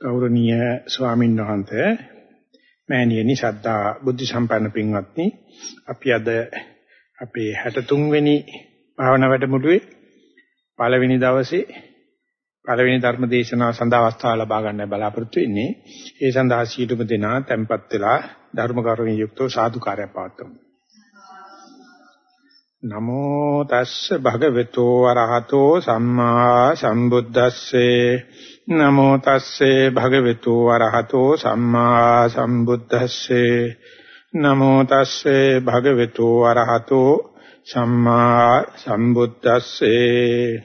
ගෞරවනීය ස්වාමීන් වහන්සේ මෑණියනි ශ්‍රද්ධා බුද්ධ සම්පන්න පින්වත්නි අපි අද අපේ 63 වෙනි භාවනා වැඩමුළුවේ පළවෙනි දවසේ පළවෙනි ධර්ම දේශනාව සඳහා අවස්ථාව ලබා ගන්න බලාපොරොත්තු වෙන්නේ. ඒ සඳහා සීලුම දෙනා tempත් වෙලා ධර්ම කරුණිය යුක්තව සාදුකාරය පවත්වමු. නමෝ තස්ස භගවතු වරහතෝ සම්මා සම්බුද්දස්සේ. නමෝ තස්සේ භගවතු වරහතෝ සම්මා සම්බුද්දස්සේ. නමෝ තස්සේ භගවතු වරහතෝ සම්මා සම්බුද්දස්සේ.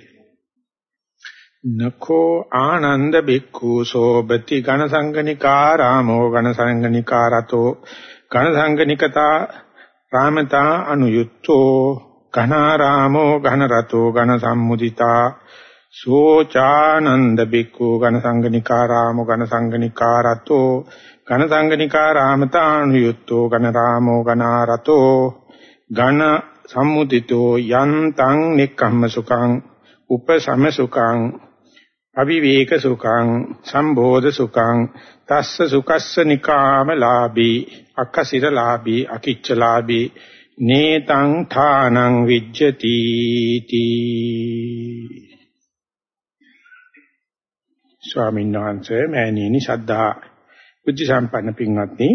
නකෝ ආනන්ද බික්ඛු සෝබති ඝන සංගනිකාරාමෝ ඝන සංගනිකාරතෝ ඝන සංගනිකතා රාමතා අනුයුක්තෝ ඝනාරාමෝ ඝන රතෝ ඝන සම්මුදිතා සෝචානන්ද බික්ඛු ඝන සංගනිකාරාමෝ ඝන සංගනිකාරතෝ ඝන සංගනිකාරාමතානුයුක්තෝ ඝන රාමෝ ඝනාරතෝ ඝන සම්මුදිතෝ යන්තං නික්ඛම්ම සුඛං උපසම සුඛං අවිවේක සුඛං සම්බෝධ සුඛං තස්ස සුකස්ස නිකාමලාභී අක්ඛසිරලාභී අකිච්චලාභී නේතං ථානං විජ්ජති තී ස්වාමීන් වහන්සේ මෑණියනි ශද්ධා බුද්ධ සම්පන්න පින්වත්නි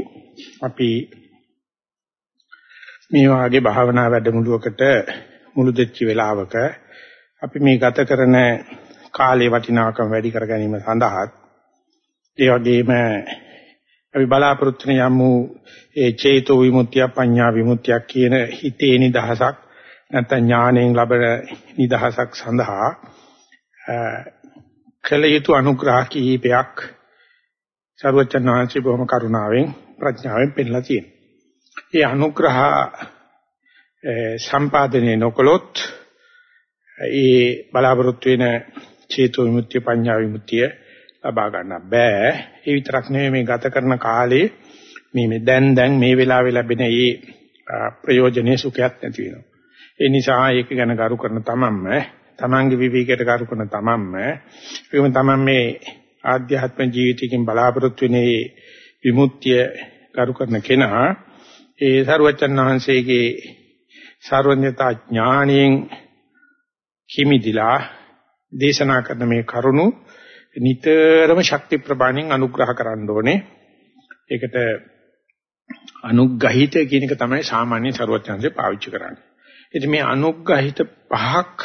අපි මේ වාගේ භාවනා වැඩමුළුවකට මුළු දෙච්ච වෙලාවක අපි මේ ගත කරන කාලේ වටිනාකම වැඩි කර ගැනීම සඳහා ඒ වගේම අපි බලාපොරොත්තු වෙන යමු ඒ චේතෝ විමුක්තිය පඤ්ඤා විමුක්තිය කියන හිතේ නිදහසක් නැත්නම් ඥාණයෙන් ලැබෙන නිදහසක් සඳහා කළ යුතු අනුග්‍රහ කීපයක් සර්වචන් වහන්සේ බොහොම කරුණාවෙන් ප්‍රඥාවෙන් පෙන්නලා තියෙනවා. ඒ අනුග්‍රහ සම්පාදනයේ නොකළොත් ඒ බලාපොරොත්තු වෙන චේතෝ විමුක්තිය පඤ්ඤා විමුක්තිය ලබා ගන්න බෑ. ඒ විතරක් නෙවෙයි මේ ගත කරන කාලේ මේ මේ දැන් දැන් මේ වෙලාවේ ලැබෙන මේ ප්‍රයෝජනේ සුඛයක් නැති වෙනවා. ඒ නිසා ඒක ගැන ගරු කරන තමන්ම තමන්ගේ විවේකයට කරු කරන තමන්ම ඒකම තමන් මේ ආධ්‍යාත්ම ජීවිතයකින් බලාපොරොත්තු වෙනේ විමුක්තිය කරු කරන කෙනා ඒ සරුවචන් වහන්සේගේ සර්වඥතා ඥාණයෙන් හිමිදිලා දේශනා කරන මේ කරුණු නිතරම ශක්ති ප්‍රබාණයෙන් අනුග්‍රහ කරන්න ඕනේ. ඒකට අනුග්‍රහිත කියන එක තමයි සාමාන්‍ය සරුවචන්සේ පාවිච්චි කරන්නේ. ඉතින් මේ අනුග්‍රහිත පහක්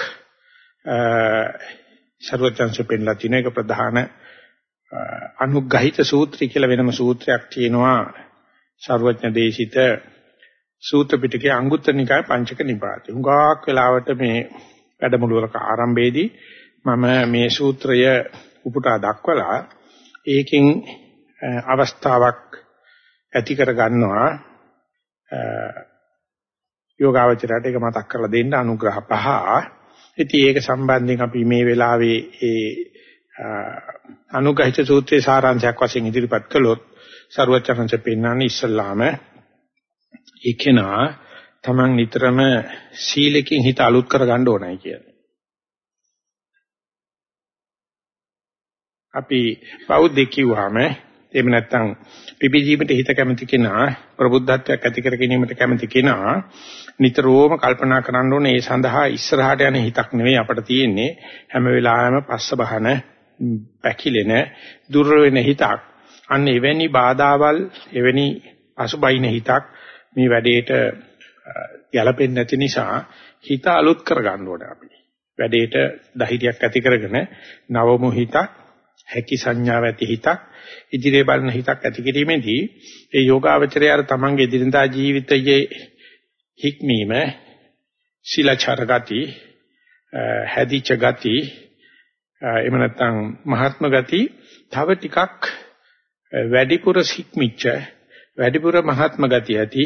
සර්වචන්ස පෙන්ලා තියෙන එක ප්‍රධාන අනුග්‍රහිත සූත්‍රය කියලා වෙනම සූත්‍රයක් තියෙනවා. සර්වඥ දේශිත සූත්‍ර පිටකයේ අංගුත්තර නිකාය පංචක නිපාතේ. හුඟක් වෙලාවට මේ වැඩමුළුවක ආරම්භයේදී මම මේ සූත්‍රය උපුටා දක්වලා ඒකෙන් අවස්ථාවක් ඇති කර ගන්නවා යෝගාවචරයට ඒක මතක් කරලා දෙන්න අනුග්‍රහ පහ ඉතින් ඒක සම්බන්ධයෙන් අපි මේ වෙලාවේ ඒ අනුගහිත සූත්‍රයේ සාරාංශයක් වශයෙන් ඉදිරිපත් කළොත් ਸਰවචනංශ පෙන්නන්නේ ඉස්සල්ලාම ඒකේනා තමන් නිතරම සීලකින් හිත අලුත් කරගන්න ඕනයි කියන්නේ. අපි බෞද්ධ කිව්වහම එහෙම නැත්නම් පිපිජීවිත හිත කැමති කෙනා ප්‍රබුද්ධත්වයක් ඇති කර ගැනීමට කැමති කෙනා නිතරම කල්පනා කරන්න ඕනේ ඒ සඳහා ඉස්සරහට යන හිතක් නෙවෙයි අපිට තියෙන්නේ. හැම වෙලාවෙම පස්ස බහන පැකිලෙන දුර වෙන හිතක්. අන්න එවැනි බාධාවල් එවැනි අසුබයින හිතක් මේ වැඩේට යලපෙන්නේ නැති නිසා හිත අලුත් කරගන්න ඕනේ අපි. වැඩේට ධෛර්යයක් ඇති කරගෙන නවමු හිතක් හැකි සංඥාව ඇති හිතක් ඉදිරියේ බලන හිතක් ඇති කිරීමේදී ඒ යෝගාවචරය අර තමන්ගේ දිනදා ජීවිතයේ හික්මීම ශිලාචාර ගති හැදිච්ච ගති එහෙම නැත්නම් මහත්ම ගති තව ටිකක් වැඩිපුර හික්මිච්ච වැඩිපුර මහත්ම ගති ඇති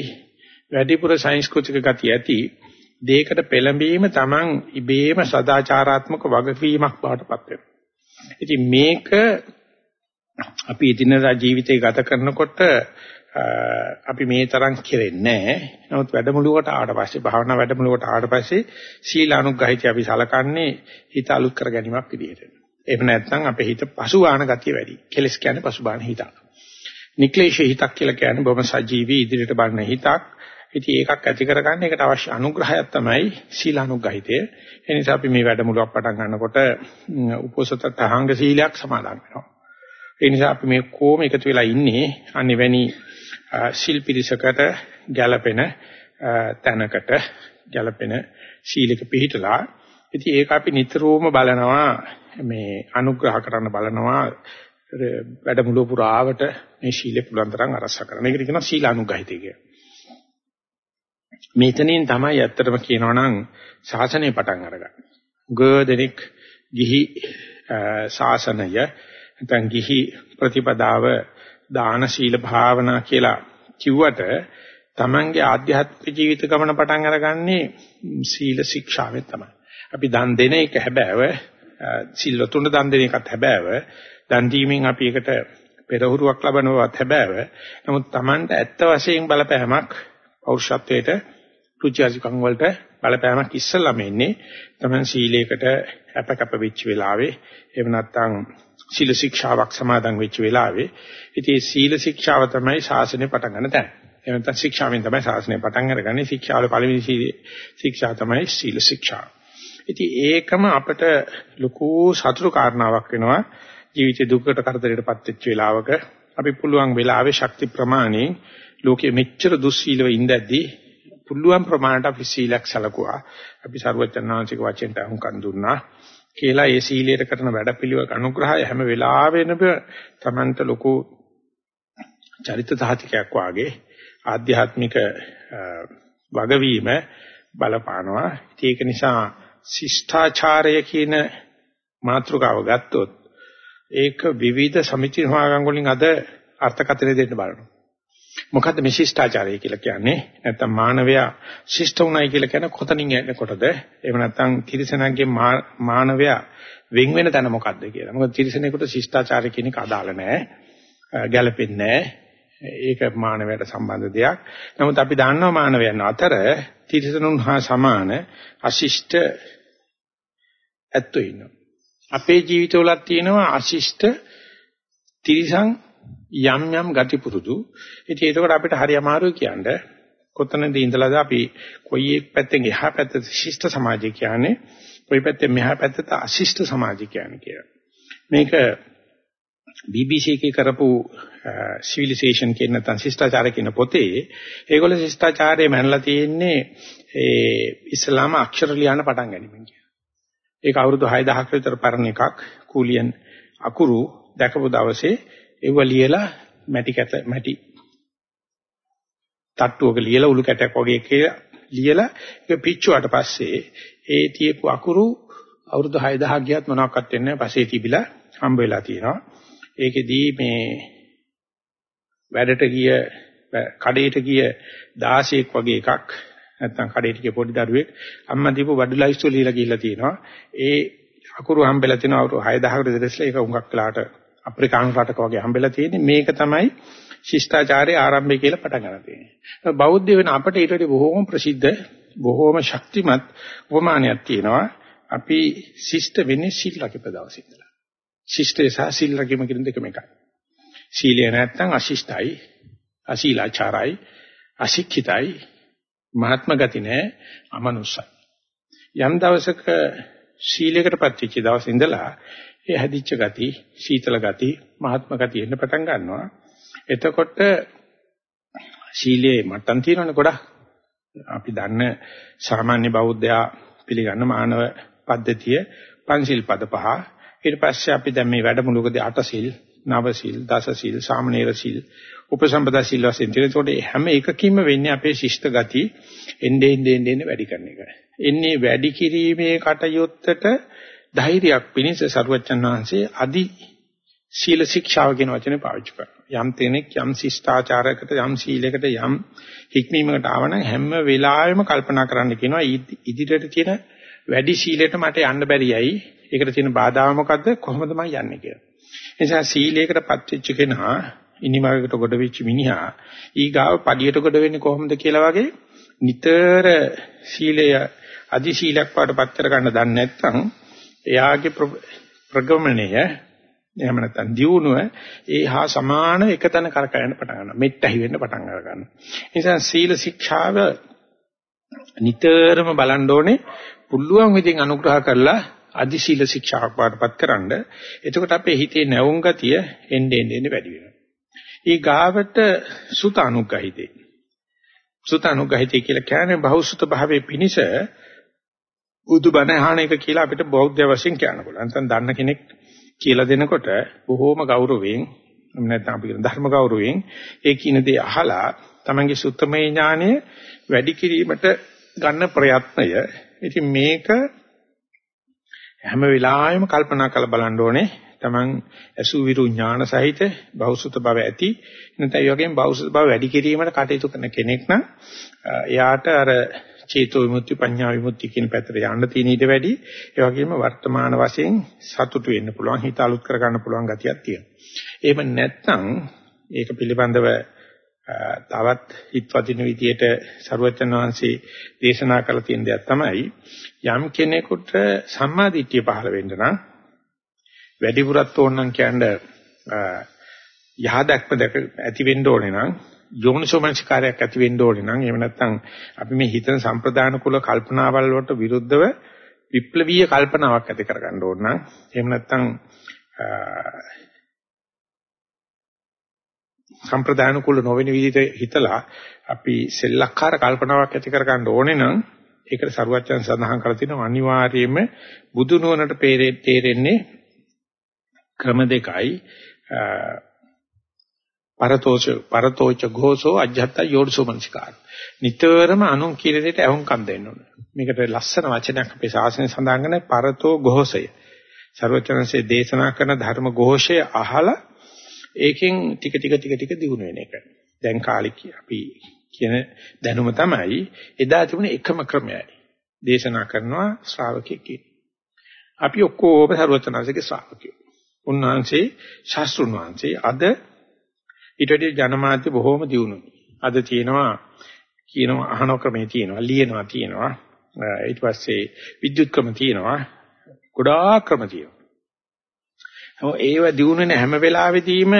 වැඩිපුර සංස්කෘතික ගති ඇති දෙයකට පෙළඹීම Taman ඉබේම සදාචාරාත්මක වගකීමක් බවට පත් වෙනවා. ඉතින් මේක අපි එදිනදා ජීවිතේ ගත කරනකොට අපි මේ තරම් කෙරෙන්නේ නැහැ. නමුත් වැඩමුළුවට ආවට පස්සේ භාවනා වැඩමුළුවට ආවට පස්සේ සීලානුග්‍රහිතය අපි සලකන්නේ හිත අලුත් කර ගැනීමක් විදිහට. එහෙම නැත්නම් අපේ හිත පසුබාහන ගතිය වැඩි. කෙලස් කියන්නේ පසුබාහන හිතක්. නික්ලේශ හිතක් කියලා කියන්නේ බොහොම සජීවී ඉදිරියට බලන හිතක්. ඉතින් ඒකක් ඇති කරගන්න ඒකට අවශ්‍ය අනුග්‍රහයක් තමයි සීලානුග්‍රහිතය. ඒ නිසා අපි මේ වැඩමුළුවක් පටන් ගන්නකොට උපෝසත තහංග සීලයක් සමාදන් වෙනවා. ඒ නිසා අපි මේ කොහොම එකතු වෙලා ඉන්නේ අනිවැනි සිල් පිරිසකට ගැළපෙන තැනකට ගැළපෙන ශීලක පිළිහිටලා ඉතින් ඒක අපි නිතරම බලනවා මේ අනුග්‍රහ කරන්න බලනවා වැඩමුළුව පුරාවට මේ ශීලෙ පුලන් තරම් අරස කරන. ඒකට කියනවා සීලානුගහිතය කියලා. මෙතනින් තමයි ඇත්තටම කියනවා නම් ශාසනය පටන් අරගන්නේ. ගොඩනෙක් ගිහි ශාසනය නැත්නම් ගිහි ප්‍රතිපදාව දාන සීල භාවනා කියලා කිව්වට Tamange ආධ්‍යාත්මික ජීවිත ගමන පටන් අරගන්නේ සීල ශික්ෂාවෙන් තමයි. අපි දන් දෙන එක හැබෑව සිල් තුන දන් දෙන එකත් හැබෑව දන් දීමෙන් අපි එකට පෙරහුරුවක් ලබනවත් හැබෑව. නමුත් Tamanට ඇත්ත වශයෙන් බලපෑමක් පෞරුෂත්වයට රුචිජිකම් වලට බලපෑමක් ඉස්සෙල්ලාම එන්නේ Taman සීලයකට අපකප වෙච්ච වෙලාවේ එහෙම නැත්නම් සීල ශික්ෂාවක් සමාදන් වෙච්ච වෙලාවේ ඉතින් සීල ශික්ෂාව තමයි ශාසනය පටන් ගන්න තැන. එහෙම නැත්නම් ශික්ෂාවෙන් තමයි ශාසනය පටන් අරගන්නේ. ශික්ෂාවල පළවෙනි ශික්ෂා තමයි සීල ශික්ෂා. ඉතින් ඒකම අපිට ලොකු සතුරු කාරණාවක් වෙනවා. ජීවිතේ දුක්කට කරදරයටපත් වෙච්ච වෙලාවක අපි පුළුවන් වෙලාවේ ශක්ති ප්‍රමාණයෙන් ලෝකෙ මෙච්චර දුස්සීලව ඉඳද්දී පුළුවන් ප්‍රමාණයට අපි සීලයක් සැලකුවා. අපි ਸਰවඥාන්සික වචෙන්ට අහුම්කන් දුන්නා. කියලා ඒ සීලයට කරන වැඩපිළිවෙල අනුග්‍රහය හැම වෙලාවෙම තමන්ට ලොකු චරිත සාහිතිකයක් වාගේ ආධ්‍යාත්මික වගවීම බලපානවා. ඒක නිසා ශිෂ්ටාචාරය කියන මාතෘකාව ගත්තොත් ඒක විවිධ සමිති සමාගම් වලින් අද අර්ථකථනය දෙන්න බලනවා. මොකද්ද මේ ශිෂ්ටාචාරය කියලා කියන්නේ? නැත්තම් මානවයා ශිෂ්ට උනායි කියලා කියන්නේ කොතනින් එනකොටද? එහෙම නැත්තම් තිරිසනන්ගේ මානවයා වෙන් වෙන තැන මොකද්ද කියලා. මොකද තිරිසනෙකුට ශිෂ්ටාචාරය කියන එක අදාළ නැහැ. ගැළපෙන්නේ නැහැ. ඒක මානවයට සම්බන්ධ දෙයක්. නමුත් අපි දන්නවා මානවයන් අතර තිරිසනුන් හා සමාන අශිෂ්ට ඇත්තෝ ඉන්නවා. අපේ ජීවිතවලත් තියෙනවා අශිෂ්ට තිරිසන් යම් යම් ගති පුරුදු. ඉතින් ඒකෝට අපිට හරි අමාරුයි කියන්නේ කොතනද ඉඳලාද අපි කොයි එක් පැත්තෙන් එහා පැත්තට ශිෂ්ට සමාජය කියන්නේ කොයි පැත්තෙන් මෙහා පැත්තට අශිෂ්ට සමාජය කියන්නේ කියලා. මේක BBC එකේ කරපු සිවිලයිසේෂන් කියන නැත්නම් ශිෂ්ටාචාර කියන පොතේ ඒගොල්ලෝ ශිෂ්ටාචාරය මැනලා තියෙන්නේ ඒ ඉස්ලාම අක්ෂර ලියන්න පටන් ගැනීමෙන් කියන. ඒක අවුරුදු 6000ක විතර පරණ එකක් කූලියන් අකුරු දැකපු දවසේ ඒව ලියලා මැටි කැත මැටි තට්ටුවක ලියලා උළු කැටයක් වගේ කියලා ලියලා ඒක පිච්චුවාට පස්සේ ඒ තියපු අකුරු අවුරුදු 6000ක් ගියත් මොනවක්වත් වෙන්නේ නැහැ. පස්සේ තිබිලා හම්බ වෙලා තියෙනවා. ඒකෙදී මේ වැඩට ගිය කඩේට ගිය 16ක් වගේ එකක් නැත්නම් කඩේට ගිය පොඩි දරුවෙක් අම්මා දීපු බඩු ලයිස්තුව ලියලා ගිහිල්ලා තියෙනවා. ඒ අකුරු හම්බෙලා තියෙනවා අවුරුදු 6000කට දෙදෙස්ලා ඒක උඟක් වෙලාට අප්‍රිකානු රටක වගේ හම්බෙලා තියෙන්නේ මේක තමයි ශිෂ්ටාචාරයේ ආරම්භය කියලා පටන් ගන්න තියෙන්නේ. බෞද්ධ වෙන අපිට ඊට වඩා බොහෝම ප්‍රසිද්ධ බොහෝම ශක්තිමත් උපමානයක් තියෙනවා. අපි ශිෂ්ට වෙන්නේ සීල රකිප දවසේ ඉඳලා. ශිෂ්ටය සහ සීල රකිම කියන දෙකම එකයි. සීලය නැත්තම් අශිෂ්ටයි, අශීලාචාරයි, අශික්ෂිතයි, මහත්ම ගති නැහැ, අමනුස්සයි. යම් දවසක සීලයකටපත් වෙච්ච දවසේ ඉඳලා ඒ හැදිච්ච ගති, සීතල ගති, මහත්ම ගති එන්න පටන් ගන්නවා. එතකොට සීලයේ මට්ටම් තියෙනවනේ ගොඩක්. අපි දන්න සාමාන්‍ය බෞද්ධයා පිළිගන්න මානව පද්ධතිය පංචිල් පද පහ. ඊට පස්සේ අපි දැන් මේ වැඩමුළුකදී අට සිල්, නව සිල්, දස සිල්, සාමනීර සිල්, උපසම්පදා සිල් වශයෙන් තියෙනකොට හැම එකකින්ම වෙන්නේ අපේ ශිෂ්ට ගති එන්නේ එන්නේ එන්නේ වැඩි කරන එක. එන්නේ වැඩි කිරීමේ කටයුත්තට ධෛර්යයක් පිණිස සරුවච්චන් වහන්සේ අදි සීල ශික්ෂාව කියන වචනේ පාවිච්චි කරනවා. යම් කෙනෙක් යම් ශිෂ්ටාචාරයකට යම් සීලයකට යම් හික්මීමකට ආවනම් හැම වෙලාවෙම කල්පනා කරන්න කියනවා ඉදිරියට තියෙන වැඩි සීලයට මට යන්න බැරියයි. ඒකට තියෙන බාධාව මොකද්ද? කොහොමද මම යන්නේ කියලා. ඒ නිසා සීලයකටපත් වෙච්ච කෙනා ඉනිමගකට ගොඩ වෙච්ච මිනිහා ඊගාව පඩියට ගොඩ වෙන්නේ කොහොමද කියලා වගේ නිතර සීලය අදි සීලයක් පාටපත් කර ගන්න දන්නේ නැත්නම් එයාගේ ප්‍රගමණය එහෙම නැත්නම් දියුණුව ඒ හා සමාන එකතන කරකැවෙන්න පටන් ගන්නවා. මෙට්ටහි වෙන්න පටන් අර ගන්නවා. ඒ නිසා සීල ශික්ෂාව නිතරම බලන්න ඕනේ පුළුවන් විදිහින් අනුග්‍රහ කරලා අදි සීල ශික්ෂාවක් වඩපත් කරන්න. එතකොට අපේ හිතේ නැවුම් ගතිය එන්න එන්න එන්න වැඩි වෙනවා. ඊ ගාවට සුත අනුග්‍රහිතේ. සුත අනුග්‍රහිතේ කියලා කියන්නේ බහුසුත භාවයේ පිනිස බුදුබණ අහන එක කියලා අපිට බෞද්ධ වශයෙන් කියන්න පුළුවන්. නැත්නම් දන්න කෙනෙක් කියලා දෙනකොට බොහෝම ගෞරවයෙන් නැත්නම් අපි කියන ධර්ම ගෞරවයෙන් ඒ කියන දේ අහලා තමන්ගේ සුත්තමේ ඥානය වැඩි කිරීමට ගන්න ප්‍රයත්නය. ඉතින් මේක හැම වෙලාවෙම කල්පනා කරලා බලන්න ඕනේ. තමන් අසු විරු ඥාන සහිත බෞසුත බව ඇති නැත්නම් ඒ වගේම බෞසුත බව වැඩි කිරීමට කටයුතු කරන කෙනෙක් නම් එයාට අර චේතෝ විමුක්ති පඤ්ඤා විමුක්ති කියන පැත්තට යන්න තියෙන ඊට වැඩි ඒ වගේම වර්තමාන වශයෙන් සතුටු වෙන්න පුළුවන් හිත අලුත් කර ගන්න පුළුවන් ගතියක් තියෙනවා. එහෙම නැත්නම් ඒක පිළිබඳව තවත් හිතවදින විදියට සරුවචන වහන්සේ දේශනා කළ තියෙන දෙයක් තමයි යම් කෙනෙකුට සම්මාදිට්ඨිය පහළ වෙන්න නම් වැඩිපුරත් ඕනනම් කියන්නේ යහදක්ම දැක ඇති වෙන්න ඕනේ නම් යෝනිසෝමනසිකාරයක් ඇති වෙන්න ඕනේ නම් එහෙම නැත්නම් අපි මේ හිතන සම්ප්‍රදාන කුල කල්පනාවල් වලට විරුද්ධව විප්ලවීය කල්පනාවක් ඇති කරගන්න ඕන නම් එහෙම නැත්නම් සම්ප්‍රදාන කුල නොවන විදිහට හිතලා අපි සෙල්ලක්කාර කල්පනාවක් ඇති කරගන්න ඕනේ නම් ඒකට සරුවච්චන් සඳහන් කරලා තිනවා අනිවාර්යයෙන්ම බුදු නුවණට තේරෙන්නේ ක්‍රම දෙකයි. පරතෝච පරතෝච ഘോഷෝ අජ්ජත්ත යෝඩසෝමනසිකාර නිතරම අනුන් කියන දෙයට අහුම්කම් දෙන්න ඕනේ. මේකට ලස්සන වචනයක් අපේ ශාසනය සඳහන් කරන පරතෝ ഘോഷය. ਸਰවචනසේ දේශනා කරන ධර්ම ഘോഷය අහලා ඒකෙන් ටික ටික ටික ටික දිනු වෙන එක. දැන් කාලේ අපි කියන දැනුම තමයි එදා තිබුණ එකම ක්‍රමයයි. දේශනා කරනවා ශ්‍රාවකෙක් අපි ඔක්කොම ਸਰවචනසේගේ ශ්‍රාවකයෝ. උන්වහන්සේ ශාස්ත්‍රුන් වහන්සේ අද ඊට වඩා ජනමාධ්‍ය බොහෝම දියුණුයි. අද තියෙනවා කියනවා අහන ක්‍රමේ තියෙනවා ලියනවා තියෙනවා ඊට පස්සේ විද්‍යුත් ක්‍රම තියෙනවා ගොඩාක් ක්‍රම තියෙනවා. ඒව දියුණු වෙන හැම වෙලාවෙදීම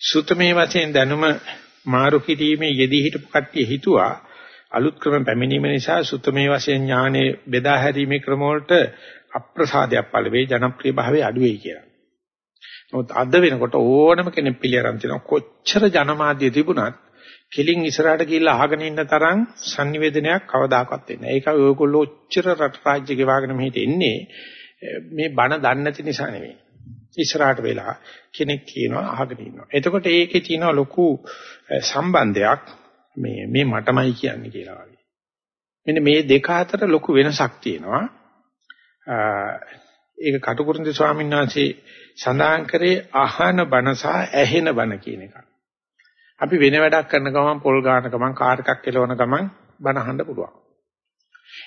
සුතමේ වශයෙන් දැනුම මාරු කිරීමේ යෙදී හිටපු කට්ටිය හිතුවා අලුත් ක්‍රම පැමිණීම නිසා සුතමේ වශයෙන් ඥානෙ බෙදා හැරීමේ ක්‍රම වලට අප්‍රසාදයක් පළ වේ ජනප්‍රිය භාවයේ අඩු වෙයි කියලා. නමුත් අද වෙනකොට ඕනම කෙනෙක් පිළියරන් තියෙනවා කොච්චර ජනමාධ්‍ය තිබුණත් කෙලින් ඉස්සරහට ගිහිල්ලා අහගෙන ඉන්න තරම් sannivedanayak කවදාකවත් වෙන්නේ නැහැ. ඒකයි ඔයගොල්ලෝ ඔච්චර රට රාජ්‍ය ගෙවාගෙන මෙහෙට එන්නේ මේ බණ දන්නේ නැති නිසා නෙවෙයි. ඉස්සරහට වෙලා කෙනෙක් කියනවා අහගෙන ඉන්නවා. එතකොට ඒකේ තියෙන ලොකු සම්බන්ධයක් මේ මේ මටමයි කියන්නේ කියලා වගේ. මෙන්න මේ දෙක අතර ලොකු වෙනසක් තියෙනවා. ඒක කටුකුරුන්දි ස්වාමීන් වහන්සේ සඳහන් කරේ අහන බණ සහ ඇහෙන බණ කියන එක. අපි වෙන වැඩක් කරන ගමන් පොල් ගන්න ගමන් කාර් එකක් එලවන ගමන් බණ අහන්න පුළුවන්.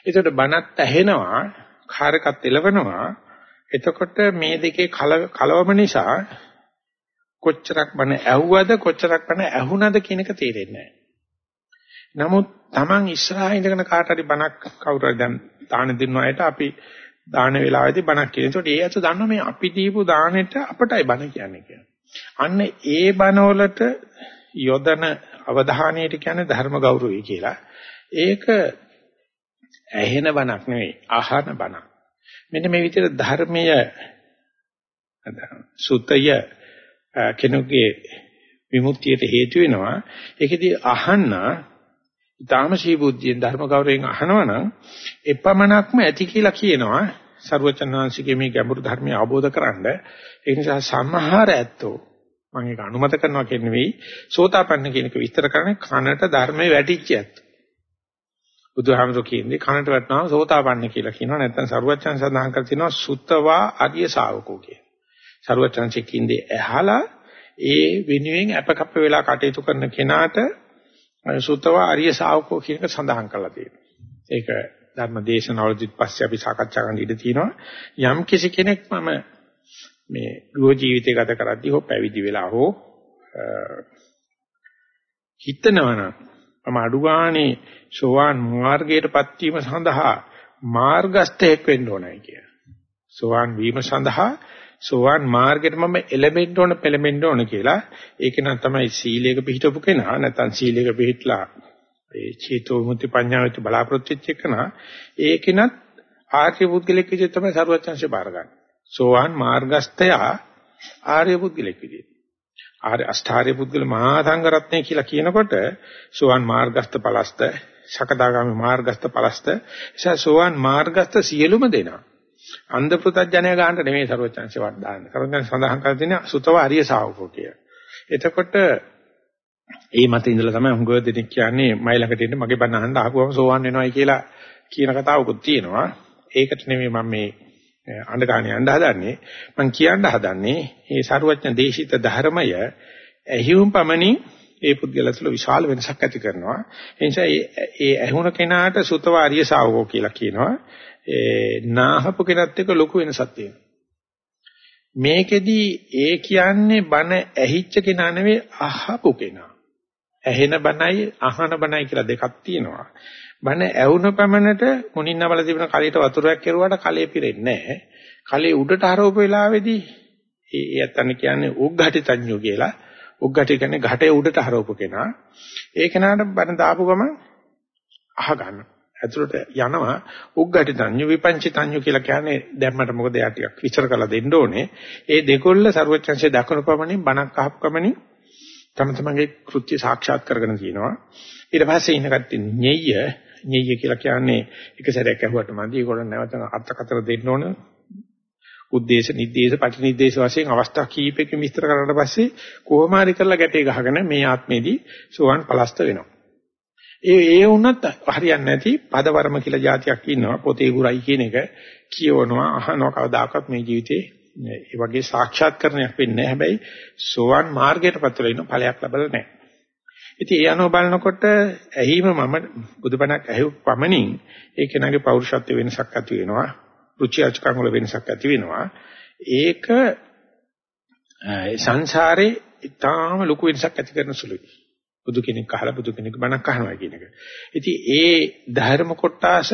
ඒකට බණත් ඇහෙනවා කාර් එකත් එලවනවා. එතකොට මේ දෙකේ කලවම නිසා කොච්චරක් බණ ඇහුවද කොච්චරක් බණ ඇහුණද කියන එක තේරෙන්නේ නමුත් Taman ඉස්සරහා ඉඳගෙන කාට හරි බණක් කවුරු හරි දැන් දාන දෙන්න අයට අපි දාන වේලාවේදී බණක් කියන. ඒකට ඒ ඇත්ත දන්නවා මේ අපි දීපු දානෙට අපටයි බණ කියන්නේ කියලා. අන්න ඒ බණවලට යොදන අවධානයට කියන්නේ ධර්ම ගෞරවය කියලා. ඒක ඇහෙන බණක් නෙවෙයි අහන බණක්. මෙන්න මේ විදිහට ධර්මය සුත්තය කෙනෙකුගේ විමුක්තියට හේතු වෙනවා. ඒකෙදි අහන්න ඊටාම ශීබුද්ධියෙන් ධර්ම ගෞරවයෙන් අහනවනම් එපමණක්ම ඇති කියලා කියනවා සරුවචනාංශිකේ මේ ගැඹුරු ධර්මය අවබෝධ කරගන්න ඒ නිසා සම්හාර ඇත්තෝ මම ඒක අනුමත කරනවා කියන්නේ වෙයි සෝතාපන්න කියන එක විස්තර කරන්නේ කනට ධර්මයේ වැටිච්ච ඇත්ත බුදුහාමුදුරු කියන්නේ කනට වැටෙනවා සෝතාපන්න කියලා කියනවා නැත්නම් සරුවචන සඳහන් කර තිනවා සුත්තවා ආර්ය ශාවකෝ කිය. සරුවචනචේ කින්දේ ඇහලා ඒ වෙනුවෙන් අපකප්ප වෙලා කටයුතු කරන කෙනාට සුතව ආර්ය ශාවකෝ කියන එක සඳහන් කරලා තියෙනවා. ඒක ධර්ම දේශනාවලදීත් පස්සේ අපි සාකච්ඡා කරන්න ඉඩ තියෙනවා. යම් කිසි කෙනෙක් මම මේ ගෘහ ජීවිතය ගත කරද්දී හෝ පැවිදි වෙලා හෝ හිතනවනම් මම අඩුගානේ සෝවාන් මාර්ගයටපත් වීම සඳහා මාර්ගස්තයෙක් වෙන්න ඕනයි කිය. සෝවාන් වීම සඳහා සෝවාන් මාර්ගයට මම එළඹෙන්න ඕන පෙළඹෙන්න ඕන කියලා. ඒක නම් තමයි සීලයක පිළිපදපු කෙනා නැත්නම් සීලයක පිළිట్లా ඒ චේතෝ විමුක්ති පඤ්ඤාවිත බලාපොරොත්තු වෙච්ච එකනා ඒකිනත් ආර්ය පුද්ගලෙක් විදිහට තමයි සරුවචන්සේ බාරගන්නේ සෝවාන් මාර්ගස්තය ආර්ය පුද්ගලෙක් විදිහට. ආර්ය අෂ්ටාර්ය පුද්ගල මහා සංඝරත්නය කියලා කියනකොට සෝවාන් මාර්ගස්ත පලස්ත සකදාගාමි මාර්ගස්ත පලස්ත. එසා සෝවාන් මාර්ගස්ත සියලුම දෙනා අන්ධ පුතඥය ගන්නට නෙමෙයි ਸਰවඥාන්සේ වඩාන්නේ. ਸਰවඥාන් සඳහන් කර තියෙන සුතව අරිය ශාවකෝ කිය. එතකොට ඒ මත ඉඳලා තමයි හුඟව දෙනෙක් කියන්නේ මයි ළඟට එන්න මගේ බණ අහන්න ආපුවම සෝවන් වෙනවයි කියලා කියන කතාවකුත් තියෙනවා. ඒකට නෙමෙයි මම මේ අඬගාන යන්න හදන්නේ. මම කියන්න හදන්නේ මේ ਸਰවඥ දේශිත ධර්මය ඇහිවුම් පමණින් ඒ පුද්ගලයා තුළ විශාල වෙනසක් ඇති කරනවා. ඒ නිසා ඒ ඇහුණ කෙනාට සුතව ආර්ය ශාවකෝ කියලා කියනවා. ඒ නාහපු කෙනත් එක්ක ලොකු වෙනසක් තියෙනවා. මේකෙදි ඒ කියන්නේ බන ඇහිච්ච කෙනා නෙවෙයි අහපු කෙනා. ඇහෙන බනයි අහන බනයි කියලා දෙකක් තියෙනවා. බන ඇවුන පමණට මුණින්නවල තිබෙන කලයට වතුරක් කෙරුවාට කලේ පිරෙන්නේ නැහැ. කලේ උඩට හරවපු වෙලාවේදී ඒ යත්තන කියන්නේ උග්ඝටිතඤ්ඤු කියලා. උග්ඝටි කියන්නේ घටේ උඩට හරවපු කෙනා. ඒ කෙනාට බන දාපු ගමන් අහ ගන්නවා. ඇතුළට යනවා උග්ගටි තඤ්ඤු විපංචි තඤ්ඤු කියලා කියන්නේ දැම්මට මොකද එයා ටිකක් විස්තර කරලා දෙන්න ඕනේ. ඒ දෙකොල්ල ਸਰවඥංශයේ දක්වන ප්‍රමණින් බණක් අහපු ප්‍රමණින් තම තමන්ගේ කෘත්‍ය සාක්ෂාත් කරගෙන තියෙනවා. ඊට පස්සේ ඉන්න කට්ටිය ඤෙය්‍ය ඤෙය්‍ය කියලා කියන්නේ එක සැරයක් ඇහුවට මදි. ඒගොල්ලන් නැවත අර්ථකතන දෙන්න ඕන. උද්දේශ නිද්දේශ ප්‍රතිනිද්දේශ වශයෙන් අවස්ථා කීපයක විස්තර කරලා පස්සේ කොහොම හරි කරලා ගැටේ ගහගෙන මේ ආත්මෙදී සෝවන් පලස්ත වෙනවා. ඒ ඒ වුණත් හරියන්නේ නැති පදවර්ම කියලා જાතියක් ඉන්නවා පොතේ ගුරයි කියන එක කියවනවා අහනවා කවදාකවත් මේ ජීවිතේ ඒ වගේ සාක්ෂාත්කරණයක් වෙන්නේ නැහැ හැබැයි සෝවන් මාර්ගයටපත් වෙලා ඉන්න ඵලයක් ලැබලා නැහැ. ඉතින් ඒ අනුව බලනකොට ඇහිම මම බුදුබණක් ඇහුව පමණින් ඒ කෙනාගේ පෞරුෂත්ව වෙනසක් ඇති වෙනවා. රුචි අරුචිකම් වල වෙනසක් ඇති වෙනවා. ඒක සංසාරේ ඊටාම ලොකු වෙනසක් ඇති කරන සුළුයි. බුදු කෙනෙක් අහලා බුදු කෙනෙක් බණක් අහනවා කියන එක. ඉතින් ඒ ධර්ම කොටාස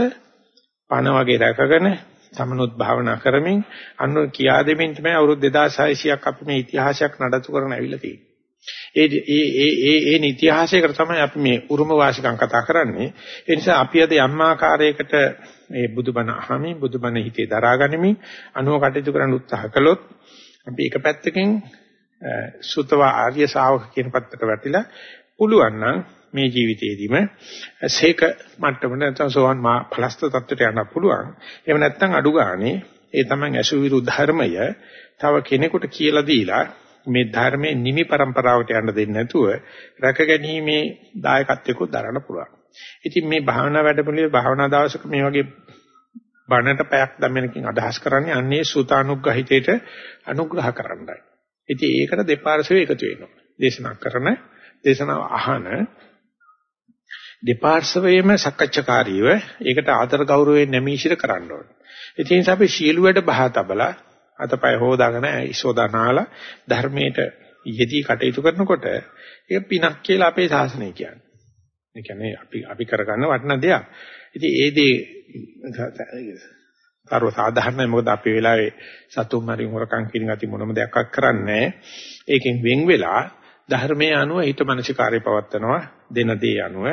පණ වගේ රැකගෙන සමනොත් භාවනා කරමින් අන්න කියා දෙමින් තමයි අවුරුදු 2600ක් අපි මේ ඉතිහාසයක් නඩත්තු කරන ඇවිල්ලා තියෙන්නේ. ඒ ඒ ඒ ඒ ඒ ඉතිහාසයකට තමයි අපි මේ උරුම වාසිකම් කතා කරන්නේ. ඒ නිසා අපි අද යම් ආකාරයකට මේ බුදුබණ අහමින් බුදුබණ හිතේ දරාගනිමින් අනුව කටයුතු කරන්න උත්සාහ කළොත් අපි එක පැත්තකින් සුතව ආර්ය ශාවක කියන පැත්තට වැටිලා පුළුවන් නම් මේ ජීවිතේදීම සේක මට්ටමට නැත්නම් සෝවන් මා ඵලස්ත තත්ත්වයට යන්න පුළුවන්. එහෙම නැත්නම් අඩු ගානේ ඒ තමන් ඇසු විරුද්ධ ධර්මය තව කෙනෙකුට කියලා දීලා මේ ධර්මයේ නිමි પરම්පරාවට යන්න දෙන්නේ නැතුව රැකගැනීමේ දායකත්වයක දරන්න පුළුවන්. ඉතින් මේ භාවනා වැඩපිළිවෙල භාවනා දවසක මේ වගේ බණට පැයක් දැම්මනකින් අදහස් කරන්නේ අන්නේ සූතානුග්‍රහිතේට අනුග්‍රහ කරන්නයි. ඉතින් ඒකට දෙපාර්ශ්වය එකතු වෙනවා. දේශනා කරන දේශනාව අහන දෙපාර්ශවයේම සක්කච්ඡාකාරීව ඒකට ආදර ගෞරවයෙන් නැමීශිර කරන්න ඕනේ. ඒ නිසා අපි ශීල වැඩ බහ තබලා අතපය හොදාගෙන ඉසෝදානාලා ධර්මයට යෙදී කටයුතු කරනකොට ඒක පිනක් කියලා අපේ ශාසනය කියන්නේ. ඒ කියන්නේ අපි අපි කරගන්න වටින දෙයක්. ඉතින් ඒ දේ සර්ව සාධාරණයි මොකද අපේ වෙලාවේ සතුම් මරින් හොරකම් කිරින් අති මොනම දෙයක් කරන්නේ ඒකෙන් වෙන් වෙලා ධර්මයේ අනුව හිත මනසිකාරය පවත්නවා දෙන දේ අනුව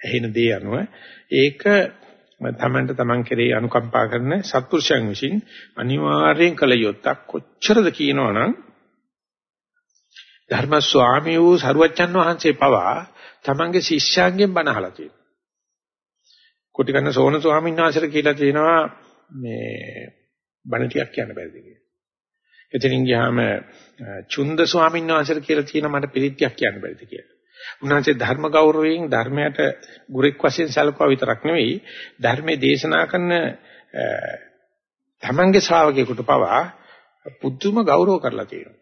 ඇහෙන දේ අනුව ඒක තමන්ට තමන් කෙරේ අනුකම්පා කරන සත්පුරුෂයන් විසින් අනිවාර්යෙන් කළ යුත්තක් කොච්චරද කියනවනම් ධර්ම ස්වාමී වූ සරුවච්චන් වහන්සේ පවා තමන්ගේ ශිෂ්‍යයන්ගෙන් බණ අහලා තියෙනවා. කුටිකන්න සෝන ස්වාමීන් වහන්සේට කියලා තියෙනවා මේ බණ ටිකක් කියන්න බැරිද කියලා. එතනින් ගියාම චුන්ද ස්වාමීන් වහන්සේට කියලා තියෙන මට පිළිත්‍යක් කියන්න බැරිද කියලා. උන්වහන්සේ ධර්ම ගෞරවයෙන් ධර්මයට ගුරුෙක් වශයෙන් සැලකුවා විතරක් නෙවෙයි ධර්මයේ දේශනා කරන තමන්ගේ ශ්‍රාවකයෙකුට පවා පුදුම ගෞරව කරලා තියෙනවා.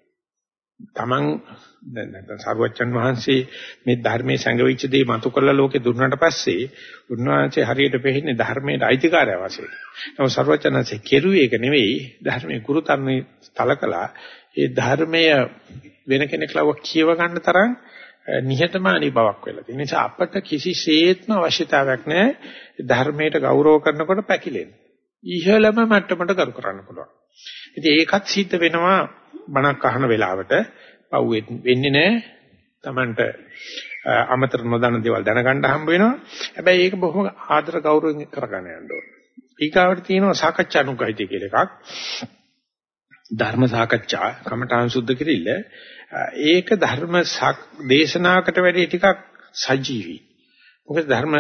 තමන් නැත්නම් සරුවච්චන් වහන්සේ මේ ධර්මයේ සංගවිච්ච දේ මතු කරලා ලෝකේ දුන්නාට පස්සේ උන්වහන්සේ හරියට පෙන්නේ ධර්මයේ අයිතිකාරය වශයෙන්. නමුත් සරුවච්චන්සේ කෙරුවේ ඒක නෙවෙයි ධර්මයේ ගුරුතරණේ තලකලා ඒ ධර්මය වෙන කෙනෙක් ලව කියව ගන්න තරම් නිහතමානී බවක් වෙලා තියෙන නිසා අපට කිසිසේත්ම අවශ්‍යතාවයක් නැහැ ධර්මයට ගෞරව කරනකොට පැකිලෙන්න. ඉහළම මට්ටමට කරු කරන්න පුළුවන්. ඉතින් ඒකත් සිද්ධ වෙනවා බණක් අහන වෙලාවට පව් වෙන්නේ නැහැ. Tamanට අමතර නොදන්න දේවල් දැනගන්න හම්බ වෙනවා. හැබැයි ඒක බොහොම ආදර ගෞරවයෙන් කරගෙන යන්න ඕනේ. ඊගාවට තියෙනවා සාකච්ඡා අනුගහිතය කියලා එකක්. ධර්ම සාකච්ඡා කමඨාන් සුද්ධ කිරිල්ල ඒක ධර්ම දේශනාකට වැඩි ටිකක් සජීවී. මොකද ධර්ම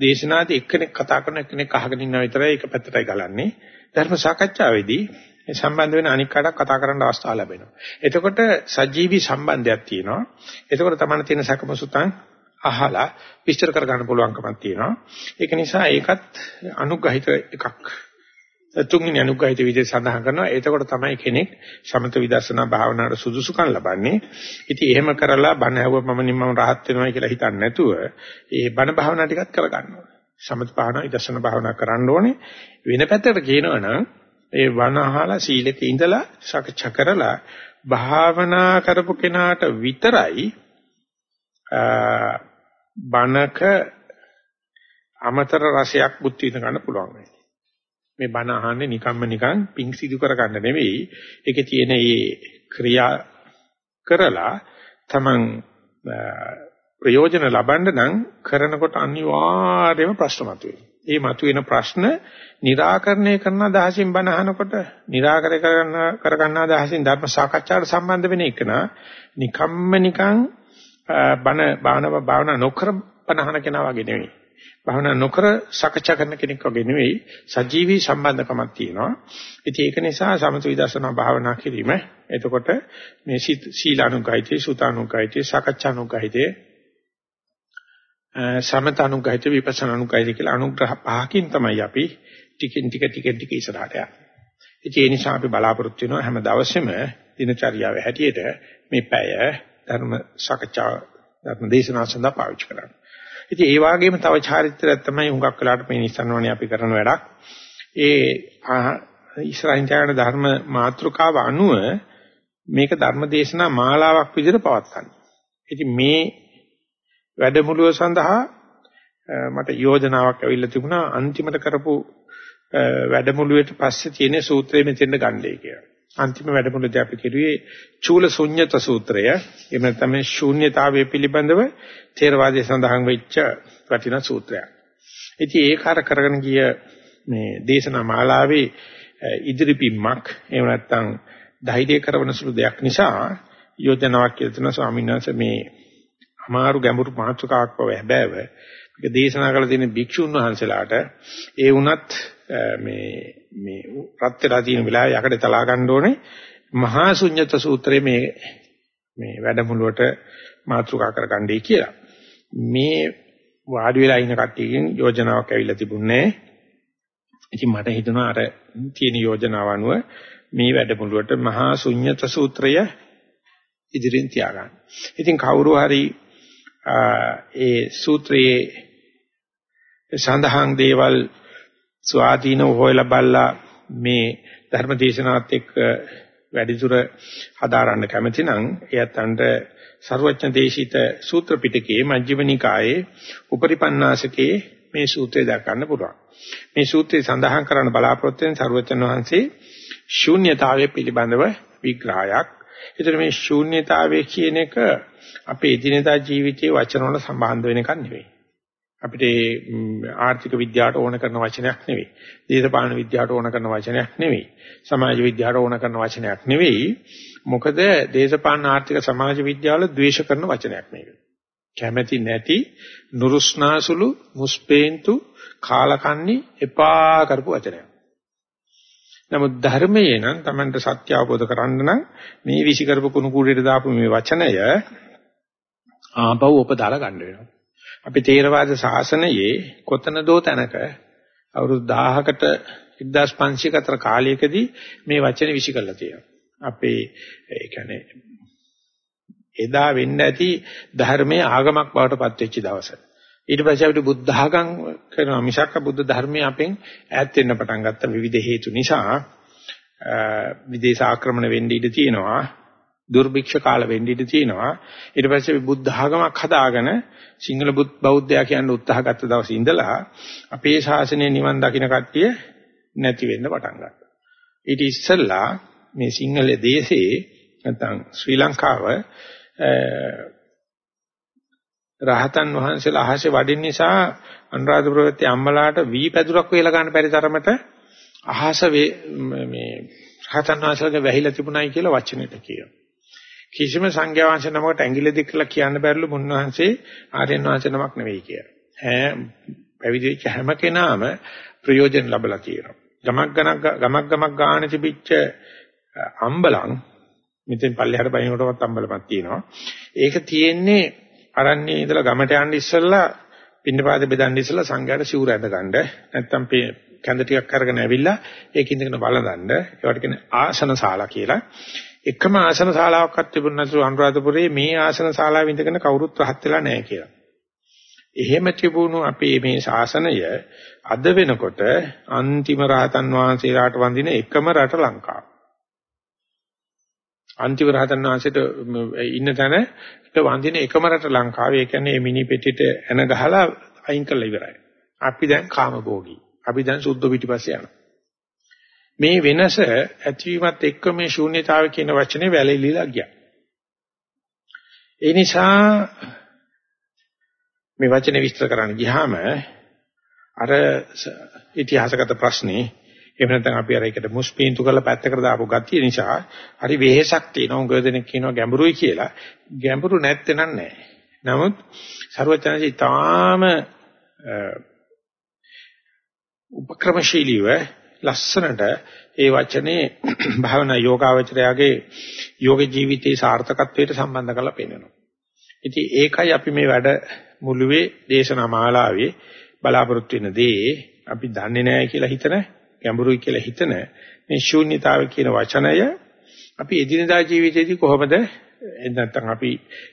දේශනාදී එක්කෙනෙක් කතා කරන එක්කෙනෙක් අහගෙන ඉන්නවා විතරයි ඒක පැත්තටයි ගලන්නේ. ධර්ම සාකච්ඡාවේදී සම්බන්ධ වෙන අනික් කාටක් කතා කරන්න අවස්ථාව ලැබෙනවා. එතකොට සජීවී සම්බන්ධයක් තියෙනවා. එතකොට තමයි තියෙන සකමසුතන් අහලා විස්තර කර ගන්න පුළුවන්කමක් තියෙනවා. ඒක නිසා ඒකත් අනුග්‍රහිත එකක්. තුන්වෙනි අනුග්‍රහිත විදිහට සඳහන් කරනවා. එතකොට තමයි කෙනෙක් සමත විදර්ශනා භාවනාවට සුදුසුකම් ලබන්නේ. ඉතින් එහෙම කරලා බණ ඇහුවම මම මම rahat වෙනවා කියලා හිතන්නේ නැතුව ඒ බණ භාවනා ටිකත් කරගන්න ඕනේ. සමත භාවනා විදර්ශනා භාවනා කරන්න ඕනේ. වෙන පැත්තකට කියනවනම් ඒ වනහලා සීලෙක ඉඳලා සකච්ඡා කරලා භාවනා කරපු කෙනාට විතරයි බණක අමතර රසයක් බුද්ධ විඳ ගන්න පුළුවන් වෙන්නේ. මේ බණ අහන්නේ නිකම්ම නිකන් පිං සිදු කරගන්න නෙවෙයි. ඒකේ තියෙන මේ ක්‍රියා කරලා තමන් ප්‍රයෝජන ලබන්න නම් කරනකොට අනිවාර්යයෙන්ම ප්‍රශ්න මතුවෙනවා. ඒ මතුවෙන ප්‍රශ්න निराකරණය කරන අදහසින් බණ අහනකොට निराකරණය කරන කරගන්න අදහසින් ධර්ම සාකච්ඡාවට සම්බන්ධ වෙන එක නිකම්ම නිකං බණ භාවනාව භාවනා නොකර බණහන කෙනා වගේ නෙවෙයි. භාවනා නොකර සාකච්ඡා කරන කෙනෙක් වගේ නෙවෙයි. සජීවී සම්බන්ධකමක් තියෙනවා. ඉතින් ඒක නිසා සමතු විදර්ශනා භාවනා කිරීම එතකොට මේ සීලානුගායිතේ සුතානුගායිතේ සාකච්ඡානුගායිතේ සමතනුගායිතේ විපස්සනානුගායිතේ කියලා අනුග්‍රහ පහකින් තමයි අපි ටිකෙන් ටික ටිකෙන් ටික ඉස්සරහට යන්නේ. ඒ නිසා අපි බලාපොරොත්තු වෙනවා හැම දවසෙම දිනචරියාවේ හැටියට මේ පැය ධර්ම සාකච්ඡා ධර්ම දේශනාව සඳහා පාවිච්චි කරන්න. ඉතින් ඒ වගේම තව චාරිත්‍රයක් තමයි හුඟක් වෙලාට මේ නිසන්වනේ අපි කරන වැඩක්. ඒ ඉස්රායිල් ත්‍යාගන ධර්ම මාතෘකාව අනුව මේක ධර්ම දේශනා මාලාවක් විදිහට පවත්වන්නේ. ඉතින් මේ වැඩමුළුව සඳහා මට යෝජනාවක් ඇවිල්ලා තිබුණා අන්තිමට කරපු වැඩමුළුවට පස්සේ තියෙන සූත්‍රය මෙතෙන්ද ගන්නයි කියලා. අන්තිම වැඩමුළුවේදී අපි කිරුවේ චූල ශුන්්‍යත සූත්‍රය. එහෙම නැත්නම් මේ ශූන්‍යතාවය පිළිබඳව තේරවාදයේ සඳහන් වෙච්ච වටිනා සූත්‍රයක්. ඉතින් ඒක අර කරගෙන ගිය මේ දේශනා මාලාවේ ඉදිරි පිම්මක් එහෙම නැත්නම් ධෛර්ය කරවන සුළු දෙයක් නිසා යෝජනාවක් කියලා තියෙනවා ස්වාමීන් වහන්සේ මේ අමාරු ගැඹුරු මාතෘකාවක් බව හැබෑව. මේක දේශනා කළ තියෙන භික්ෂුන් වහන්සේලාට ඒ වුණත් මේ මේ රත් වෙලා තියෙන වෙලාවේ යකඩ තලා ගන්න ඕනේ මහා ශුන්්‍යත සූත්‍රයේ මේ මේ වැඩමුළුවට මාතෘකා කරගන්නයි කියලා. මේ වාඩි වෙලා ඉන්න කට්ටියකින් යෝජනාවක් ඇවිල්ලා තිබුණේ. ඉතින් මට හිතුණා අර තියෙන යෝජනාව අනුව මේ වැඩමුළුවට මහා ශුන්්‍යත සූත්‍රය ඉදිරියෙන් තියාගන්න. ඉතින් කවුරු හරි ඒ සූත්‍රයේ සඳහන් දේවල් ස්වාධීනව හොයලා බලලා මේ ධර්මදේශනාත් එක්ක වැඩිදුර හදාරන්න කැමති නම් එයත් අන්ට ਸਰවඥ දේශිත සූත්‍ර පිටකයේ මජ්ක්‍ධිම නිකායේ උපරිපන්නාසකේ මේ සූත්‍රය දක්වන්න පුළුවන්. මේ සූත්‍රය සඳහන් කරන්න බලාපොරොත්තු වෙන ਸਰවඥ වහන්සේ ශූන්‍යතාවය පිළිබඳව විග්‍රහයක්. ඒතර මේ ශූන්‍යතාවය කියන එක අපේ එදිනදා ජීවිතයේ වචන වල සම්බන්ධ වෙන එකක් නෙවෙයි. අපිට ආර්ථික විද්‍යාවට ඕන කරන වචනයක් නෙවෙයි. දේශපාලන විද්‍යාවට ඕන කරන වචනයක් නෙවෙයි. සමාජ විද්‍යාවට ඕන කරන වචනයක් නෙවෙයි. මොකද දේශපාලන ආර්ථික සමාජ විද්‍යාවල ද්වේෂ කරන වචනයක් මේක. කැමැති නැති නුරුස්නාසුළු මුස්පේන්තු කාලකන්ණි එපා කරපු වචනයක්. නමුත් ධර්මයේ නම් Tamanට සත්‍ය අවබෝධ කරගන්න නම් මේ විසි කරපු කුණු කූඩේට දාපු මේ වචනය ආපහු උපදාලා ගන්න වෙනවා. අපි තේරවාද ශාසනයේ කොතනදෝ තැනක අවුරුදු 1000කට 1500ක අතර කාලයකදී මේ වචනේ විසි කරලා තියෙනවා. අපේ ඒ කියන්නේ එදා වෙන්න ඇති ධර්මයේ ආගමක් බවට පත් වෙච්ච දවස. ඊට පස්සේ අපිට බුද්ධ ආගම් කරනවා මිසක් බුද්ධ ධර්මයේ අපෙන් ඈත් වෙන්න පටන් ගත්ත විවිධ හේතු නිසා විදේශ ආක්‍රමණ වෙන්න ඉඩ තියෙනවා. දුර්භික්ෂ කාල වෙන්න ඉඩ තියෙනවා. ඊට පස්සේ බුද්ධ ආගමක් හදාගෙන සිංහල බෞද්ධයා කියන උත්සාහ ගත්ත දවසේ ඉඳලා අපේ ශාසනය නිවන් දකින්න කට්ටිය නැති වෙන්න පටන් ගත්තා. ඊට ඉස්සෙල්ලා මේ සිංහල දේශේ නැත්නම් ශ්‍රී ලංකාව රහතන් වහන්සේලා අහසේ වඩින්න නිසා අනුරාධපුරයේ අම්මලාට වී පැදුරක් වේලා ගන්න බැරි තරමට අහස මේ රහතන් වහන්සේලාගේ වැහිලා තිබුණයි කියලා වචනෙට කියනවා. කිසිම සංඝයා වහන්සේ නමකට ඇඟිලි දික් කළා කියන්න බැරිලු මුන්නහන්සේ ආර්යයන් වහන්සේ නමක් නෙවෙයි කියලා. ඈ පැවිදි වෙච්ච හැම කෙනාම ප්‍රයෝජන ලැබලා තියෙනවා. ගමක් ගමක් ගමක් ගමක් ගාන තිබිච්ච අම්බලන් මෙතෙන් පල්ලෙහාට බයිනකොටවත් අම්බලමක් තියෙනවා. ඒක තියෙන්නේ අරන්නේ ඉඳලා ගමට යන්න ඉස්සෙල්ලා පින්නපාත බෙදන්න ඉස්සෙල්ලා සංඝයාට සිවුර ඇඳ ගන්න. නැත්තම් කැඳ ටිකක් අරගෙන ඇවිල්ලා ඒක ඉඳගෙන බලඳන්න. ඒවට කියන්නේ ආසන ශාලා කියලා. එකම ආසන ශාලාවක්වත් තිබුණ නැතුව අනුරාධපුරයේ මේ ආසන ශාලාව ඉඳගෙන කවුරුත් රහත් වෙලා නැහැ කියලා. එහෙම තිබුණු අපේ මේ ශාසනය අද වෙනකොට අන්තිම රහතන් වහන්සේලාට වඳින එකම රට ලංකාව. අන්තිම රහතන් වහන්සේට ඉන්න තැන වඳින එකම රට ලංකාව. ඒ කියන්නේ මිනි පෙට්ටියට එන ගහලා අයින් කරලා ඉවරයි. අපි දැන් කාමභෝගී. අපි දැන් සුද්ධ පිටිපස්සේ යනවා. මේ වෙනස ඇතිවීමත් එක්ක මේ ශූන්‍යතාවය කියන වචනේ වැළලීලා ගියා. ඒ නිසා මේ වචනේ විස්තර කරන්න ගියාම අර ඉතිහාසගත ප්‍රශ්නේ එහෙම නැත්නම් අපි අර එකට මුස්පීන්තු කරලා පැත්තකට දාපු ගතිය නිසා හරි වෙහෙසක් තියෙනවා. උගව දෙනෙක් කියනවා ගැඹුරුයි කියලා. ගැඹුරු නැත්තේ නෑ. නමුත් ਸਰවඥාජි තාම උපක්‍රමශීලීව ලස්සනට ඒ වචනේ භාවනා යෝගාවචරයාගේ යෝග ජීවිතයේ සාර්ථකත්වයට සම්බන්ධ කරලා පෙන්නනවා. ඉතින් ඒකයි අපි මේ වැඩ මුළුවේ දේශනා මාලාවේ බලාපොරොත්තු වෙන දේ අපි දන්නේ නැහැ කියලා හිතන ගැඹුරුයි කියලා හිතන මේ ශූන්‍යතාවය කියන වචනය අපි එදිනදා ජීවිතේදී කොහොමද නැත්නම් අපි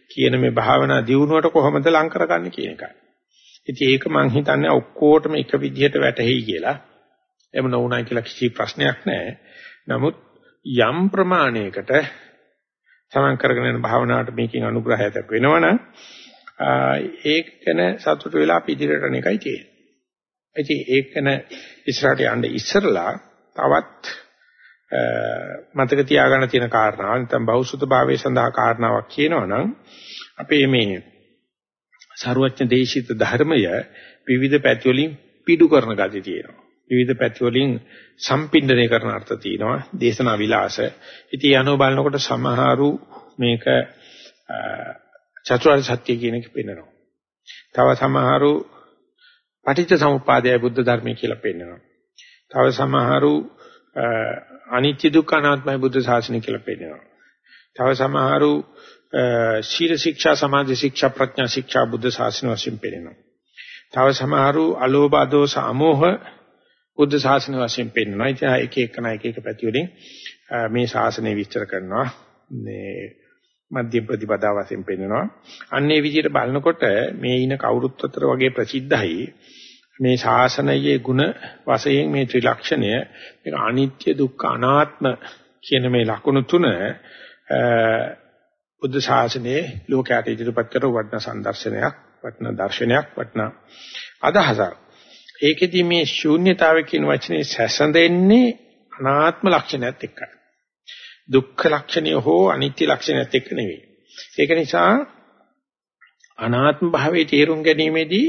කියන මේ භාවනා දියුණුවට කොහොමද ලං කරගන්නේ කියන එකයි. ඉතින් ඒක මම හිතන්නේ ඔක්කොටම එක විදිහට වැටහෙයි කියලා. එහෙම නොවුණයි කියලා කිසි ප්‍රශ්නයක් නැහැ. නමුත් යම් ප්‍රමාණයකට සමන් කරගෙන යන භාවනාවට මේකෙන් අනුග්‍රහයක් වෙනවනම් ඒකන සතුට වෙලා අපි ඉදිරියට යන එකයි තියෙන්නේ. ඉතින් ඒකන ඉස්සරහට යන්න ඉස්සරලා තවත් මතක තියාගන්න තියෙන කාරණාව නැත්නම් බෞසුත භාවයේ සඳහා කාරණාවක් කියනවනම් අපේ මේ ਸਰුවඥ දේශිත ධර්මය විවිධ පැති වලින් පිටු කරන ගති තියෙනවා. විවිධ පැති වලින් සම්පින්දනය කරන අර්ථ තියෙනවා. දේශනා විලාස. ඉතින් යනෝ බලනකොට සමහරු මේක චතුරාර්ය සත්‍ය කියන එක පෙන්වනවා. තව සමහරු පටිච්ච සමුප්පාදයයි බුද්ධ ධර්මය කියලා පෙන්වනවා. තව සමහරු අනිත්‍ය දුක්ඛ අනාත්මයි බුද්ධ ශාසනය කියලා පෙන්වනවා. තව සමහරු ශීල ශික්ෂා සමාධි ශික්ෂා ප්‍රඥා ශික්ෂා බුද්ධ ශාසන වශයෙන් පෙන්වනවා. තව සමහරු අලෝභ අදෝස අමෝහ බුද්ධ ශාසන වශයෙන් පෙන්වනවා. ඉතින් එක එකන එක එක පැති වලින් මේ ශාසනය විස්තර කරනවා. මේ මධ්‍ය ප්‍රතිපදා වශයෙන් පෙන්වනවා. අන්නේ විදිහට බලනකොට මේ ඉන කවුරුත් අතර වගේ ප්‍රසිද්ධයි මේ ශාසනයේ ಗುಣ වශයෙන් මේ ත්‍රිලක්ෂණය මේක අනිත්‍ය දුක්ඛ අනාත්ම කියන මේ ලක්ෂණ තුන බුද්ධ ශාසනයේ ලෝකයට ඉදිරිපත් කර වටන සම්දර්ශනයක් වටන දර්ශනයක් වටන අදහසක්. ඒකෙදි මේ ශූන්‍යතාවය කියන වචනේ සැසඳෙන්නේ අනාත්ම ලක්ෂණයත් එක්කයි. දුක්ඛ ලක්ෂණය හෝ අනිත්‍ය ලක්ෂණයත් එක්ක නෙවෙයි. ඒක නිසා අනාත්ම භාවයේ තේරුම් ගැනීමේදී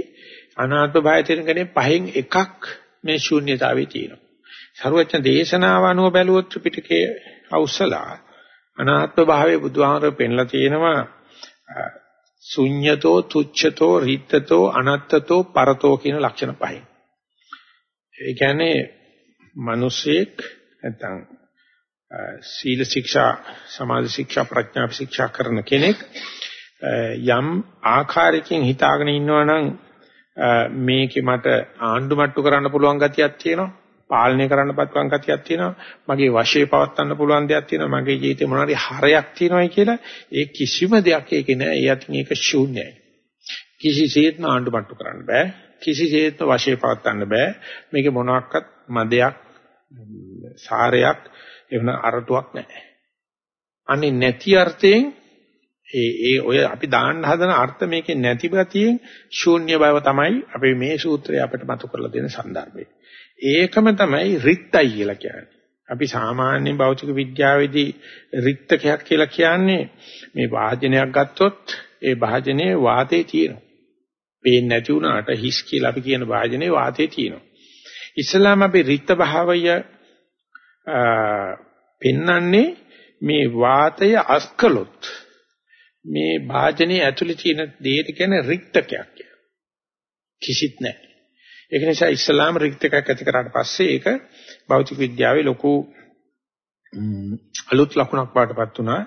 අනාත්ම භාවය තේරුම් ගැනීම පහෙන් එකක් මේ ශූන්‍යතාවයේ තියෙනවා. සරුවචන දේශනාව අනුව බැලුවොත් ත්‍රිපිටකයේ අවසලා අනාත්ම භාවයේ බුදුහාමර පෙන්ලා තියෙනවා ශුඤ්‍යතෝ තුච්ඡතෝ රිත්තතෝ අනත්තතෝ පරතෝ කියන ලක්ෂණ පහෙන්. ඒ කියන්නේ මිනිසෙක් නැත්නම් සීල ශික්ෂා සමාධි ශික්ෂා ප්‍රඥා ශික්ෂා කරන කෙනෙක් යම් ආකාරයකින් හිතාගෙන ඉන්නවනම් මේකේ මට ආණ්ඩු මට්ටු කරන්න පුළුවන් ගතියක් තියෙනවා පාලනය කරන්න පුළුවන් ගතියක් තියෙනවා මගේ වශයේ පවත්වන්න පුළුවන් දෙයක් තියෙනවා මගේ ජීවිතේ මොනවාරි හරයක් තියෙනවායි කියලා ඒ කිසිම දෙයක් ඒකේ නෑ. ඒ අතින් ඒක ශූන්‍යයි. කිසිසේත්ම ආණ්ඩුපට්ටු කරන්න බෑ. කිසිසේත්ම වශයේ පවත්වන්න බෑ. මේක මොනක්වත් මදයක් සාරයක් එවන අරටුවක් නැහැ. අනේ නැති අර්ථයෙන් ඒ ඒ ඔය අපි දාන්න හදන අර්ථ මේකේ නැති ගතියෙන් ශූන්‍ය බව තමයි අපි මේ සූත්‍රය අපිට මතු කරලා දෙන સંદર્ભය. ඒකම තමයි රිත්තයි කියලා කියන්නේ. අපි සාමාන්‍ය භෞතික විද්‍යාවේදී රික්තකයක් කියලා කියන්නේ මේ වාදනයක් ගත්තොත් ඒ වාදනයේ වාතේ තියෙනවා. පේන්නේ නැති වුණාට හිස් කියලා අපි කියන වාදනයේ වාතේ තියෙනවා. ඉස්ලාම අපි රික්ත භාවය පෙන්වන්නේ මේ වාතය අස්කලොත් මේ භාජනයේ ඇතුලේ තියෙන දේට කියන්නේ රික්තකයක් කියලා. කිසිත් නැහැ. ඒක නිසා ඉස්ලාම රික්තකයක් ඇති කරාට පස්සේ ඒක භෞතික විද්‍යාවේ ලොකු අලුත් ලකුණක් වඩටපත් වුණා.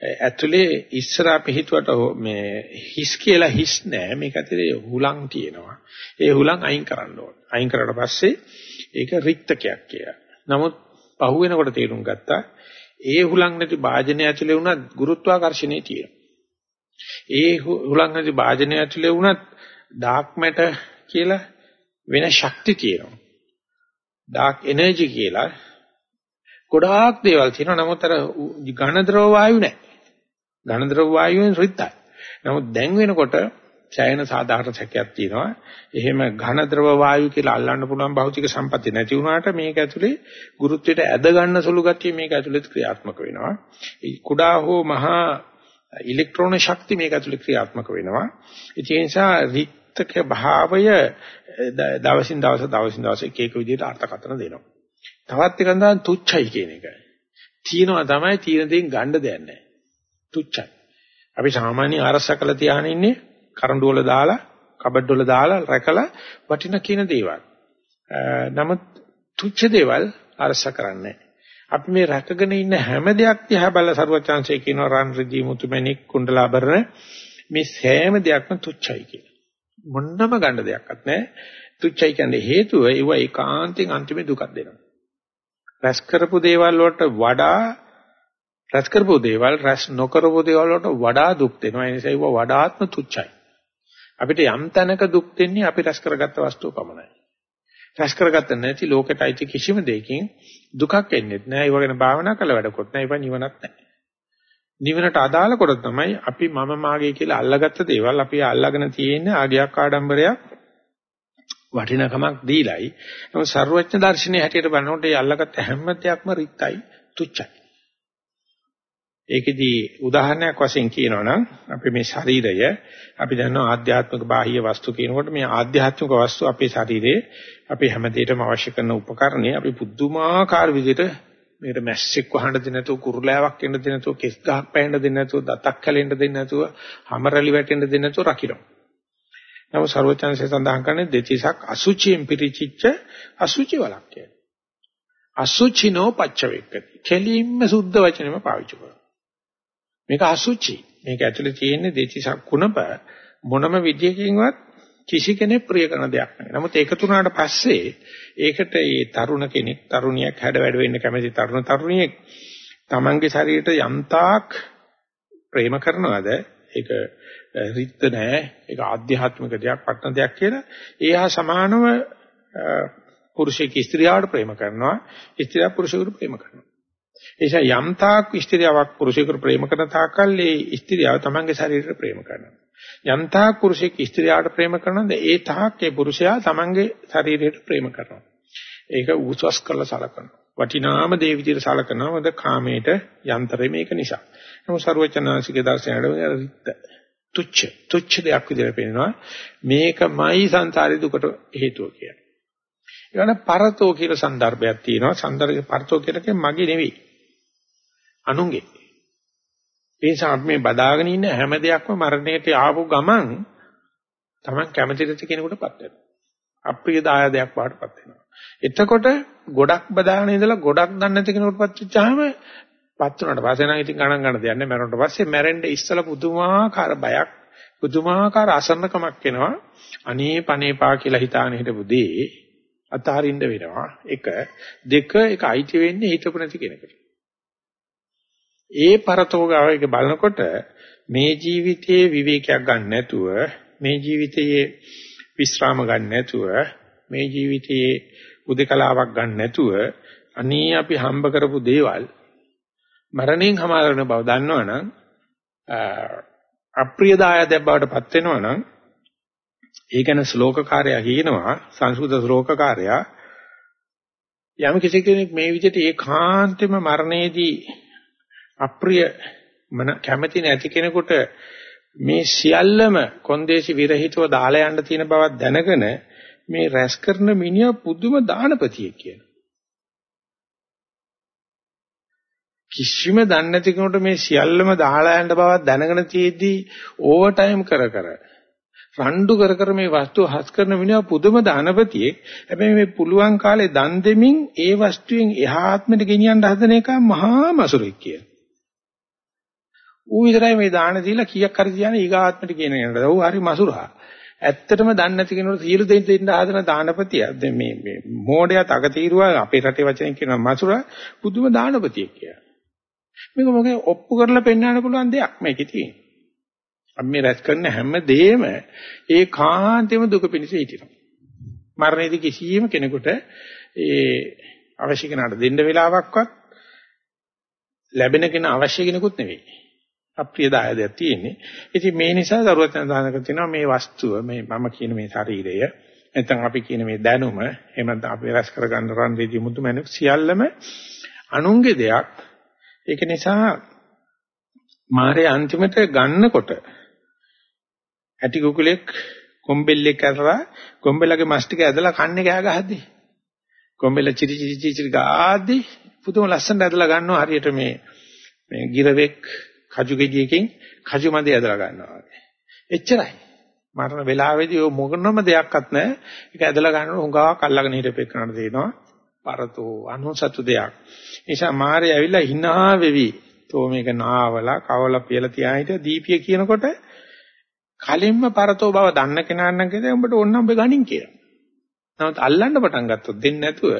ඇතුලේ ඉස්සරහා පිහිටුවට මේ හිස් කියලා හිස් නෑ මේක ඇතුලේ හුලං තියෙනවා. ඒ හුලං අයින් කරන්න ඕන. අයින් කරලා පස්සේ ඒක රික්තකයක් කියලා. නමුත් පහු වෙනකොට තේරුම් ගත්තා ඒ හුලං නැති වාජනය ඇතුලේ වුණත් ගුරුත්වාකර්ෂණය තියෙනවා. ඒ හුලං නැති වාජනය ඇතුලේ වුණත් ඩාර්ක් මැටර් කියලා වෙන ශක්ති තියෙනවා. ඩාර්ක් එනර්ජි කියලා ගොඩාක් දේවල් තියෙනවා. නමුත් අර ඝන ද්‍රව වායු නැහැ. ඝන ද්‍රව වායුවෙන් රිත්යි. නමුත් දැන් වෙනකොට ඡයන සාධාරණ සැකයක් තියෙනවා. එහෙම ඝන ද්‍රව වායු කියලා අල්ලන්න පුළුවන් භෞතික සම්පatti නැති වුණාට මේක ඇතුලේ ගුරුත්වයට ඇද ගන්න සුළු ගතිය මේක ඇතුලේ ක්‍රියාත්මක වෙනවා. කුඩා හෝ මහා ඉලෙක්ට්‍රෝන ශක්තිය මේක ඇතුලේ ක්‍රියාත්මක වෙනවා. ඒ නිසා රික්තක භාවය දවසින් දවස දවසින් දවස එක එක විදිහට අර්ථකථන දෙනවා. තවත් එකක් තමයි තුච්චයි කියන එක. තියෙනවා තමයි තියෙන දේෙන් ගන්න දෙයක් නැහැ. තුච්චයි. අපි සාමාන්‍ය ආරක්ෂා කළ තියාගෙන ඉන්නේ කරඬු වල දාලා, කබඩ් වල දාලා රැකලා වටින කියන දේවල්. නමුත් තුච්ච දේවල් ආරක්ෂා කරන්නේ අපි මේ රැකගෙන ඉන්න හැම දෙයක් දිහා බල සරුවචාන්සේ කියනවා රන් රිදී මුතුමැණික් කුණ්ඩලාභරණ මේ සෑම දෙයක්ම තුච්චයි කියලා. මොන්නම ගන්න දෙයක්වත් නැහැ. තුච්චයි කියන්නේ හේතුව ඒව ඒකාන්තයෙන් අන්තිමේ දුකක් දෙනවා. රැස් කරපු දේවල් වලට වඩා රැස් කරපු දේවල් රැස් නොකරපු දේවල් වලට වඩා දුක් දෙනවා. ඒ නිසා ඒව වඩාත්ම තුච්චයි. අපිට යම් තැනක දුක් දෙන්නේ අපි රැස් කරගත්ත වස්තුව පමණයි. රැස් කරගත්ත නැති ලෝකෙට අයිති කිසිම දෙයකින් දුකක් එන්නේ නැහැ. ඒ වගේම භාවනා කළ වැඩකොත් නැහැ. ඒවා නිවනක් නැහැ. නිවනට අදාළ කොට තමයි අපි මම මාගේ කියලා අල්ලගත්ත දේවල් අපි අල්ලගෙන තියෙන ආගයක් ආඩම්බරයක් වටිනකමක් දීලයි. නමුත් ਸਰවඥ දර්ශනයේ හැටියට බලනකොට ඒ අල්ලගත්ත හැම දෙයක්ම රිත්යි, තුච්චයි. ඒකෙදි උදාහරණයක් වශයෙන් කියනවා නම් අපි මේ ශරීරය අපි දන්නවා ආධ්‍යාත්මික බාහ්‍ය වස්තු කියනකොට මේ ආධ්‍යාත්මික වස්තු අපේ ශරීරයේ අපි හැමදේටම අවශ්‍ය කරන උපකරණේ අපි පුදුමාකාර විදිහට මේකට මැස්සෙක් වහන්න දෙන්නේ නැතුව කුරුලෑවක් එන්න දෙන්නේ නැතුව කෙස් ගහක් පැහෙන්න දෙන්නේ නැතුව දතක් කැලෙන්න දෙන්නේ නැතුව හැමරලි වැටෙන්න දෙන්නේ නැතුව රකින්න. නමුත් ਸਰවචන්සේ සඳහන් කරන්නේ දෙතිසක් අසුචියෙන් පිරිචිච්ච අසුචි වලක් කියලා. අසුචිනෝ පච්චවේක්කති. කෙලින්ම සුද්ධ වචනෙම පාවිච්චි කරනවා. මේක අසුචි. මේක ඇතුලේ තියෙන දෙතිසක් කුණප මොනම විදියකින්වත් කිසි කෙනෙක් ප්‍රිය කරන දෙයක් නෙවෙයි. නමුත් ඒකතු වුණාට පස්සේ ඒකට මේ තරුණ කෙනෙක්, තරුණියක් හැඩ වැඩ වෙන්න කැමති තරුණ තරුණියෙක් තමන්ගේ ශරීරයට යම්තාක් ප්‍රේම කරනවද? ඒක රිත්ත නෑ. ඒක ආධ්‍යාත්මික දෙයක් පටන දෙයක් කියලා. ඒහා සමානව පුරුෂයෙක් ස්ත්‍රියවට ප්‍රේම කරනවා. ස්ත්‍රිය පුරුෂයෙකුට ප්‍රේම කරනවා. එيشා යම් තාක් ස්ත්‍රියාවක් පුරුෂයෙකුට ප්‍රේම කරන තාක්කල් ඒ ස්ත්‍රියාව තමන්ගේ ශරීරයට ප්‍රේම කරනවා. යම් තාක් පුරුෂයෙක් ස්ත්‍රියට ප්‍රේම කරනද ඒ තාක් ඒ පුරුෂයා තමන්ගේ ශරීරයට ප්‍රේම කරනවා. ඒක උසස් කරලා සලකනවා. වටිනාම දේ විදිහට සලකනවා. මොකද කාමයට යන්ත්‍රය මේක නිසා. නමුත් ਸਰවචනාසික දර්ශනයට රිත්ත තුච්ච තුච්ච දෙයක් විදිහට පේනවා මේකමයි සංසාරේ දුකට හේතුව කියන්නේ. ඊළඟ පරතෝ කියලා સંદર્ભයක් තියෙනවා. સંદર્ભේ පරතෝ කියලා කියන්නේ මගේ නෙවෙයි. අනුන්ගේ. ඒ නිසා අපි මේ බදාගෙන ඉන්න හැම දෙයක්ම මරණයට ආපු ගමන් Taman කැමති දෙයක් කෙනෙකුටපත් වෙනවා. අප්‍රිය දායදයක් වඩටපත් වෙනවා. එතකොට ගොඩක් බදාගෙන ඉඳලා ගොඩක් දන්නේ නැති කෙනෙකුටපත් වෙච්චාම පත් වුණාට පස්සේ නම් ඉතින් ගණන් ගන්න දෙයක් නැහැ. මරණයට පස්සේ මැරෙන්න ඉස්සලා පුදුමාකාර බයක්, පුදුමාකාර අසන්නකමක් එනවා. අනේ පණේපා කියලා හිතාගෙන හිටපු දේ අතහරින්න වෙනවා. එක දෙක එක අයිති වෙන්නේ හිතපු නැති කෙනෙකුට. ඒ පරතෝගාවයක බලනකොට මේ ජීවිතයේ විවේකයක් ගන්න නැතුව මේ ජීවිතයේ විශ්‍රාම ගන්න නැතුව මේ ජීවිතයේ උදකලාවක් ගන්න නැතුව අනී අපි හම්බ කරපු දේවල් මරණයෙන් හමාර වෙන බව දන්නවනම් අප්‍රියදායදයක් බවට පත් වෙනවනම් ඒ ගැන ශ්ලෝකකාරයා කියනවා සංස්කෘත ශ්ලෝකකාරයා යම් කිසි කෙනෙක් මේ විදිහට ඒකාන්තෙම මරණයේදී අප්‍රිය මන කැමැති නැති කෙනෙකුට මේ සියල්ලම කොන්දේසි විරහිතව දාලා යන්න තියෙන බවක් දැනගෙන මේ රැස් කරන මිනිහා පුදුම දානපතියෙක් කියන. කිසිම දන්නේ නැති කෙනෙකුට මේ සියල්ලම දාලා යන්න බවක් දැනගෙන තියෙද්දි ඕවර් ටයිම් කර කර රණ්ඩු කර කර මේ වස්තුව හස් කරන මිනිහා පුදුම දානපතියෙක්. හැබැයි මේ පුළුවන් කාලේ දන් දෙමින් ඒ වස්තුවෙන් එහා ආත්මෙට ගෙනියන්න හදන එක මහා මසුරෙක් කියන. ඌ විතරයි මේ දාන දීලා කීයක් හරි කියන්නේ ඊගාත්මට කියන යනද. ඌ හරි මසුරා. ඇත්තටම දන්නේ නැති කෙනෙකුට සියලු දෙයින් දෙන්න හදන දානපතිය. දැන් මේ මේ මෝඩයා තකතිරුවා අපේ රටේ වචනෙන් කියනවා මසුරා පුදුම දානපතියෙක් කියලා. මේක මොකද ඔප්පු කරලා පෙන්වන්න පුළුවන් දෙයක් මේකේ තියෙන්නේ. අපි මේ රැස් කරන හැම දෙෙම ඒ කාන්තේම දුක පිණිස හිටිනවා. මරණයේදී කිසියම් කෙනෙකුට ඒ අවශ්‍ය කෙනාට දෙන්න වෙලාවක්වත් ලැබෙන කෙනා අවශ්‍ය කෙනෙකුත් නෙවෙයි. අප්‍රිය දායදයක් තියෙන්නේ. ඉතින් මේ නිසා දරුවත් සඳහන් කර තිනවා මේ වස්තුව මේ මම කියන මේ ශරීරය නැත්නම් අපි කියන මේ දැනුම එහෙම නැත්නම් අපි රැස් කරගන්න රන් රෙදි මුතු මැණික් සියල්ලම අනුන්ගේ දෙයක්. ඒක නිසා මාරේ අන්තිමට ගන්නකොට ඇටි කුකුලෙක් කොම්බෙල්ලෙක් කරලා කොම්බෙලගේ මස් ටික ඇදලා කන්නේ කෑ ගහද්දී කොම්බෙල චිරි චිරි චිරි ගාද්දී පුදුම ලස්සනට ඇදලා ගන්නවා හරියට මේ මේ ගිරවෙක් කජු ගෙඩියකින් කජු මැදේ ඇදලා ගන්නවා වගේ. එච්චරයි. මරණ වෙලාවේදී ඔය මොකනම දෙයක්වත් නැහැ. ඒක ඇදලා ගන්නකොට හුඟාවක් අල්ලගෙන හිටපෙන්නට දෙනවා. පරතෝ අනුසතු දෙයක්. නිසා මාරේ ඇවිල්ලා hina වෙවි. තෝ මේක නාවලා කවලා පියලා තියා හිට දීපිය කියනකොට කලින්ම පරතෝ බව දන්න කෙනා නම් කියද උඹට ඕන නම් ඔබ ගනින් කියලා. නමුත් අල්ලන්න පටන් ගත්තොත් දෙන්නේ නැතුව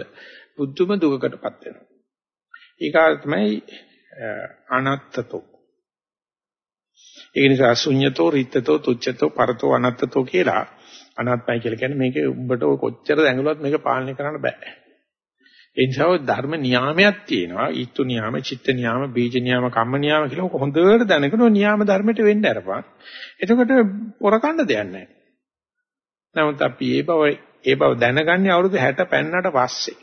බුද්ධම දුකකටපත් වෙනවා. ඊගා තමයි අනත්තතෝ ඒ නිසා ශුන්‍යතෝ රිත්තතෝ තුච්ඡතෝ පරතෝ අනත්තතෝ කියලා අනාත්මයි කියලා කියන්නේ මේක උඹට කොච්චර දැඟලුවත් මේක පාලනය කරන්න බෑ. ඒ නිසා ධර්ම නියාමයක් තියෙනවා. ඊත්තු නියාම, චිත්ත නියාම, බීජ නියාම, කම්ම නියාම කියලා ඔක හොඳට දැනගෙන නියාම ධර්මයට වෙන්න අරපන්. එතකොට පොරකන්න දෙයක් නැහැ. නමුත් අපි ඒ බව ඒ බව දැනගන්නේ අවුරුදු 60 පෙන්නට පස්සේ.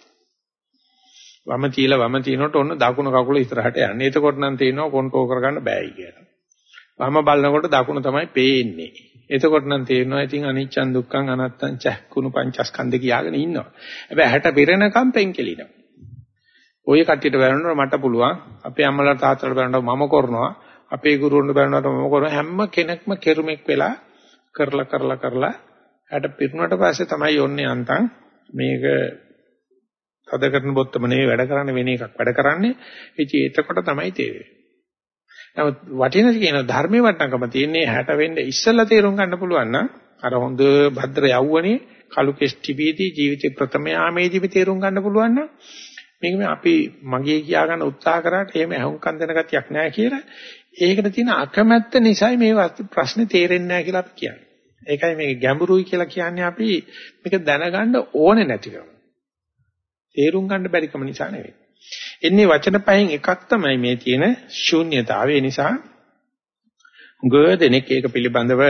වම තියලා වම තිනකොට ඔන්න දකුණු කකුල ඉස්සරහට යන්නේ. එතකොට නම් තේිනවා කොන්ට්‍රෝල් කරගන්න බෑයි කියලා. වම බලනකොට දකුණ තමයි පේන්නේ. එතකොට නම් තේරෙනවා ඉතින් අනිච්චන් දුක්ඛං අනත්තං චක්කුණු පංචස්කන්ධ කියාගෙන ඉන්නවා. හැබැයි හැට පිරෙනකම් පෙන්කෙලිනවා. ওই කට්ටියට බලනකොට මට පුළුවන් අපේ අම්මලා තාත්තලා බලනකොට මම කරනවා අපේ ගුරුවරුන්ට බලනකොට මම කරනවා හැම කෙනෙක්ම කෙරුමෙක් වෙලා කරලා කරලා කරලා හැට පිරුණාට පස්සේ තමයි යොන්නේ අන්තං මේක තද කරන බොත්තම නෙවෙයි වැඩ කරන්නේ වෙන එකක් වැඩ කරන්නේ ඉතින් එතකොට තමයි තේරෙන්නේ නමුත් වටින කියන ධර්මයේ වටනකම තියෙන්නේ 60 වෙන්න ඉස්සෙල්ලා තේරුම් ගන්න පුළුවන් නම් අර හොඳ භද්‍ර යවුවනේ කලු කෙස් ටිබීදී ජීවිතේ ප්‍රථම යාමේදී තේරුම් ගන්න පුළුවන් නම් මේක මේ අපි මගේ කියා ගන්න උත්සාහ කරාට එහෙම අහුම්කම් දෙන ගතියක් නැහැ කියලා ඒකට තියෙන අකමැත්ත නිසායි මේ ප්‍රශ්නේ තේරෙන්නේ නැහැ කියලා අපි කියන්නේ. ඒකයි මේක ගැඹුරුයි කියලා කියන්නේ අපි මේක දැනගන්න ඕනේ නැතිකම. තේරුම් ගන්න බැරිකම නිසා නෙවෙයි. එන්නේ වචන පහෙන් එකක් තමයි මේ තියෙන ශූන්‍යතාවය. ඒ නිසා ගොඩනෙක් ඒක පිළිබඳව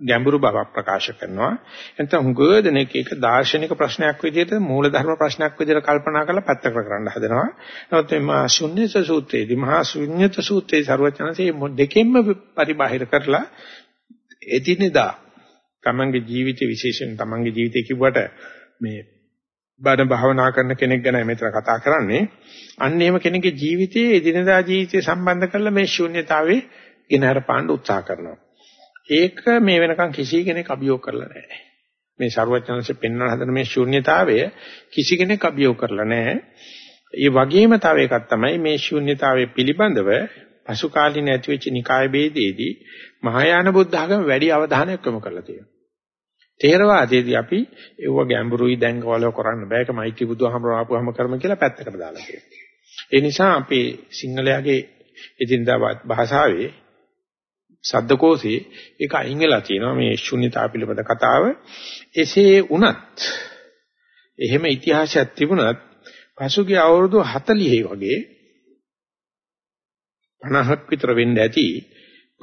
ගැඹුරු බවක් ප්‍රකාශ කරනවා. එතන ගොඩනෙක් ඒක දාර්ශනික ප්‍රශ්නයක් විදිහට මූලධර්ම ප්‍රශ්නයක් විදිහට කල්පනා කරලා පැත්තකට කරන්න හදනවා. නමුත් මේ ශූන්‍යත සූත්‍රයේදී මහා ශූන්‍යත සූත්‍රයේ ਸਰවඥාන්සේ දෙකෙන්ම පරිබාහිර කරලා එදිනෙදා තමන්ගේ ජීවිත විශේෂයෙන් තමන්ගේ ජීවිතය කිව්වට මේ බණ භාවනා කරන කෙනෙක් ගැන මෙතන කතා කරන්නේ. අන්න එහෙම කෙනෙකුගේ ජීවිතයේ එදිනදා ජීවිතය සම්බන්ධ කරලා මේ ශූන්‍යතාවේ ගෙනහැර පාන්න උත්සාහ කරනවා. ඒක මේ වෙනකන් කිසි කෙනෙක් අභියෝග කරලා නැහැ. මේ ਸਰුවචනanse පෙන්වන හදන මේ ශූන්‍යතාවය කිසි කෙනෙක් අභියෝග කරලා නැහැ. ඒ වගේම තව එකක් තමයි මේ ශූන්‍යතාවයේ පිළිබඳව පසු කාලීන ඇතිවෙච්ච නිකාය ભેදයේදී මහායාන බුද්ධ ආගම වැඩි අවධානයක් යොමු කරලා තියෙනවා. තේරවාදයේදී අපි ඒව ගැඹුරුයි දැන් කවල කරන්න බෑ ඒක මෛත්‍රී බුදුහමර ආපුවම කරම කියලා පැත්තකට දාලා තියෙනවා. ඒ නිසා අපේ සිංහලයාගේ එදිනදා භාෂාවේ සද්දකෝෂේ ඒක අයින් වෙලා තියෙනවා මේ ශුන්‍යතාව පිළිබඳ කතාව. එසේ වුණත් එහෙම ඉතිහාසයක් තිබුණත් පසුගිය අවුරුදු 40 වගේ 50ක් විතර වෙන්න ඇති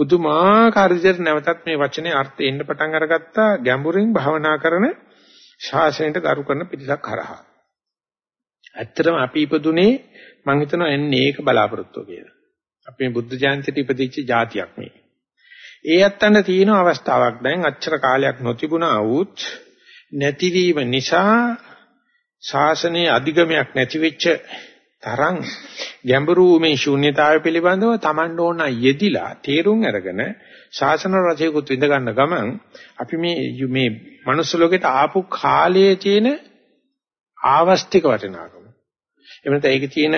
පුදුමාකාර විදිහට නැවතත් මේ වචනේ අර්ථය එන්න පටන් අරගත්තා ගැඹුරින් භවනා කරන ශාසනයට ගරු කරන පිටසක් හරහා. ඇත්තටම අපි ඉපදුනේ මම හිතනවා එන්නේ ඒක බලාපොරොත්තු කියලා. අපි මේ බුද්ධ ජයන්තිට ඉපදිච්ච જાතියක් මේ. ඒ ඇත්තන්න තියෙන අවස්ථාවක් දැන් අච්චර කාලයක් නොතිබුණා වූත් නැතිවීම නිසා ශාසනයේ අධිගමයක් නැති වෙච්ච තරම් ගැඹුරු මේ ශූන්‍යතාවය පිළිබඳව Taman ඕන යෙදිලා තේරුම් අරගෙන ශාසන රචයකුත් විඳ ගන්න ගමන් අපි මේ මේ මනුස්ස ලෝකෙට ආපු කාලයේ තියෙන ආවස්තික වටිනාකම. එහෙම නැත්නම් ඒකේ තියෙන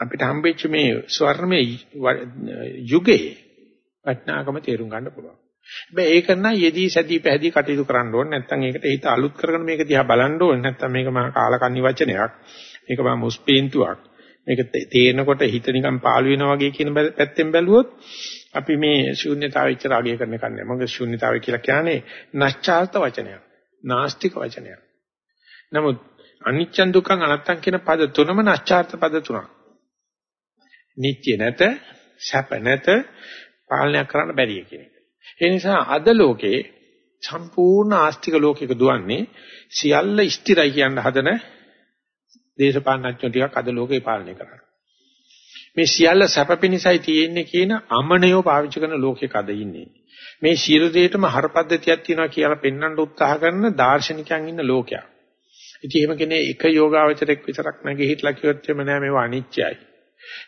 අපිට හම්බෙච්ච මේ ස්වර්ණමය යුගයේ වටිනාකම තේරුම් ගන්න පුළුවන්. හැබැයි ඒක නම් යෙදී සැදී පැහැදී කටයුතු කරන්න ඕනේ. නැත්නම් ඒකට හිත අලුත් කරගෙන මේක දිහා බලන්න ඕනේ. නැත්නම් මේක මහා කාලකන්ණි වචනයක්. මේක මහා මුස්පීන්තුවක්. මේක තේරෙනකොට හිත නිකන් පාළු වෙනවා වගේ කියන පැත්තෙන් බැලුවොත් අපි මේ ශූන්‍යතාවය ඉච්චර අගය කරන එක නෑ. මොකද ශූන්‍යතාවය කියලා කියන්නේ නැස්චාර්ත වචනයක්. නාස්තික වචනයක්. නමුත් අනිච්චන් දුක්ඛං අනත්තං කියන පද තුනම නැස්චාර්ත පද තුනක්. නිත්‍ය නැත, සැප නැත, පාලනය කරන්න බැරිය කියන එක. ඒ නිසා අද ලෝකේ සම්පූර්ණ ආස්තික ලෝකයක දුවන්නේ සියල්ල ස්ථිරයි කියන හදන දේශපාලනඥයෝ ටිකක් අද ලෝකේ පාලනය කරනවා. මේ සියල්ල සැපපිනිසයි තියෙන්නේ කියන අමනයෝ පාවිච්චි කරන ලෝකයක අද ඉන්නේ. මේ සියලු දෙයකම හරපද්ධතියක් තියෙනවා කියලා පෙන්වන්න උත්සාහ කරන දාර්ශනිකයන් ඉන්න ලෝකයක්. ඉතින් එහෙම කෙනේ එක යෝගාවචරයක් විතරක් නැගී හිටලා කිව්වොත් එම නෑ මේවා අනිත්‍යයි.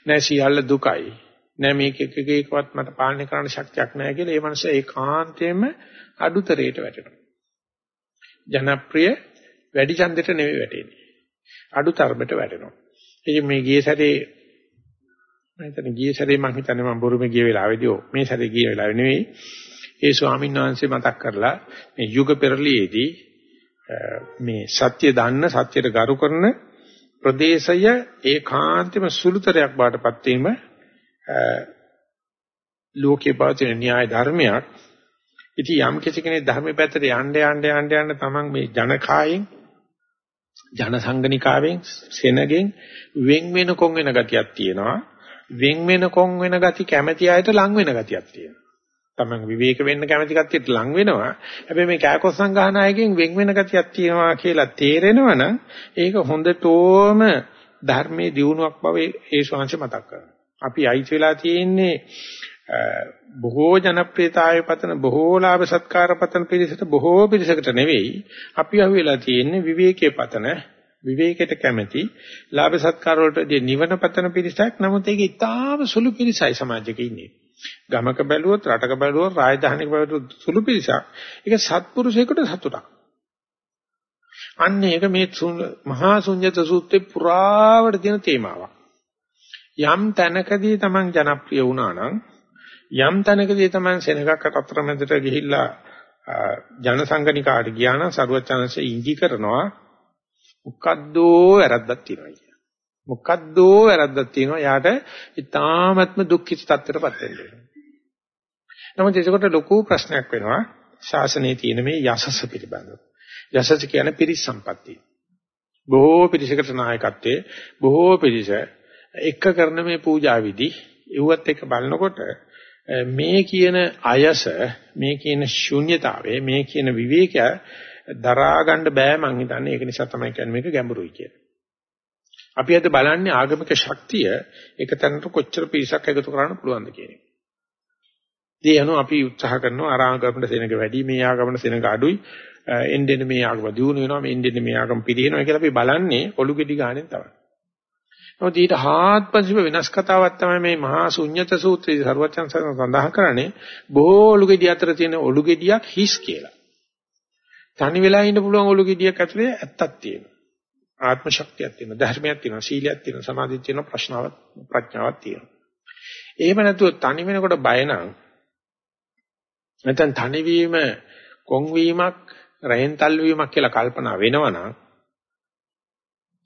නෑ සියල්ල දුකයි. නෑ මේක එක එකකවත් මට පාලනය කරන්න ශක්තියක් නෑ කියලා ඒ මනුස්සයා ඒකාන්තයෙන්ම අඩුතරයට වැටෙනවා. ජනප්‍රිය වැඩි ඡන්දෙට නෙවෙයි වැටෙන්නේ. අඩුතරමට වැටෙනවා. ඉතින් මේ ගියේ සැරේ මම හිතන්නේ ගියේ සැරේ මම හිතන්නේ මම බොරුමේ ගිය වෙලාවේදී ඕ මේ සැරේ ගිය වෙලාවේ නෙවෙයි ඒ ස්වාමීන් වහන්සේ මතක් කරලා මේ යුග පෙරළියේදී මේ සත්‍ය දන්න සත්‍යයට ගරු කරන ප්‍රදේශය ඒකාන්තම සුළුතරයක් බාටපත් වීම ලෝකේ පවතින න්‍යාය ධර්මයක්. ඉතින් යම් කිසි කෙනෙක් ධර්මයේ පැත්තට යන්න යන්න යන්න යන්න තමන් මේ ජනකායෙන් ජන සංගණිකාවෙන් සෙනගෙන් වෙන් වෙන කොන් වෙන ගතියක් තියෙනවා. වෙන් වෙන කොන් වෙන ගති කැමැති අයට ලං වෙන ගතියක් තියෙනවා. තමන් විවේක වෙන්න කැමැති කට්ටියට ලං වෙනවා. හැබැයි මේ කෑකොස්සන් ගහන අයගෙන් වෙන් වෙන ගතියක් තියෙනවා කියලා තේරෙනවනම් ඒක හොඳටම ධර්මයේ දියුණුවක් බව ඒ ශාංශ මතක් කරනවා. අපි අයිති වෙලා තියෙන්නේ බොහෝ ජනප්‍රියතාවය පතන බොහෝ ලාභ සත්කාර පතන පිරිසට බොහෝ පිරිසකට නෙවෙයි අපි අහුවෙලා තියෙන්නේ විවේකයේ පතන විවේකයට කැමැති ලාභ සත්කාර වලට නිවන පතන පිරිසක්. නමුත් ඒක ඉතාම සුළු පිරිසයි සමාජයක ඉන්නේ. ගමක බැලුවොත් රටක බැලුවොත් රාජධානියක බැලුවොත් සුළු පිරිසක්. ඒක සත්පුරුෂයෙකුට සතුටක්. අන්න ඒක මේ මහා ශුන්්‍යත සූත්‍රේ පුරාවට තියෙන තේමාවක්. යම් තැනකදී Taman ජනප්‍රිය වුණා නම් යම් තැනකදී Taman සෙනගක් අතරමැදට ගිහිල්ලා ජනසංගනිකාට ගියා නම් සරුවචනanse ඉඟි කරනවා මොකද්දෝ වැරද්දක් තියෙනවා කිය. මොකද්දෝ වැරද්දක් තියෙනවා යාට ඊ타ත්ම දුක්ඛිත තත්ත්වයටපත් වෙන්න. නමුත් ඒකට ලොකු ප්‍රශ්නයක් වෙනවා ශාසනයේ තියෙන මේ යසස පිළිබඳව. යසස කියන්නේ පිරිස් සම්පත්තිය. බොහෝ පිරිසකට නායකත්වයේ බොහෝ පිරිස එක කරන මේ පූජා විදි ඒවත් එක බලනකොට මේ කියන අයස මේ කියන ශුන්්‍යතාවය මේ කියන විවේකය දරා ගන්න බෑ මං හිතන්නේ ඒක නිසා තමයි කියන්නේ මේක ගැඹුරුයි කියලා. අපි අද බලන්නේ ආගමික ශක්තිය එකතැනට කොච්චර පිරිසක් එකතු කරන්න පුළුවන්ද කියන එක. ඒ අනුව අපි උත්සාහ කරනවා අර ආගමකට සෙනඟ වැඩි මේ ආගමකට සෙනඟ අඩුයි එන්නෙන් මේ ආගම දියුණු වෙනවා මේ එන්නෙන් මේ ආගම පිළිහෙනවා කියලා අපි බලන්නේ ඔලු ගෙඩි ගානෙන් තමයි. නමුත් ඊට හාත්පසින්ම වෙනස් කතාවක් තමයි මේ මහා ශුන්්‍යත සූත්‍රයේ සර්වචන් සඳහන් කරන්නේ බොහෝ ඔලු ගෙඩි අතර තියෙන ඔලු ගෙඩියක් හිස් කියලා. තනි වෙලා ඉන්න පුළුවන් ඔලු ගෙඩියක් ඇතුලේ ඇත්තක් තියෙනවා. ආත්ම ශක්තියක් තියෙනවා, ධර්මයක් තියෙනවා, සීලයක් තියෙනවා, සමාධියක් තියෙනවා, ප්‍රශ්නාවක් ප්‍රඥාවක් තියෙනවා. එහෙම නැතුව තනි වෙනකොට බය නම් නැත්නම් තනිවීම කොන්වීමක්, රහෙන් තල්වීමක් කියලා කල්පනා වෙනවනම්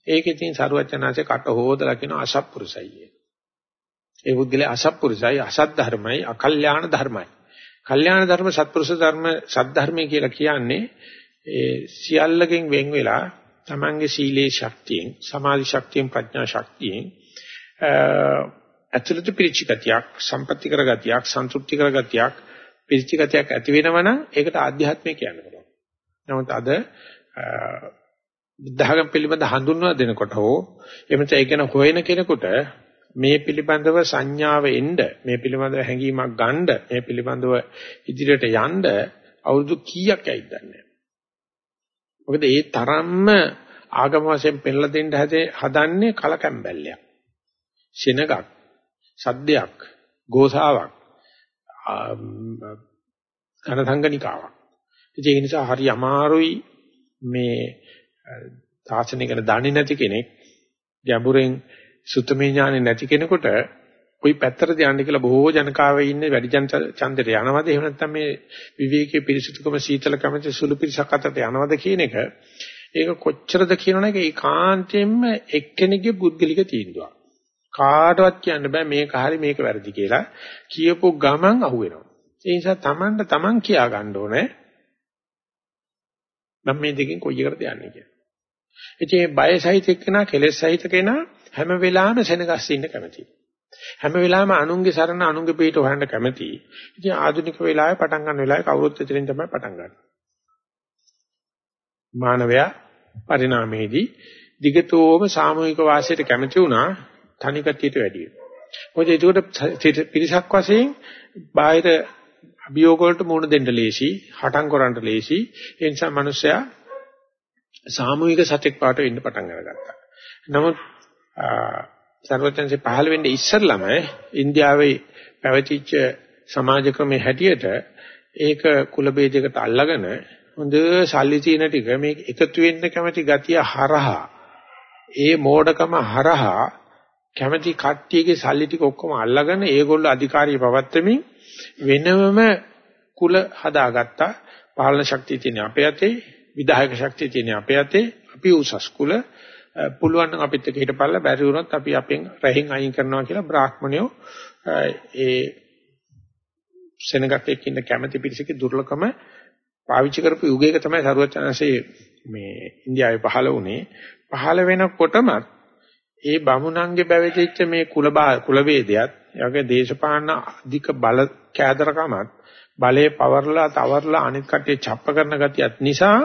ඒකේ තියෙන සරුවචනාංශේ කට හොදලා කියන අසත්පුරුසයි. ඒ පුද්ගලයා අසත්පුරුසයි, අසත් ධර්මයි, අකල්යාණ ධර්මයි. කල්යාණ ධර්ම, සත්පුරුෂ ධර්ම, සත් ධර්මයි කියලා කියන්නේ ඒ සියල්ලකින් වෙන් වෙලා තමන්ගේ සීලේ ශක්තියෙන්, සමාධි ශක්තියෙන්, ප්‍රඥා ශක්තියෙන් ඇතුළත පිරිචිගතියක්, සම්පත්‍ති කරගතියක්, සන්තුෂ්ටි කරගතියක්, පිරිචිගතියක් ඇති වෙනවනම් ඒකට ආධ්‍යාත්මය කියන්න පුළුවන්. නමුත් අද බුද්ධඝම පිළිබඳ හඳුන්වා දෙනකොට හෝ එමෙතන ඒ කියන හොයන කෙනෙකුට මේ පිළිබඳව සංඥාව එන්න මේ පිළිබඳව හැඟීමක් ගන්න මේ පිළිබඳව ඉදිරියට යන්න අවුරුදු කීයක් ඇයිද දන්නේ? මොකද ඒ තරම්ම ආගම වශයෙන් පෙන්ලා දෙන්න හදන්නේ කලකැම්බැල්ලයක්. ශෙනගක් සද්දයක් ගෝසාවක් ඝනසංගනිකාවක්. ඒ නිසා හරි අමාරුයි මේ තාක්ෂණය ගැන දන්නේ නැති කෙනෙක් ගැඹුරෙන් සුත්තමේ ඥානෙ නැති කෙනෙකුට કોઈ පැත්තටද යන්නේ කියලා බොහෝ ජනකාවේ ඉන්නේ වැඩි ජන ඡන්දයට යනවද? එහෙම නැත්නම් මේ විවේකයේ පිරිසුදුකම සීතල කැමති සුළු පිරිසක් අතරට යනවද කියන එක ඒක කොච්චරද කියනවනේ? ඒක ඒකාන්තයෙන්ම එක්කෙනෙකුගේ පුද්ගලික තීන්දුවක්. කාටවත් කියන්න බෑ මේක හරි මේක වැරදි කියලා. කියපු ගමන් අහුවෙනවා. ඒ නිසා Tamanට Taman කියා ගන්න ඕනේ. මම මේ දෙකෙන් කොයි එකටද යන්නේ කියලා. ඉතින් මේ බය සහිත කෙනා කෙලෙස් සහිත කෙනා හැම වෙලාවෙම සෙනගස් ඉන්න කැමතියි. හැම වෙලාවෙම අනුන්ගේ සරණ අනුන්ගේ පිට හොයන්න කැමතියි. ඉතින් ආධුනික වෙලාවේ පටන් ගන්න වෙලාවේ කවුරුත් එතනින් තමයි පටන් ගන්න. මානවයා පරිණාමයේදී දිගටම සාමූහික වාසයට කැමති වුණා තනිකතියට වැඩිය. මොකද ඒකට පිරිසක් වශයෙන් බාහිර අභියෝග වලට මුහුණ දෙන්න ලේසි, හටන් කරන්න ලේසි. ඒ නිසා මිනිස්සයා සාමූහික සතෙක් පාට වෙන්න පටන් අරගත්තා. නමුත් සර්වඥන්සේ පහළ වෙන්නේ ඉස්සෙල්ලම ඉන්දියාවේ පැවතිච්ච සමාජ ක්‍රමයේ හැටියට ඒක කුල ભેදයකට අල්ලගෙන හොඳ සල්ලි තියෙන ටික මේක එකතු වෙන්න කැමති ගතිය හරහා ඒ මෝඩකම හරහා කැමති කට්ටියගේ සල්ලි ටික ඔක්කොම අල්ලගෙන ඒගොල්ලෝ අධිකාරිය පවත්වමින් වෙනම කුල හදාගත්තා පාලන ශක්තිය තියෙන අපේ අතේ විධායක ශක්තිය තියෙන අපේ අතේ. අපි උසස් කුල. පුළුවන් නම් අපිත් එක්ක හිටපල්ලා. බැරි වුණොත් අපි අපෙන් රැහින් අයින් කරනවා කියලා බ්‍රාහ්මණයෝ ඒ සෙනගක් එක්ක ඉන්න කැමැති පිරිසකේ දුර්ලභම පාවිච්චි කරපු යුගයක තමයි සරුවචනanse මේ ඉන්දියාවේ පහළ වුණේ. පහළ වෙනකොටම ඒ බමුණන්ගේ බැවිදිච්ච මේ කුල කුල වේදයක් යගේ දේශපාලන අධික බල කෑදරකමත් බලයේ පවර්ලා තවර්ලා අනිත් කට්ටිය ڇප්ප කරන ගතියත් නිසා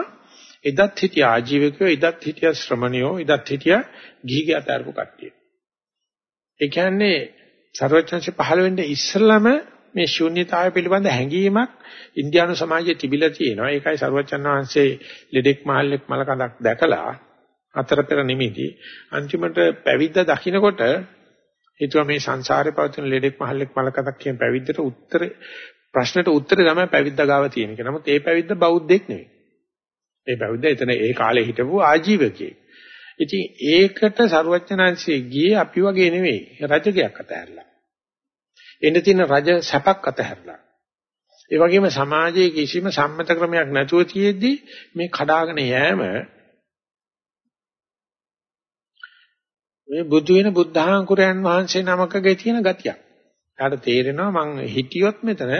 එදත් හිටිය ආජීවකයෝ එදත් හිටිය ශ්‍රමණයෝ එදත් හිටිය ගිහිගේ අතාරපු කට්ටිය. ඒ කියන්නේ සර්වඥංශ පහළ වෙන්නේ ඉස්සෙල්ලාම මේ ශූන්‍යතාවය පිළිබඳ හැඟීමක් ඉන්දියානු සමාජයේ තිබිලා තියෙනවා. ඒකයි සර්වඥාන් වහන්සේ ලෙඩෙක් මහල්ලෙක් මලකඳක් දැකලා අතර පෙර නිමිති අන්තිමට පැවිද්ද දකින්නකොට හිතුවා මේ සංසාරේ පවතින ලෙඩෙක් මහල්ලෙක් මලකඳක් කියන පැවිද්දට උත්තර ප්‍රශ්නට උත්තරේ තමයි පැවිද්ද ගාව තියෙන එක. නමුත් ඒ පැවිද්ද බෞද්ධෙක් නෙවෙයි. ඒ පැවිද්ද එතන ඒ කාලේ හිටපු ආජීවකයෙක්. ඉතින් ඒකට සරුවචනාංශයේ ගියේ අපි වගේ නෙවෙයි රජකයක් අතහැරලා. එන්න තියෙන රජ සැපක් අතහැරලා. ඒ වගේම සමාජයේ කිසිම සම්මත ක්‍රමයක් නැතුව තියෙද්දි මේ කඩාගෙන යෑම මේ බුදු වෙන බුද්ධාංකුරයන් වහන්සේ නමකගේ තියෙන ගතියක්. එයාට තේරෙනවා මං හිටියොත් මෙතන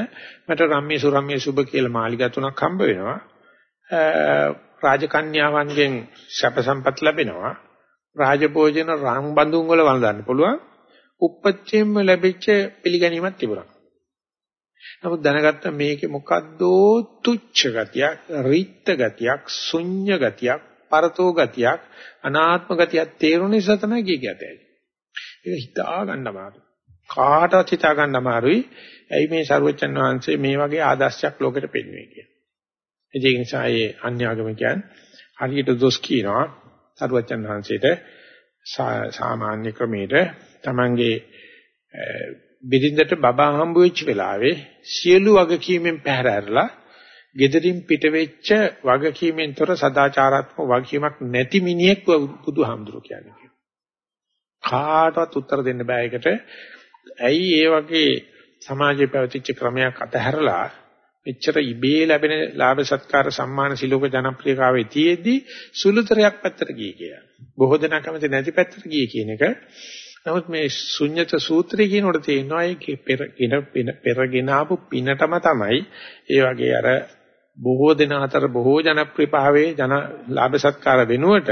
මට රම්ම්‍ය සුරම්ම්‍ය සුබ කියලා මාලිගා තුනක් හම්බ වෙනවා. රාජකන්‍යාවන්ගෙන් සැප සම්පත් ලැබෙනවා. රාජභෝජන රාම් බඳුන් වල වළඳන්න පුළුවන්. උප්පච්චයෙන්ම ලැබිච්ච පිළිගැනීමක් තිබුණා. නමුත් දැනගත්ත මේකේ මොකද්ද තුච්ච ගතියක්, රිත්ත ගතියක්, ශුන්‍ය ගතියක්, පරතෝ ගතියක්, අනාත්ම ගතියක් තේරුණ නිසා තමයි ගිය ගැතේ. ඒක හිතා ගන්න අමාරුයි. කාටවත් හිතා ගන්න අමාරුයි. ඇයි මේ ਸਰුවචන් වහන්සේ මේ වගේ ආදර්ශයක් ලෝකෙට පෙන්වන්නේ කියලා. ඒ නිසා ඒ අන්‍යාගමිකයන් හරියට දොස් කියනවා සරුවචන් වහන්සේට සාමාන්‍ය ක්‍රමයට Tamange බිරිඳට බබා හම්බ වෙච්ච වෙලාවේ සියලු වගකීමෙන් පැහැර ඇරලා gederin පිට වෙච්ච වගකීමෙන් තොර සදාචාරාත්මක වගකීමක් නැති මිනිහෙක් බුදුහාමුදුරු කියන්නේ. කාටවත් උත්තර දෙන්න බෑ ඒකට. ඇයි ඒ වගේ සමාජයේ පැවතිච්ච ක්‍රමයක් අතහැරලා මෙච්චර ඉබේ ලැබෙන ලාභ සත්කාර සම්මාන සිලෝක ජනප්‍රියතාවයේ තියේදී සුළුතරයක් පැත්තට ගියේ කියලා. බොහෝ දෙනා කැමති නැති පැත්තට ගියේ කියන එක. නමුත් මේ ශුන්්‍යත සූත්‍රය කියනකොට තේරෙනවා ඒකේ පෙරගෙන පෙරගෙන ආපු පිනටම තමයි ඒ වගේ අර බොහෝ දෙනා අතර බොහෝ ජනප්‍රියභාවයේ ජන ලාභ සත්කාර වෙනුවට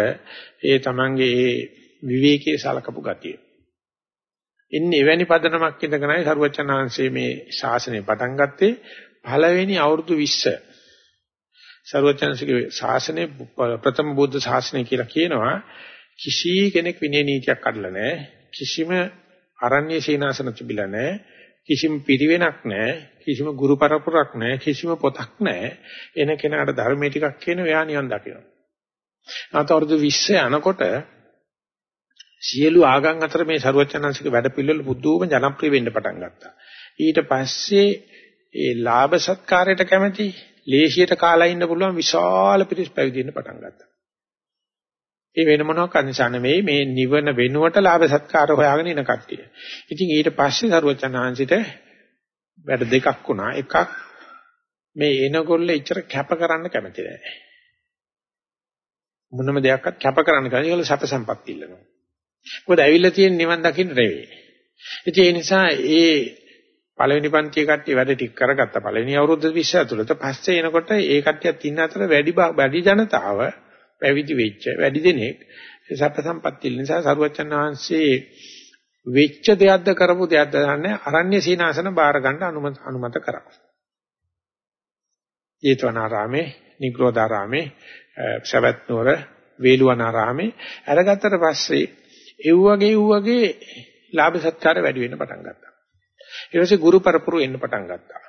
ඒ තමන්ගේ ඒ විවේකයේ සලකපු ගතිය. ඉන්නේ එවැනි පදනමක් ඉඳගෙනයි සරුවචනාංශයේ මේ ශාසනය පටන් ගත්තේ පළවෙනි අවුරුදු 20 සරුවචනසිකේ ශාසනය ප්‍රථම බුද්ධ ශාසනය කියලා කියනවා කිසි කෙනෙක් විනය නීතියක් අඩලා නැහැ. කිසිම අරණ්‍ය සීනාසන තිබිලා නැහැ. කිසිම පිරිවෙනක් නැහැ. කිසිම ගුරු පරපුරක් නැහැ. කිසිම පොතක් නැහැ. එන කෙනාට ධර්මයේ ටිකක් කියන එයා නිවන් දකිනවා. නැවත අවුරුදු 20 යනකොට සියලු ආගම් අතර මේ ਸਰුවචනංශික වැඩ පිළිවෙල බුදුම ජනප්‍රිය වෙන්න පටන් ගත්තා. ඊට පස්සේ ඒ ලාභ සත්කාරයට කැමති ලේසියට කාලා ඉන්න පුළුවන් විශාල පිරිස් පැවිදි වෙන්න පටන් ගත්තා. ඒ වෙන මොනවාක් නිසා නෙවෙයි මේ නිවන වෙනුවට ලාභ සත්කාර හොයාගෙන ඉන කට්ටිය. ඉතින් ඊට පස්සේ ਸਰුවචනංශිට වැඩ දෙකක් වුණා. එකක් මේ එනකොල්ල එච්චර කැප කරන්න කැමති නැහැ. මොනම දෙයක්වත් කැප කරන්න කලින් ඒගොල්ලෝ සැප සම්පත් ඉල්ලනවා. මොකද ඇවිල්ලා තියෙන නිවන් දකින්න නෙවෙයි. ඒ නිසා ඒ පළවෙනි පන්තියේ කට්ටිය වැඩ ටික කරගත්ත පළවෙනි අවුරුද්ද 20 ඇතුළත පස්සේ එනකොට ඒ කට්ටියත් ඉන්න අතර වැඩි වැඩි ජනතාව පැවිදි වෙච්ච වැඩි දෙනෙක් සැප සම්පත් ඉල්ල නිසා සරුවචන් වහන්සේ වෙච්ච දෙයක්ද කරපු දෙයක්ද දන්නේ අරණ්‍ය සීනාසන බාර ගන්න අනුමත අනුමත කරා. ජේතවනාරාමේ නිග්‍රෝධාරාමේ සවැත් නුවර වේළුවනාරාමේ අරගත්තට පස්සේ ඒ වගේ ඒ වගේ ලාභ සත්කාර වැඩි වෙන්න පටන් ගත්තා. ඊට පස්සේ ගුරු පරපුරු එන්න පටන් ගත්තා.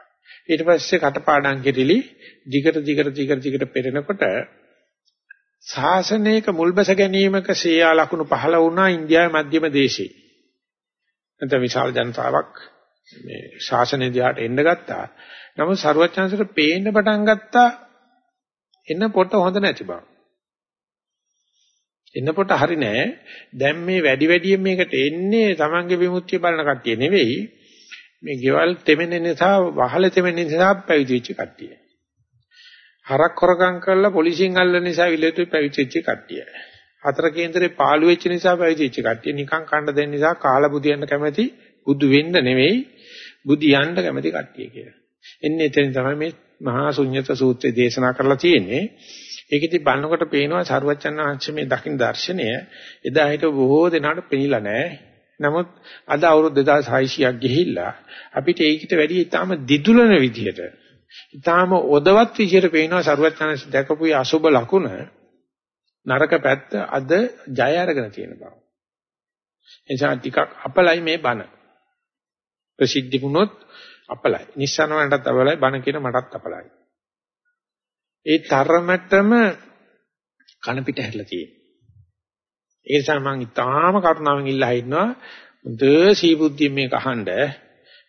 ඊට පස්සේ කටපාඩම් කෙරිලි දිගට දිගට දිගට දිගට පෙරෙනකොට ශාසනයක මුල්බැස ගැනීමක සේයා ලකුණු පහළ වුණා ඉන්දියාවේ මධ්‍යම දේශේ. නැත්නම් විශාල ජනතාවක් මේ ශාසනය දිහාට එන්න ගත්තා. නමුත් ਸਰවඥාන්සට පේන්න පටන් ගත්තා එන පොට හොඳ නැති බව. එනකොට හරි නෑ. දැන් මේ වැඩි වැඩියෙන් මේකට එන්නේ Tamange විමුක්තිය බලන කට්ටිය නෙවෙයි. මේ ගෙවල් තෙමෙන නිසා වහල තෙමෙන නිසා පැවිදි වෙච්ච කට්ටිය. හරක් හොරකම් කරලා පොලිසියෙන් අල්ලන නිසා විලේතුයි පැවිදි වෙච්ච කට්ටිය. හතර කේන්දරේ පාළු වෙච්ච නිසා පැවිදි වෙච්ච කට්ටිය. නිකන් කන්න දෙන්න නිසා කාලා බුදියන්න කැමැති බුදු වෙන්න නෙවෙයි බුදියන්න කැමැති කට්ටිය කියලා. එන්නේ එතෙන් තමයි මේ මහා ශුන්්‍යත සූත්‍රය දේශනා කරලා තියෙන්නේ. ඒකෙදි බලනකොට පේනවා සරුවච්චන් වහන්සේ මේ දකින්න දර්ශනය එදා හිට බොහෝ දෙනාට පෙනිලා නැහැ. නමුත් අද අවුරුදු 2600ක් ගිහිල්ලා අපිට ඒකිට වැඩි ඉතාම දිදුලන විදිහට ඉතාම ඔදවත් විදිහට පේනවා සරුවච්චන් දැකපු අසුබ ලකුණ නරක පැත්ත අද ජය අරගෙන තියෙන බව. එනිසා ටිකක් අපලයි මේ බන. ප්‍රසිද්ධි වුණොත් අපලයි. නිස්සන වලටත් අපලයි, බන කියන මටත් අපලයි. ඒ තරමටම කන පිට හැරලා තියෙනවා. ඒ නිසා මම ඊටාම කරුණාවෙන් ඉල්ලා හිටනවා මුද සීබුද්ධිය මේක අහන්න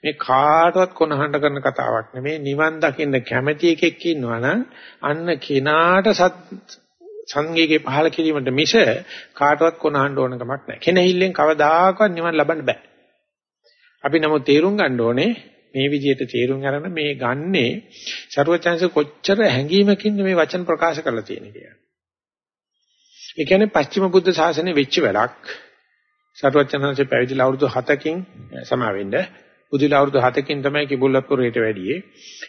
මේ කාටවත් කොනහඬ කරන කතාවක් නෙමෙයි නිවන් දකින්න කැමැති එකෙක් ඉන්නවනම් අන්න කෙනාට සංගීගේ පහල කිරීමට මිස කාටවත් කොනහඬ ඕන කමක් නැහැ. කෙනෙහිල්ලෙන් කවදාකවත් නිවන් ලබන්න බෑ. අපි නමුත් තේරුම් ගන්න ඕනේ මේ විදිහට තේරුම් අරගෙන මේ ගන්නේ ਸਰවචන්ස කොච්චර හැඟීමකින්ද මේ වචන ප්‍රකාශ කරලා තියෙන්නේ කියලා. ඒ කියන්නේ පස්චිම බුද්ධ ශාසනය වෙච්ච වැඩක්. සරුවචනහන්සේ පැවිදිලා අවුරුදු 7කින් සමා වෙන්න බුදුලා අවුරුදු 7කින් තමයි කිඹුල්ලප්පුරේට වැඩියේ.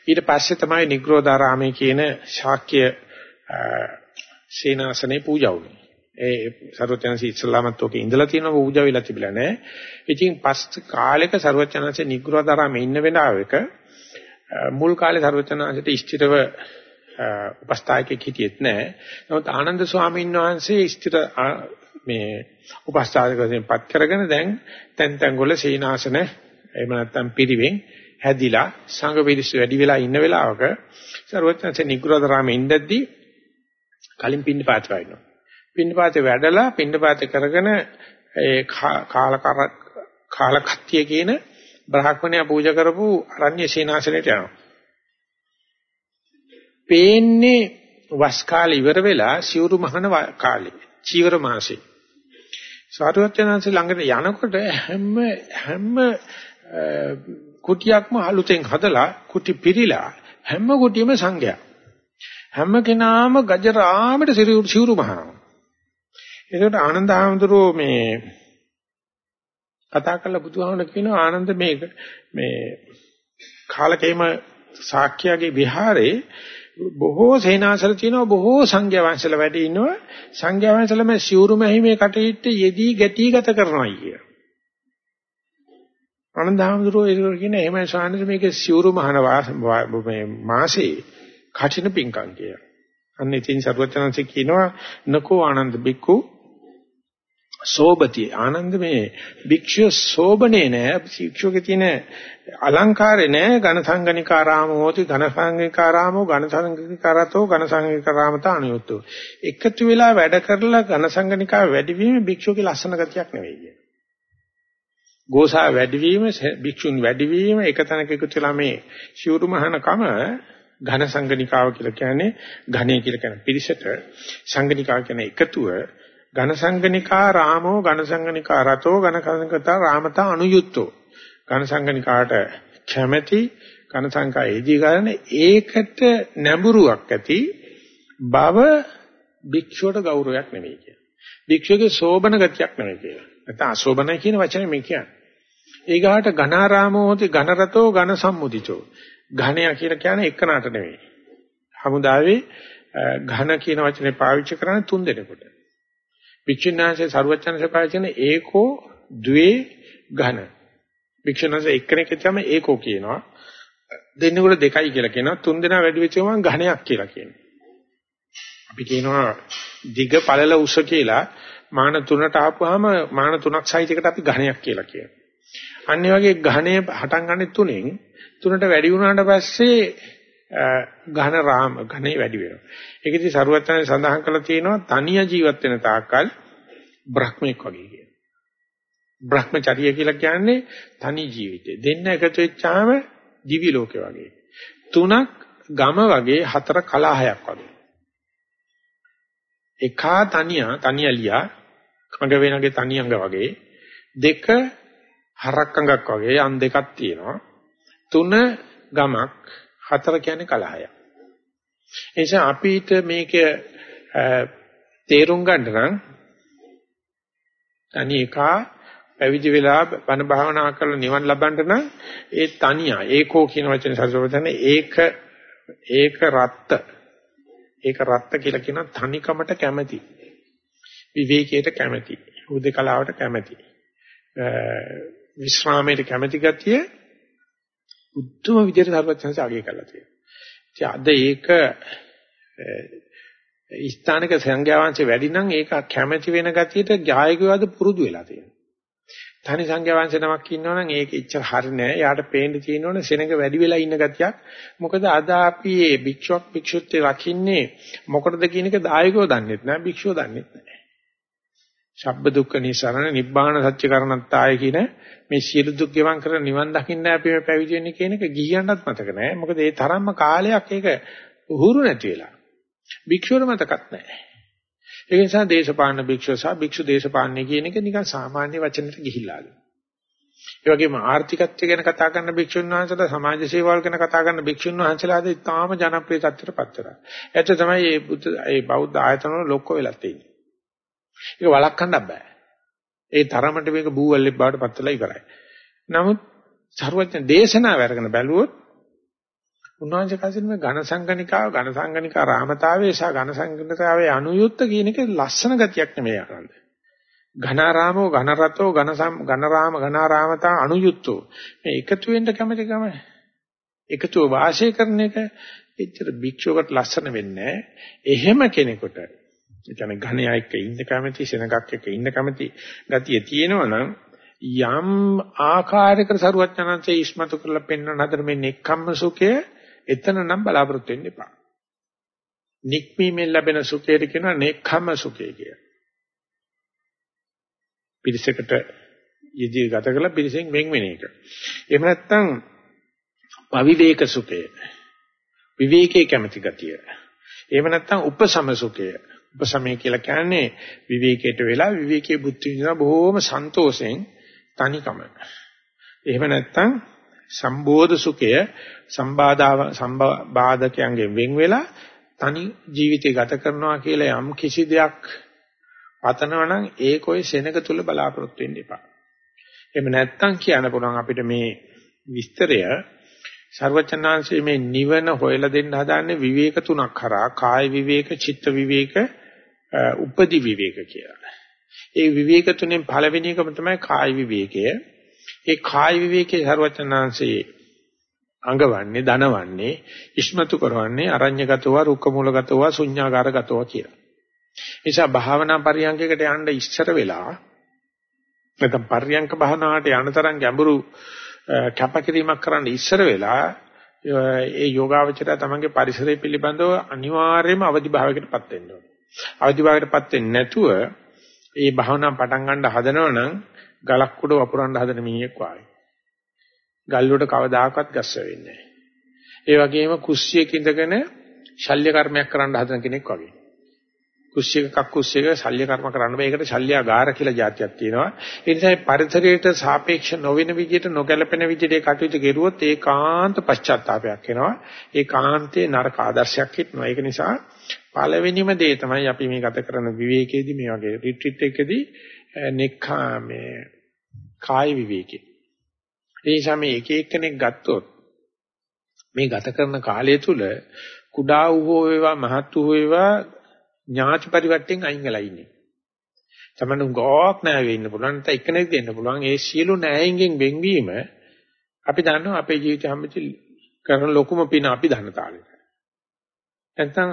ඊට පස්සේ තමයි නිග්‍රෝධාරාමයේ කියන ශාක්‍ය සේනාසනේ පූජා වුණේ. ඒ සරුවචනන්සේ ඉස්ලාමත් ඔකේ ඉඳලා තියෙනවා පූජා වෙලා තිබිලා නැහැ. ඉතින් පස් කාලෙක සරුවචනන්සේ නිග්‍රෝධාරාමයේ ඉන්න වෙලාවක මුල් කාලේ සරුවචනන්සේට ස්ථිරව උපස්ථායකෙක් හිටියෙත් නැහැ. නමුත් ආනන්ද ස්වාමීන් වහන්සේ ඉෂ්ටිත මේ උපස්ථායක වශයෙන් පත් කරගෙන දැන් තැන් තැන් වල සීනාසන එහෙම නැත්නම් පිරිවෙන් හැදිලා සංඝ පිරිස වැඩි වෙලා ඉන්න වෙලාවක ਸਰවඥාන්සේ නිග්‍රහතරාමේ ඉඳද්දී කලින් පින්න පාත් වයින්නවා. පින්නපාතේ වැඩලා පින්නපාතේ කරගෙන ඒ කාල කාලකත්තිය කියන බ්‍රහ්මණයා පූජා කරපු අරණ්‍ය සීනාසනෙට යනවා. පේන්නේ වස් කාලේ ඉවර වෙලා සිවුරු මහන කාලේ චීවර මාසේ. සාරවත්යන්න්සේ ළඟට යනකොට හැම හැම කුටියක්ම අලුතෙන් හදලා කුටි පිරීලා හැම කුටියෙම සංඝයා හැම කෙනාම ගජරාමයට සිවුරු මහනවා එතකොට ආනන්ද හාමුදුරුවෝ මේ කතා කරලා බුදුහාමුදුරුවෝ කියනවා ආනන්ද මේක මේ කාලකේම සාක්‍යයගේ විහාරේ බොහෝ සේනාසල තියෙනවා බොහෝ සංඝයා වහන්සේලා වැඩි ඉන්නවා සංඝයා වහන්සේලා මේ සිවුරු මැහිමේ කටයුත්ත යෙදී ගැටි ගත කරනවා කිය. ආනන්ද හාමුදුරුවෝ ඒක කියන එහෙමයි ස්වාමීන් මේක සිවුරු මහන මේ මාසේ කටින පිංකම් කියලා. අන්න ඉතින් සරුවචනන්සේ කියනවා නකෝ ආනන්ද බික්කු සෝබති ආනන්ද මේ භික්ෂුව සෝබනේ නෑ. භික්ෂුවගේ තියෙන අලංකාරේ නෑ. ඝන සංගනිකාරාමෝ හෝති. ඝන සංගනිකාරාමෝ ඝන සංගනිකාරතෝ ඝන සංගනිකාරාමත අනුයුක්තෝ එකතු වෙලා වැඩ කරලා ඝන සංගනිකා වැඩිවීම භික්ෂුවගේ ලස්සන ගතියක් නෙවෙයි කියන්නේ ගෝසා වැඩිවීම භික්ෂුන් වැඩිවීම එක තැනක එකතු වෙලා මේ ශිවුරු මහානකම ඝන සංගනිකාව කියලා කියන්නේ ඝනේ කියලා කියන පිරිසට සංගනිකාව කියන එකතුව ඝන සංගනිකා රාමෝ ඝන සංගනිකා රතෝ ඝන සංගනිකා රාමතා අනුයුක්තෝ ඝන සංගනිකාට කැමැති ඝන සංකා එදී ගන්න ඒකට නැඹුරුවක් ඇති බව භික්ෂුවට ගෞරවයක් නෙවෙයි කියන්නේ. භික්ෂුවගේ සෝබන ගතියක් නෙවෙයි කියලා. නැත්නම් අසෝබනයි කියන වචනේ මේ කියන්නේ. ඊගාට ඝනාරාමෝ හොති ඝනරතෝ ඝන සම්මුදිතෝ. ඝණය කියලා කියන්නේ එකනට නෙවෙයි. හමුදාවේ ඝන කියන වචනේ පාවිච්චි කරන්නේ තුන් දෙනෙකුට. විචින්නාංශේ සරුවචනසේ පාවිච්චි කරන ඒකෝ ද්වේ ඝන. වික්ෂණංශේ එක්කෙනෙක් කියම ඒකෝ කියනවා. දෙන්නෙකුට දෙකයි කියලා කියනවා. තුන් දෙනා වැඩි වෙච්ච ගමන් ඝණයක් කියලා කියනවා. අපි කියනවා දිග පළල උස කියලා මාන තුනට ආපුවාම මාන තුනක් සයිස් එකට අපි ඝණයක් කියලා කියනවා. අනිත් වගේ ඝණය හටන් ගන්න තුනෙන් තුනට වැඩි වුණාට පස්සේ ඝන රාම ඝනේ වැඩි වෙනවා. ඒක ඉතින් සරුවත්තරේ සඳහන් කරලා තියෙනවා තනිය ජීවත් වෙන තාක්කල් බ්‍රහ්මෙක් වගේ කියන. බ්‍රහ්මචර්ය කියලා කියන්නේ තනි ජීවිතය. දෙන්න එකතු වෙච්චාම දිවි ලෝකේ වගේ. තුනක් ගම වගේ හතර කලහයක් වගේ. එකා තනියා තනියලියා කඟ වෙනගේ තනියංග වගේ දෙක හරක්කඟක් වගේ යන් දෙකක් තියෙනවා. තුන ගමක් හතර කියන්නේ කලහයක්. ඒ නිසා අපිට මේක තේරුම් ගන්න නම් තනි එකා පැවිදි වෙලා බණ භාවනා කරලා නිවන් ලබන්න නම් ඒ තනියා. ඒකෝ කියන වචනේ සතරවතන ඒක ඒක රත්ත. ඒක රත්ත කියලා කියන තනිකමට කැමැති. විවේකයට කැමැති. හුදේකලාවට කැමැති. විශ්‍රාමයට කැමැති ගතිය උත්තම විදිහට සර්වඥාන්සේ අගය කරලා තියෙනවා. අද ඒක ස්ථානික සංඝයාංශේ වැඩි නම් ඒක කැමැති වෙන ගතියට ජායකවාද පුරුදු වෙලා තියෙනවා. තනි සංඝයාංශේ නමක් ඉන්නවනම් ඒක ඉච්චර හරි නෑ. යාට පේන්න තියෙනවනේ සෙනඟ වැඩි වෙලා ඉන්න ගතියක්. මොකද අද අපි මේ භික්ෂුවක් භික්ෂුත්වේ රකින්නේ මොකටද කියන එක දායකව දන්නෙත් නෑ භික්ෂුව දන්නෙත් නෑ. සබ්බ දුක්ඛ නිසරණ නිබ්බාන සත්‍ය කරණත්තාය කියන මේ සියලු දුක් ගෙවන් කර නිවන් දකින්න අපි මේ පැවිදි වෙන්නේ කියන එක ගිහියන්වත් මතක නැහැ. මොකද ඒ තරම්ම කාලයක් ඒක උහුරු නැති වෙලා. භික්ෂුවර මතකත් නැහැ. ඒ නිසා දේශපාලන භික්ෂුව සහ භික්ෂු දේශපාලනය කියන එක නිකන් සාමාන්‍ය වචනකට ගිහිල්ලාලු. ඒ වගේම ආර්ථිකත්වය ගැන කතා කරන භික්ෂුන් වහන්සේලා සමාජ සේවාවල් ගැන කතා කරන භික්ෂුන් වහන්සේලාද ඉතාම ජනප්‍රිය තත්ත්වයට පත් වෙනවා. ඒත් තමයි මේ බුද්ධ මේ බෞද්ධ ආයතන වල ලොක්ක වෙලා තියෙන්නේ. ඒක වළක්වන්න බෑ. ඒ තරමට මේක බූවල්ලෙක් බවට පත් වෙලා ඉවරයි. නමුත් සරුවචන දේශනාව අරගෙන බැලුවොත් උන්වහන්සේ කසින මේ ඝන සංගණිකාව ඝන සංගණිකා රාමතාවයේ සහ ඝන සංගණිකාවේ අනුයුක්ත කියන එක ලස්සන ගතියක් නෙමෙයි අරන්ද. ඝනාරාමෝ ඝනරතෝ ඝන ඝනරාම ඝනාරාමතා අනුයුක්තෝ මේ එකතු වෙන්න කැමති ගම එකතුව වාසය කරන එක එච්චර භික්ෂුවකට ලස්සන වෙන්නේ එහෙම කෙනෙකුට ඒ කියන්නේ ඝණයා එක්ක ඉන්න කැමති සෙනගක් එක්ක ඉන්න කැමති ගතිය තියෙනවනම් යම් ආකාරයකට සරුවචනන්සේ ඉස්මතු කරලා පෙන්වන හතර මේ නෙක්ඛම්ම සුඛය එතන නම් බලාපොරොත්තු වෙන්න එපා. නික්මීමෙන් ලැබෙන සුඛයට කියනවා නෙක්ඛම්ම සුඛය කියලා. පිරිසකට යෙදී ගත කරලා පිරිසෙන් වෙන් වෙන එක. එහෙම නැත්නම් පවිවේක සුඛය. විවේකයේ කැමැති ගතිය. එහෙම නැත්නම් උපසම සුඛය. උපසමය කියලා කියන්නේ විවේකයට වෙලා විවේකයේ බුද්ධ විඳින බොහොම සන්තෝෂෙන් තනිකම. එහෙම නැත්නම් සම්බෝධ සුඛය සම්බාධාව සම්බාධකයන්ගෙන් වෙන් වෙලා තනි ජීවිතය ගත කරනවා කියලා යම් කිසි දෙයක් පතනවා නම් ඒක ඔය සෙනග තුල බලාපොරොත්තු වෙන්න එපා. එහෙම නැත්නම් කියන්න පුළුවන් අපිට මේ විස්තරය සර්වචනාංශයේ මේ නිවන හොයලා දෙන්න හදාන්නේ විවේක තුනක් කරා කාය විවේක, චිත්ත විවේක, උපදි විවේක කියලා. ඒ විවේක තුනෙන් පළවෙනි එකම තමයි කාය විවේකය. ඒ කාය විවේකයේ සර්වචනාංශයේ අඟවන්නේ, දනවන්නේ, ඉස්මතු කරවන්නේ අරඤ්‍යගතව, රුක්කමූලගතව, ශුඤ්ඤාගාරගතව කියලා. නිසා භාවනා පරියන්කයකට යන්න ඉස්සර වෙලා නැත්නම් පරියන්ක භාවනාවට යන තරම් ගැඹුරු කැපකිරීමක් කරන්න ඉස්සර වෙලා ඒ යෝගාවචරය තමන්ගේ පරිසරය පිළිබඳව අනිවාර්යයෙන්ම අවදි භාවයකටපත් වෙන්න ඕනේ. අවදි භාවයකටපත් වෙන්නේ නැතුව ඒ භාවනාව පටන් ගන්න හදනවනම් ගලක් උඩ වපුරන්න හදන මිනිහෙක් වගේ. ගල් වලට කවදාකවත් ගස්ස වෙන්නේ නැහැ. ඒ වගේම කුස්සියක ඉඳගෙන ශල්‍ය කර්මයක් කරන්න හදන කෙනෙක් වගේ. කුස්සියක කක්කුස්සියක ශල්‍ය කර්ම කරන්න බෑ. ඒකට ශල්‍යාගාර කියලා જાතියක් තියෙනවා. ඒ නිසා පරිසරයට සාපේක්ෂ නොවන විදිහට නොගැලපෙන විදිහට ඒ කටයුතු කෙරුවොත් ඒකාන්ත පශ්චාත්තාවයක් එනවා. ඒකාන්තේ නරක ආදර්ශයක් හිටනවා. ඒක නිසා පළවෙනිම දේ තමයි අපි මේ ගත කරන විවේකයේදී මේ වගේ රිට්‍රීට් එකකදී නෙක්ඛා මේ කාය විවේකේ. ඒ නිසා මේ එක එක්කෙනෙක් ගත්තොත් මේ ගත කරන කාලය තුල කුඩා වූ වේවා මහත් වූ වේවා ඥාති පරිවර්තෙන් අයින් වෙලා ඉන්නේ. තමන්න ගෝක් නැහැ වෙන්න පුළුවන් නැත්නම් එක්කෙනෙක් දෙන්න පුළුවන්. ඒ සියලු නෑයින්ගෙන් වෙන්වීම අපි දන්නවා අපේ ජීවිතය හැමතිස්සෙ කරන ලොකුම පින අපි දන්න තාලෙට. නැත්නම්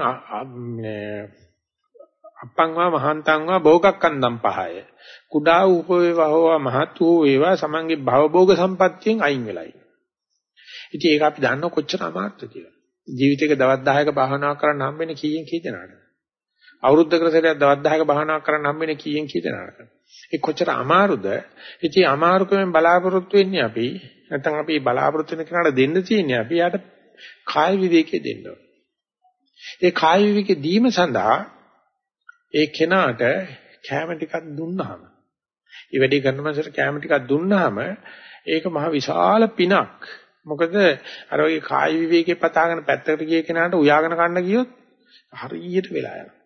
අප්පංවා මහන්තංවා භෝගක්කන්දම් පහය. කුඩා වූ වේවා හෝ මහත් වූ වේවා සමන්ගේ භවභෝග සම්පත්තියෙන් අයින් වෙලා ඉන්නේ. ඉතින් ඒක අපි දන්නව කොච්චර අමාරුද කියලා. ජීවිතේක දවස් 10ක භාවනා කරන්න හම්බෙන්නේ කීයෙන් කී දෙනාද? අවුරුද්දකට සැරයක් දවස් 10ක භාවනා කරන්න හම්බෙන්නේ කීයෙන් කී දෙනාද? ඒ කොච්චර අමාරුද? ඉතින් අමාරුකමෙන් බලාපොරොත්තු වෙන්නේ අපි නැත්නම් අපි බලාපොරොත්තු වෙන කෙනාට දෙන්න තියෙන්නේ අපි යාට කාය විවේකයේ දෙන්න ඒ කාය විවේකයේ දීම සඳහා ඒ කෙනාට කැම ටිකක් දුන්නාම ඒ වැඩේ කරන මනසට කැම ටිකක් දුන්නාම ඒක මහ විශාල පිනක්. මොකද අර වගේ කාය විවේකේ පතාගෙන පැත්තකට ගිය කෙනාට උයාගෙන කන්න ගියොත් හරියට වෙලා යනවා.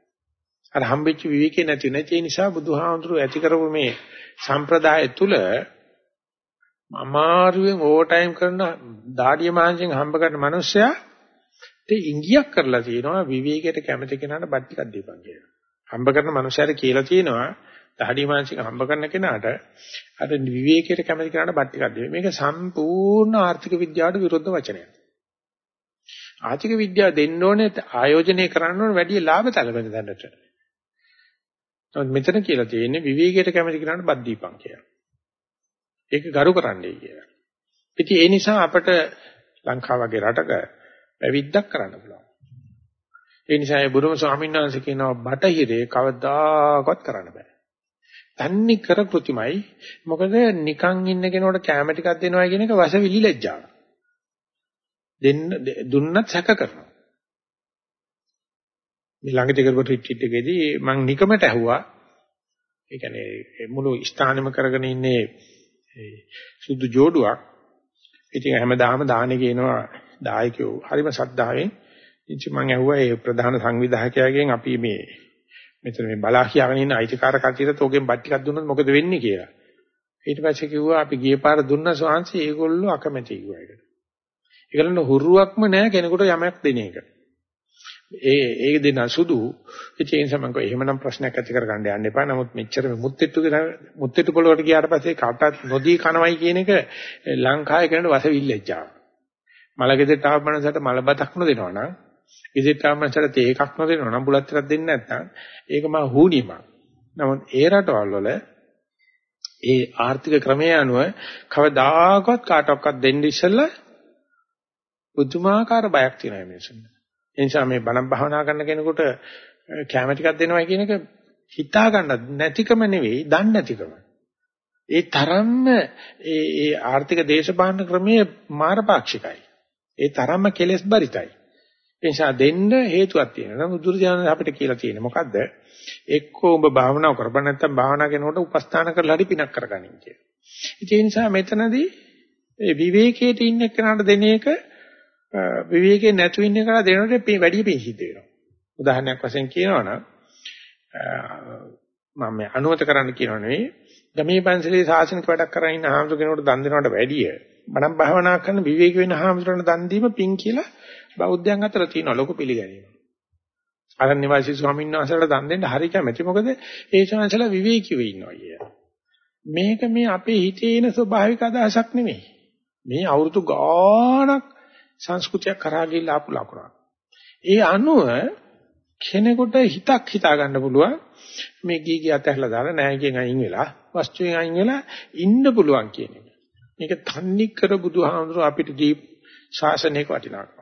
අර හම්බෙච්ච විවේකේ නැති නැති නිසා බුදුහාමුදුරුවෝ ඇති කරපු මේ සම්ප්‍රදාය තුල අමාරුවෙන් ඕවර් ටයිම් කරන දාඩිය මහන්සියෙන් හම්බ කරන මිනිස්සයා ඒ ඉංගියක් කරලා තියෙනවා විවේකයට කැමති කෙනාට බත් ටිකක් දීපන් කියලා. හම්බ කරන මනුස්සයර කියලා තියෙනවා දහඩි මානසික හම්බ කරන කෙනාට අර විවේකයට කැමති කෙනාට බත් ටිකක් දෙන්න. මේක සම්පූර්ණ ආර්ථික විද්‍යාවට විරුද්ධ වචනයක්. ආර්ථික විද්‍යාව දෙන්න ඕනේ ආයෝජනය කරන්න ඕනේ වැඩි ලාභ තලබෙන දැනට. නමුත් මෙතන කියලා තියෙන්නේ විවේකයට කැමති කෙනාට බත් දීපන් කියලා. ඒක ගරු කරන්නයි කියලා. ඉතින් ඒ නිසා අපිට ලංකාව වගේ රටක පැවිද්දක් කරන්න පුළුවන්. ඒ නිසා ඒ බුදුම ස්වාමීන් වහන්සේ කියනවා බටහිරේ කවදාකවත් කරන්න බෑ. තන්නේ කර කෘතිමයි. මොකද නිකන් ඉන්න කෙනෙකුට කැම ටිකක් දෙනවා කියන එක වශවිලි ලැජ්ජාව. දෙන්න දුන්නත් සැක කරනවා. මේ ළඟදී කරපු රිට්‍රීට් එකේදී මම නිකමට ඇහුවා. ඒ කියන්නේ මුළු ස්ථානෙම කරගෙන ඉන්නේ සුදු ජෝඩුවක්. ඉතින් හැමදාම දානේ කියනවා දායකයෝ හරිම සද්ධාවෙන් ඉතින් මම ඇහුවා ඒ ප්‍රධාන සංවිධායකයාගෙන් අපි මේ මෙතන මේ බලා කියාගෙන ඉන්න අයිතිකාර කටියට තෝගෙන් බත් ටිකක් දුන්නොත් මොකද වෙන්නේ කියලා. ඊට පස්සේ කිව්වා අපි ගිය පාර දුන්න ස්වාංශي ඒගොල්ලෝ අකමැති කිව්වා ඒකට. ඒගොල්ලෝ හුරුවක්ම නැහැ කෙනෙකුට යමක් දෙන එක. ඒ ඒක දෙන සුදු ඒ නිසා මම කිව්වා එහෙමනම් ප්‍රශ්නයක් ඇති කරගන්න යන්න එපා. නමුත් මෙච්චර මුත්තිට්ටු මුත්තිට්ටු පොළොවට ගියාට පස්සේ කටත් නොදී කනවයි කියන එක ලංකාවේ කෙනෙකුට වසවිල්ලෙච්චා. මලගෙදරට ආව මනසට මල බතක් නොදෙනවා නම් ඉදිරියටමසට තේ එකක් නොදෙනවා නම් බුලත් ටිකක් දෙන්නේ නැත්නම් ඒක මා හුනියමක්. නමුත් ඒ රටවල් වල ඒ ආර්ථික ක්‍රමයේ අනුව කවදාකවත් කාටවත් දෙන්න ඉස්සෙල්ලා පුදුමාකාර බයක් තියෙනවා මිනිස්සුන්ට. ඒ නිසා මේ බණ භාවනා කරන කෙනෙකුට කැම ටිකක් දෙනවා කියන එක හිතා ගන්න නැතිකම නෙවෙයි, දන්නේ නැතිකම. ඒ තරම්ම ඒ ඒ ආර්ථික දේශපාලන ක්‍රමයේ මාරපාක්ෂිකයි. ඒ තරම්ම කෙලෙස් බරිතයි. ඒ නිසා දෙන්න හේතුවක් තියෙනවා. නමුත් දුර්ජාන අපිට කියලා තියෙන්නේ මොකද්ද? එක්කෝ ඔබ භාවනාව කරපන් නැත්නම් භාවනා කරනකොට උපස්ථාන කරලා හරි පිනක් කරගනින් කියලා. ඒ නිසා මෙතනදී මේ විවේකයේ ඉන්න කෙනාට දෙන එක විවේකේ නැතු ඉන්න කෙනා දෙනකොට වැඩි පිං සිද්ධ වෙනවා. උදාහරණයක් වශයෙන් කියනවනම් මම මේ අනුමත කරන්න කියනව නෙවෙයි ගමේ පන්සලේ සාසනික වැඩක් කරගෙන ඉන්න හාමුදුර කෙනෙකුට දන් දෙනවට වැඩිය මනම් භාවනා කරන විවේක වෙන හාමුදුරන දන් දීම පිං කියලා බෞද්ධයන් අතර තියෙන ලොකු පිළිගැනීම. අරන් නිවාසී ස්වාමීන් වහන්සේලාට දන් දෙන්න හරි කැමැති. මොකද ඒ ශාන්සලා විවේකීව ඉන්නවා කිය. මේක මේ අපේ හිතේ එන ස්වභාවික අදහසක් නෙමෙයි. මේ අවුරුදු ගාණක් සංස්කෘතියක් කරා ගිහිල්ලා ආපු ලකුණක්. ඒ අනුව කෙනෙකුට හිතක් හිතා ගන්න පුළුවන් මේ ගී ගිය අතහැරලා දාලා නෑකියෙන් අයින් වෙලා වස්තුවෙන් අයින් වෙලා ඉන්න පුළුවන් කියන එක. මේක තන්නේ කර බුදුහාමුදුරුව අපිට දී ශාසනයක වටිනාකම.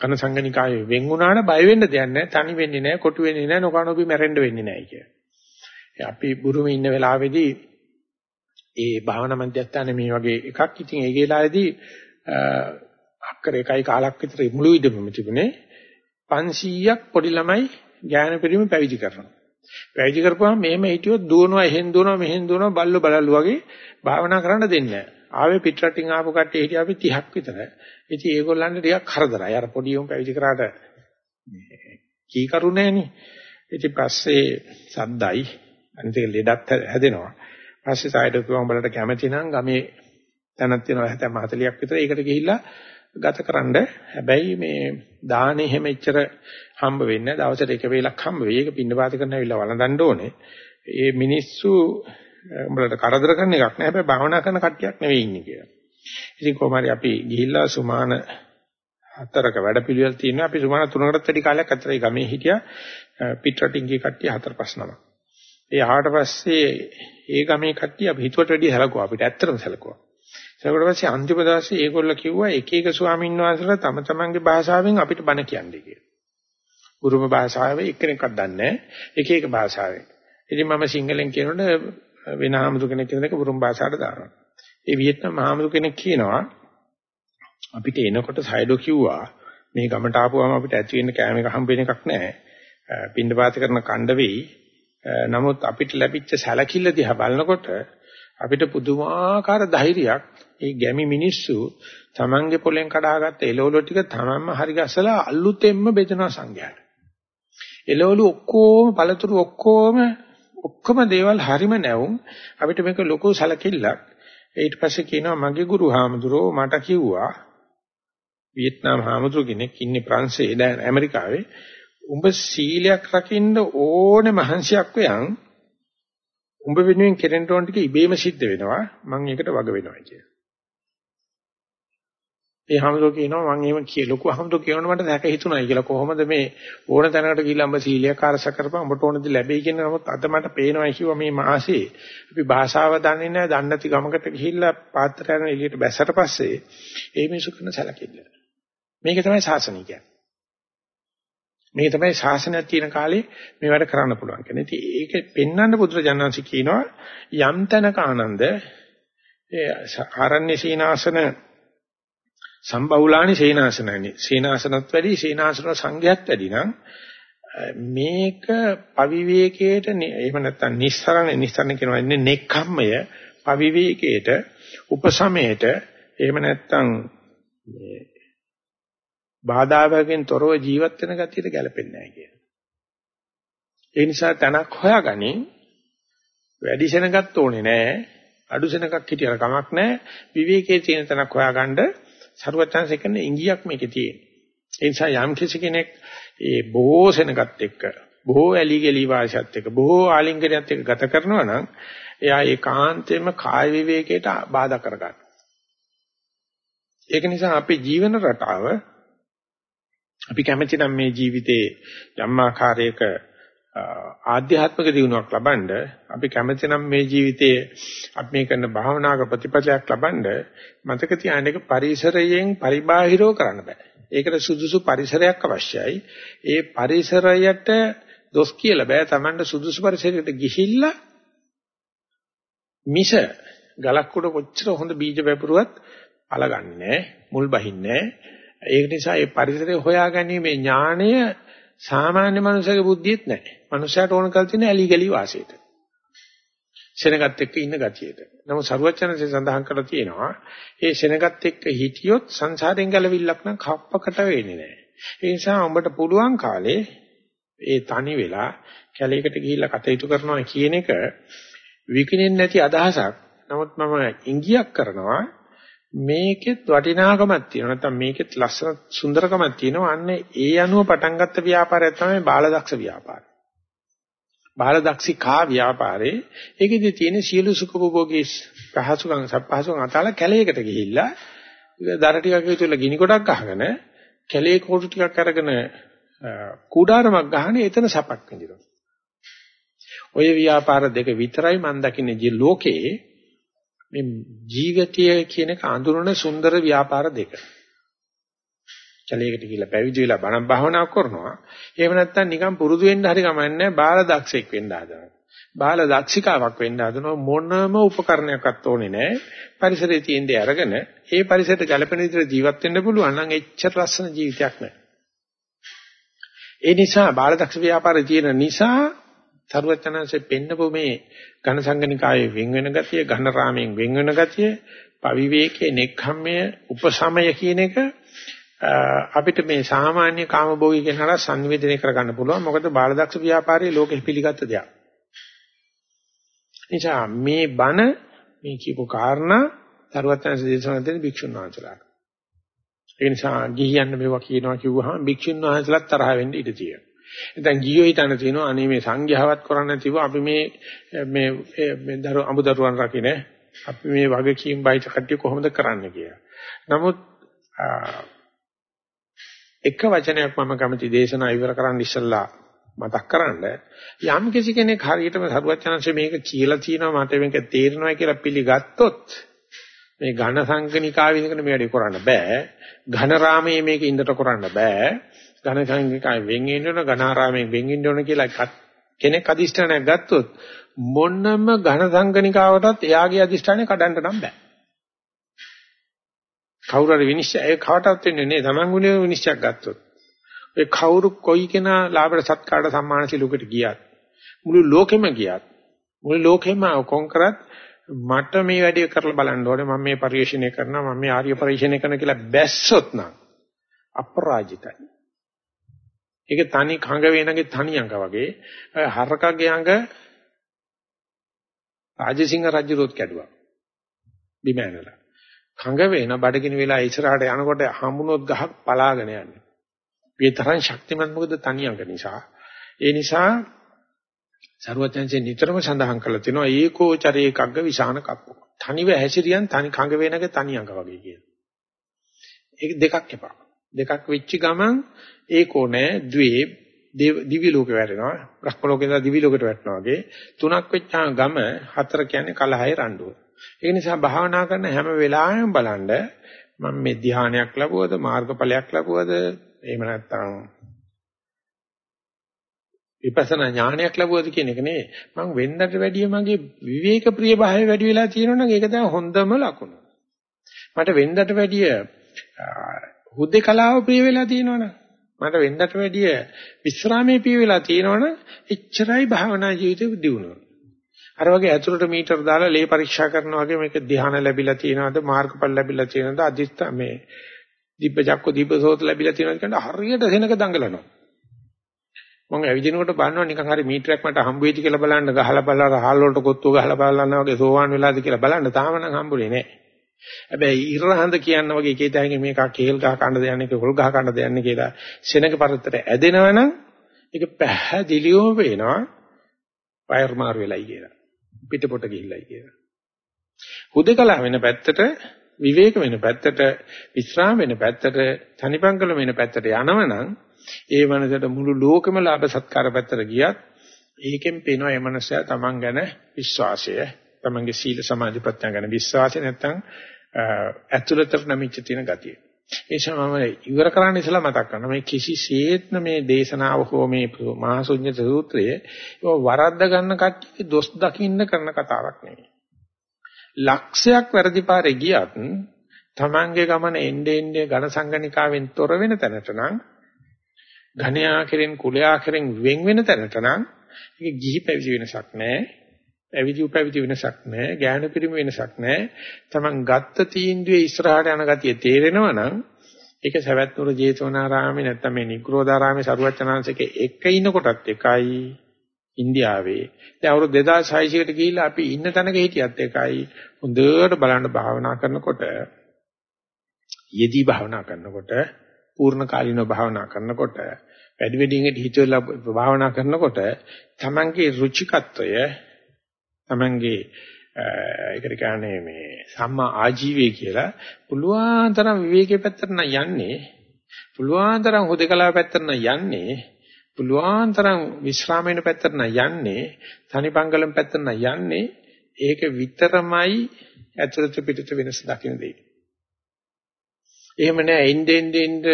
කන සංගනිකායේ වෙන් වුණාට බය වෙන්න දෙයක් නැහැ. තනි වෙන්නේ නැහැ, කොටු වෙන්නේ නැහැ, නොකනෝපි මැරෙන්න වෙන්නේ නැහැ කිය. අපි බුරුමේ ඉන්න වෙලාවේදී ඒ භාවනා මධ්‍යස්ථානේ මේ වගේ එකක් ඉතින් ඒ ගේලාවේදී අක්කර එකයි කාලක් විතර මුළු ඉදෙම තිබුණේ 500ක් පොඩි ළමයි ඥාන පරිම පැවිදි කරනවා. පැවිදි කරපුවාම මෙහෙම හිටියොත් දුවනවා එහෙන් දුවනවා මෙහෙන් දුවනවා බල්ලෝ බලල්ලු වගේ භාවනා කරන්න දෙන්නේ නැහැ. ආවේ පිටරටින් ආපු කට්ටිය හිටියා අපි 30ක් විතර. ඉතින් ඒගොල්ලන්ට ටිකක් කරදරයි. අර පොඩි උන් පැවිදි කරාට කී කරුණෑනේ. ඉතින් පස්සේ සද්දයි අනිත් එක ලෙඩත් හැදෙනවා. පස්සේ සායඩ කිව්වා උඹලට කැමති නම් ගමේ තැනක් තියෙනවා 70 40ක් විතර. ඒකට ගිහිල්ලා ගතකරනද හැබැයි මේ දාහනේ හැම එච්චර හම්බ වෙන්නේ දවසට එක වේලක් හම්බ වෙයි. ඒක පින්න පාත කරන ඇවිල්ලා වළඳන්න ඕනේ. ඒ මිනිස්සු උඹලට කරදර කරන එකක් නෑ. හැබැයි භාවනා කරන කට්ටියක් නෙවෙයි ඉන්නේ කියලා. ඉතින් කොහොම හරි අපි ගිහිල්ලා සුමාන හතරක වැඩපිළිවෙල තියෙනවා. අපි සුමාන තුනකටත් වැඩි කාලයක් අතරේ ගමේ හිටියා. පිටරටින් ගිය කට්ටිය හතර පහ නම. ඒ ආවට පස්සේ ඒ ගමේ කට්ටිය අපි හිතුවට වැඩිය සැලකුවා. අපිට ඇත්තටම සැලකුවා. ඊට පස්සේ අන්තිම දවසේ ඒගොල්ලෝ කිව්වා එක එක ස්වාමීන් වහන්සේලා තම තමන්ගේ භාෂාවෙන් අපිට බණ කියන්නේ කියලා. බුරුම භාෂාවෙ එක්කෙනෙක්වත් දන්නේ නැහැ. එක එක භාෂාවෙන්. ඉතින් මම සිංහලෙන් කියනකොට වෙන ආමතු කෙනෙක් කියන එක බුරුම භාෂාවට දානවා. ඒ වියට්නාම් ආමතු කෙනෙක් කියනවා අපිට එනකොට සයිඩෝ කිව්වා මේ ගමට ආපුවම අපිට ඇති වෙන්න කෑම එක හම්බ වෙන එකක් නැහැ. පින්ඩ පාත කරන කණ්ඩ වෙයි. නමුත් අපිට ලැබිච්ච සැලකිල්ල දිහා බලනකොට අපිට පුදුමාකාර ධෛර්යයක් ඒ ගැමි මිනිස්සු තමන්ගේ පොලෙන් කඩාගත්ත එළවලු ටික තමන්ම හරි ගස්සලා අලුතෙන්ම බෙදනවා සංඝයාට. එළවලු ඔක්කොම පළතුරු ඔක්කොම ඔක්කොම දේවල් හරිම නැවුම් අපිට මේක ලොකු සැලකිල්ලක්. ඊට පස්සේ කියනවා මගේ ගුරු හාමුදුරුවෝ මට කිව්වා වියට්නාම් හාමුදුරුවෝ කෙනෙක් ඉන්නේ ප්‍රංශේ දැන් ඇමරිකාවේ උඹ සීලයක් රකින්න ඕනේ මහන්සියක් වයන් උඹ වෙනුවෙන් කෙරෙන්න ඕන ටික ඉබේම සිද්ධ වෙනවා මම ඒකට වග වෙනවා කියලා. ඒ හැමදෝ කියනවා මම එහෙම කිය ලොකු හැමදෝ කියනකොට මට දැක හිතුණයි කියලා කොහොමද මේ ඕන තැනකට ගිහිල්ලා උඹ සීලියක් ආරස කරපන් උඹට ඕනද ලැබෙයි කියන නමුත් අද මට පේනවා කිව්වා මේ මාසේ අපි භාෂාව දන්නේ නැහැ දන්නේ නැති ගමකට ගිහිල්ලා පාත්‍රයන් එළියට බැසට පස්සේ ඒ මිනිසු කරන සැලකිල්ල. මේක තමයි ශාසනය කියන්නේ. මේ තමයි ශාසනයක් තියෙන කාලේ මේ වැඩ කරන්න පුළුවන් කියන්නේ. ඉතින් ඒක පෙන්වන්න බුදුරජාණන්සි කියනවා යම් තැනක ආනන්ද ඒ ආරණ්‍ය සීනාසන සම්බෞලානි සීනාසනනි. සීනාසනත් වැඩි සීනාසන සංඝයත් වැඩි නම් මේක පවිවේකයට එහෙම නැත්නම් නිස්සරණ නිස්සරණ කියනවා ඉන්නේ නෙක්ඛම්මය පවිවේකයට උපසමයට එහෙම නැත්නම් බාධාවකින් තොරව ජීවත් වෙන ගතියට ගැලපෙන්නේ නැහැ කියන. ඒ නිසා තනක් හොයාගනින් වැඩි සෙනගත් ඕනේ නැහැ. අඩු සෙනගක් හිටියර කමක් නැහැ. විවේකයේ තියෙන තනක් හොයාගන්න සරුවචාන්සේ කරන ඉංගියක් මේකේ තියෙන. ඒ නිසා යම් කිසි කෙනෙක් ඒ බොහෝ සෙනගත් එක්ක බොහෝ ඇලි ගලි වාසයත් එක්ක බොහෝ ආලිංගනයත් එක්ක ගත කරනවා නම් එයා ඒකාන්තයෙන්ම කාය විවේකයට බාධා කරගන්නවා. ඒක නිසා අපේ ජීවන රටාව අපි කැමති නම් මේ ජීවිතේ යම් ආකාරයක ආධ්‍යාත්මික දියුණුවක් ලබනද අපි කැමති නම් මේ ජීවිතයේ අපි මේ කරන භාවනාවක ප්‍රතිපලයක් ලබනද මතක තියාගන්න එක පරිසරයෙන් පරිබාහිරව කරන්න බෑ. ඒකට සුදුසු පරිසරයක් අවශ්‍යයි. ඒ පරිසරයට දොස් කියලා බෑ. Tamanට සුදුසු පරිසරයකට ගිහිල්ලා මිස ගලක් උඩ කොච්චර හොඳ බීජ වැපරුවත් අලගන්නේ මුල් බහින්නේ ඒක නිසා මේ පරිසරය හොයාගැනීමේ ඥාණය සාමාන්‍ය මනුස්සයෙකුගේ බුද්ධියෙත් නැහැ. මනුස්සයාට ඕන කල් තියෙන ඇලි ගලි වාසයට. සෙනගත් එක්ක ඉන්න ගතියට. නමුත් සරුවචනසේ සඳහන් කරලා තියෙනවා මේ සෙනගත් එක්ක හිටියොත් සංසාරයෙන් ගැලවිල්ලක් නම් කප්පකට වෙන්නේ නැහැ. ඒ නිසා උඹට පුළුවන් කාලේ ඒ තනි වෙලා කැලේකට ගිහිල්ලා කටයුතු කරනවා කියන එක විකිනෙන්නේ නැති අදහසක්. නමුත් මම ඉංගියක් කරනවා මේකෙත් වටිනාකමක් තියෙනවා නැත්නම් මේකෙත් ලස්සන සුන්දරකමක් තියෙනවා අන්න ඒ අනුව පටන් ගත්ත ව්‍යාපාරය තමයි බාලදක්ෂ ව්‍යාපාරය. බාලදක්ෂිකා ව්‍යාපාරේ ඒකෙදි තියෙන සියලු සුඛභෝගී පහසුකම් සපහසුකම් අතල කැලේකට ගිහිල්ලා දර ටිකක් විතරලා ගිනි ගොඩක් ගහගෙන කැලේ කෝටු ටිකක් අරගෙන කුඩාරමක් ගහන්නේ එතන සපක් විඳිනවා. ඔය ව්‍යාපාර දෙක විතරයි මම දකින්නේ ලෝකේ මේ ජීවිතය කියන එක අඳුරන සුන්දර ව්‍යාපාර දෙක. කැලේකට ගිහිල්ලා පැවිදි වෙලා බණ භාවනා කරනවා. එහෙම නැත්නම් නිකන් පුරුදු වෙන්න හරි කමන්නේ බාල දක්ෂෙක් වෙන්න හදනවා. බාල දක්ෂිකාවක් වෙන්න හදනවා මොනම උපකරණයක්වත් ඕනේ නැහැ. පරිසරයේ තියෙන දේ අරගෙන ඒ පරිසරයට ගැළපෙන විදිහට ජීවත් වෙන්න පුළුවන් නම් එච්චර ලස්සන ජීවිතයක් නැහැ. ඒ නිසා බාල දක්ෂ ව්‍යාපාරේ තියෙන නිසා සරුවචනanse පෙන්නපු මේ ඝන සංගනිකායේ වෙන් වෙන ගතිය, ඝන රාමයෙන් වෙන් වෙන ගතිය, පවිවේකේ, නෙක්ඛම්මය, උපසමය කියන එක අපිට මේ සාමාන්‍ය කාමභෝගී කෙනාට සංවේදනය කරගන්න පුළුවන්. මොකද බාලදක්ෂ ව්‍යාපාරයේ ලෝකෙ පිළිගත් දෙයක්. නිසා මේ බණ මේ කියපු කාරණා සරුවචනanse දේශනා දෙන භික්ෂුන් වහන්සේලාට. ඒ නිසා ගිහියන්න මේවා කියනවා කිව්වහම භික්ෂුන් වහන්සේලාත් තරහ වෙන්න ඉඩ තියෙනවා. දැන් ජීව හිතන තියෙනවා අනේ මේ සංඝයාවත් කරන්නේ නැතිව අපි මේ මේ මේ දරු අමුදරුවන් රකින්නේ අපි මේ වගකීම් බයිත කට්ටිය කොහොමද කරන්නේ? කියලා. නමුත් එක වචනයක් මම කැමති දේශනා ඉවර කරන්න ඉස්සෙල්ලා මතක් කරන්න. යම් කිසි කෙනෙක් හරියටම සරුවචනංශ මේක කියලා තියෙනවා මට මේක තේරෙනවා කියලා පිළිගත්තොත් මේ ඝන සංගනිකාව ඉඳගෙන මේ වැඩේ කරන්න බෑ. ඝන රාමයේ මේක ඉඳට කරන්න බෑ. ඝන සංගනිකාවෙන් වෙන් වෙන්න ඕන ඝනාරාමයෙන් වෙන් වෙන්න ඕන කියලා කෙනෙක් අදිෂ්ඨානයක් ගත්තොත් මොන්නම ඝන සංගනිකාවටත් එයාගේ අදිෂ්ඨානය කඩන්න නම් බෑ. කවුරු හරි විනිශ්චය ඒ කවටවත් වෙන්නේ නෑ තමන් ගුණේ විනිශ්චයක් ගත්තොත්. ඒ කවුරු කොයි කෙනා ලාභයට සත්කාරට සම්මාන සිලුකට ගියත් මුළු ලෝකෙම ගියත් මුළු ලෝකෙම කොන් කරත් මට මේ වැඩේ කරලා බලන්න ඕනේ. මම මේ පරිශ්‍රණය කරනවා මම මේ ආර්ය පරිශ්‍රණය කරන කියලා බැස්සොත් නම් අපරාජිතයි. ඒක තනි කඟ වේනගේ තනි අඟ වගේ. හරකගේ අඟ රාජසිංහ රජුරුත් කැඩුවා. බිම ඇනලා කඟ වේන බඩගිනි වෙලා ඉස්සරහට යනකොට හම්බුනොත් ගහක් පලාගෙන යන්නේ. මේ තරම් ශක්තිමත් මොකද තනි අඟ නිසා. ඒ නිසා සරුවචන්සේ නිතරම සඳහන් කරලා තිනවා ඒකෝචරේ කග්ග විසාන කප්පෝ. තනිව හැසිරියන් තනි කඟ වේනගේ තනි අඟ වගේ කියන ඒක දෙකක් එපා. දෙකක් වෙච්ච ගමන් ඒකෝ නෑ ද්වේ දිවි ලෝකේ වැටෙනවා. බ්‍රහ්ම ලෝකේ ඉඳලා දිවි ලෝකෙට වැටෙනවා වගේ. තුනක් වෙච්චාම ගම හතර කියන්නේ කලහය රණ්ඩුව. ඒ නිසා භාවනා කරන හැම වෙලාවෙම බලන්න මම මේ ධ්‍යානයක් ලැබුවද මාර්ගඵලයක් ලැබුවද එහෙම නැත්නම් විපස්සනා ඥානයක් ලැබුවද කියන එක නෙවෙයි. මම වෙන්නට වැඩිය මගේ විවේක ප්‍රිය භාවය වැඩි වෙලා තියෙනවනම් ඒක තමයි හොඳම ලකුණ. මට වෙන්නට වැඩිය හුදේකලාව ප්‍රිය වෙලා තියෙනවනම් මට වෙන්නට වැඩිය විශ්‍රාමයේ ප්‍රිය වෙලා තියෙනවනම් එච්චරයි භාවනා ජීවිතේ දියුණුව. අර වගේ ඇතුළට මීටර දාලා ලේ පරීක්ෂා කරනවා වගේ මේක ධ්‍යාන ලැබිලා තියෙනවද මාර්ගඵල ලැබිලා තියෙනවද අදිස්ත මේ දිබ්බජක්ක දිබ්බසෝත ලැබිලා තියෙනවද කියන හරියට සෙනක දඟලනවා. මම ඇවිදිනකොට බලනවා නිකන් හරි මීටරයක් මට හම්බ වෙයිද කියලා බලන්න ගහලා බලලා හාල් වලට කොත්තුව ගහලා බලනවා වගේ සෝවාන් වෙලාද කියලා බලන්න තාම නම් හම්බුනේ නැහැ. හැබැයි ඉරහඳ කියන වගේ කීත හැකි මේක කේල් ගහ කන්න දෙන්නේ කොල් ගහ කන්න දෙන්නේ කියලා සෙනඟ පරතරය ඇදෙනවනම් ඒක පැහැදිලිවම පේනවා වයර් මාරු වෙලයි කියලා. පිටපොට ගිහිල්ලයි කියලා. හුදකලා වෙන පැත්තට විවේක වෙන පැත්තට විශ්‍රාම වෙන පැත්තට තනිපංකල වෙන පැත්තට යනවනම් ඒ මනසට මුළු ලෝකෙම ලාභ සත්කාර පැත්තට ගියත් ඒකෙන් පේනවා මේ මනසයා Taman ගැන විශ්වාසය තමන්ගේ සීල සමාධි ප්‍රඥා ගැන විශ්වාසය නැත්තම් ඇතුළතට නැමිච්ච තියෙන ගතිය. ඒ සමම ඉවර කරන්න ඉස්සලා මතක් කරනවා මේ කිසිසේත්ම මේ දේශනාව හෝ මේ මහසුඤ්ඤත සූත්‍රය ඒක වරද්ද ගන්න කට්ටිය දොස් දකින්න කරන කතාවක් නෙවෙයි. ලක්ෂයක් වැරදි පාරේ ගියත් තමන්ගේ ගමන එන්නේ එන්නේ ඝන සංගණිකාවෙන් තොර වෙන තැනට නම් ඝණයා කෙරෙන් කුලයා කෙරෙන් වෙන් වෙන තැනට නම් ඒක ගිහි පැවිදි වෙනසක් නැහැ. පැවිදි උපැවිදි වෙනසක් නැහැ, ඥාන පිරිමි වෙනසක් නැහැ. Taman ගත්ත තීන්දුවේ ඉස්සරහට යන ගතිය තේරෙනවා නම් ඒක සවැත් නුර ජේතවනාරාමේ නැත්නම් මේ නිග්‍රෝධාරාමේ සරුවචනාංශක එක ඉනකොටත් එකයි ඉන්දියාවේ. දැන් අවුරුදු 2600කට ගිහිල්ලා අපි ඉන්න තැනක හිටියත් එකයි. හොඳට බලන්න භාවනා කරනකොට යෙදී භාවනා කරනකොට පූර්ණ කාලිනව භාවනා කරනකොට වැඩි වැඩියෙන් හිතවල භාවනා කරනකොට තමන්ගේ රුචිකත්වය තමන්ගේ ඒකට කියන්නේ මේ සම්මා ආජීවය කියලා පුළුවන් තරම් විවේකයේ පැත්තට නම් යන්නේ පුළුවන් තරම් හුදකලාව පැත්තට නම් යන්නේ පුළුවන් තරම් විශ්‍රාම වෙන පැත්තට නම් යන්නේ තනිපංගලම් පැත්තට නම් යන්නේ ඒක විතරමයි ඇතුළත පිටත වෙනස දකින්න දෙයි. එහෙම නෑ එnde end end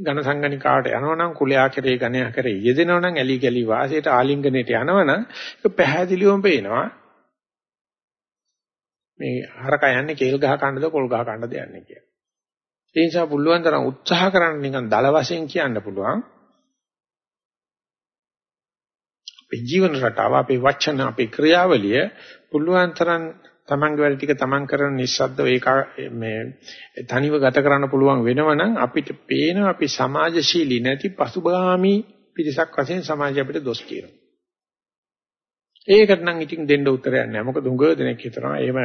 ඝන සංගණිකාවට යනවනම් කුලයා කරේ ඝනයා කරේ යෙදෙනවනම් ඇලි ගලි වාසයට ආලිංගනයට යනවනම් ඒක පැහැදිලිවම පේනවා. මේ හරක යන්නේ කේල් ගහ කන්නද පොල් ගහ කන්නද යන්නේ කියලා. ඒ නිසා පුළුවන් තරම් උත්සාහ කරන්න නිකන් දල වශයෙන් කියන්න පුළුවන්. අපේ ජීවන රටාව, අපේ වචන, අපේ ක්‍රියාවලිය පුළුවන් තරම් තමන්ගේ වැඩ ටික තමන් කරන නිස්සද්දව ඒක මේ තනිව ගත කරන්න පුළුවන් වෙනවනම් අපිට පේනවා අපි සමාජශීලී නැති පසුබාමි පිරිසක් වශයෙන් සමාජය අපිට දොස් කියනවා. ඒකට නම් ඉතින් දෙන්න උත්තරයක් නැහැ. මොකද උඟ දෙනෙක් හිතනවා එහෙම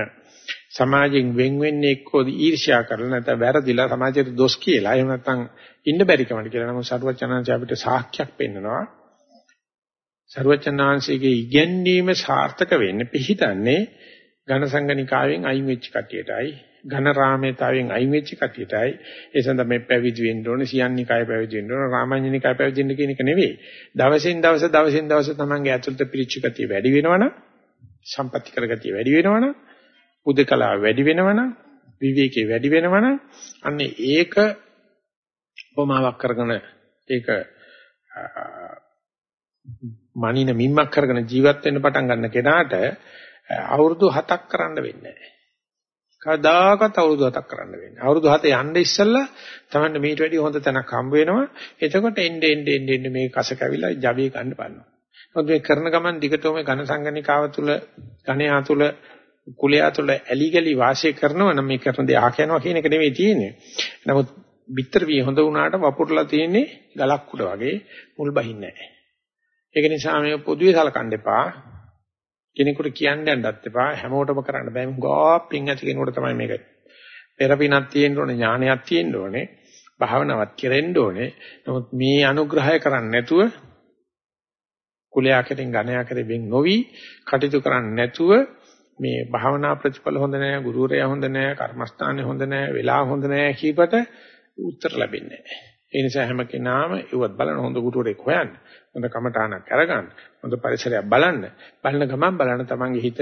සමාජයෙන් වෙන් වෙන්නේ එක්කෝ ඊර්ෂ්‍යා කරලා නැත්නම් වැරදිලා සමාජයට දොස් කියලා. එහෙම නැත්නම් ඉන්න බැරි කමට කියලා. නමුත් සරුවචනාංශය අපිට සාක්ෂියක් පෙන්නනවා. සරුවචනාංශයේ ඉගැන්වීම සාර්ථක වෙන්නේ පිහිටන්නේ ඝන සංගණිකාවෙන් අයින් වෙච්ච කටියටයි ඝන රාමේතාවෙන් අයින් වෙච්ච කටියටයි ඒ සඳහා මේ පැවිදි වෙන්න ඕනේ සියන්නිකාය පැවිදි වෙන්න ඕනේ රාමඤ්ඤනිකාය පැවිදි වෙන්න කියන එක නෙවෙයි දවසින් දවස දවසින් දවස තමන්ගේ ඇතුළත පිරිච්ච කතිය වැඩි වෙනවනම් සම්පත්‍ති කරගතිය වැඩි වෙනවනම් උදකලාව වැඩි වෙනවනම් විවේකේ වැඩි වෙනවනම් අන්න ඒක උපමාවක් කරගෙන ඒක මනින මිම්මක් කරගෙන ජීවත් වෙන්න පටන් ගන්න කෙනාට අවුරුදු 7ක් කරන්න වෙන්නේ නැහැ. කවදාකවත් අවුරුදු 7ක් කරන්න වෙන්නේ. අවුරුදු 7 යන්න ඉස්සෙල්ලා තමන්න මීට වැඩිය හොඳ තැනක් හම්බ වෙනවා. එතකොට එන්න එන්න එන්න එන්න මේ කස කැවිලා ජවයේ ගන්න බලනවා. මොකද මේ කරන ගමන් දිගටම ඝන සංගණිකාව තුල ඝණයා තුල කුලයා තුල ඇලි ගලි වාසය කරනවා නම් මේ කරන දේ ආකයන්වා කියන එක නෙවෙයි තියෙන්නේ. නමුත් bitter විය හොඳ වුණාට වපුරලා තියෙන්නේ ගලක් උඩ වගේ මුල් බහින්නේ නැහැ. ඒක නිසා මේ පොදුවේ සලකන්න එපා. කෙනෙකුට කියන්න යන්නත් එපා. හැමෝටම කරන්න බෑ. මුගා පිං ඇති කෙනෙකුට තමයි මේක පෙරපිනක් තියෙන්න ඕනේ ඥානයක් තියෙන්න ඕනේ භාවනාවක් කෙරෙන්න ඕනේ. නමුත් මේ අනුග්‍රහය කරන්නේ නැතුව කුලයා කෙරෙන් ගණයා කෙරෙන් නොවි කටයුතු කරන්නේ නැතුව මේ භාවනා ප්‍රතිඵල හොඳ නැහැ ගුරුවරයා හොඳ නැහැ කර්මස්ථානේ හොඳ නැහැ වෙලා හොඳ නැහැ කීපට උත්තර ලැබෙන්නේ නැහැ. ඒ නිසා හැම කෙනාම ඒවත් බලන හොඳ ගුරුවරයෙක් හොයන්න. හොඳ කමඨානක් අරගන්න. හොඳ පරිසරයක් බලන්න. බලන ගමන් බලන තමන්ගේ හිත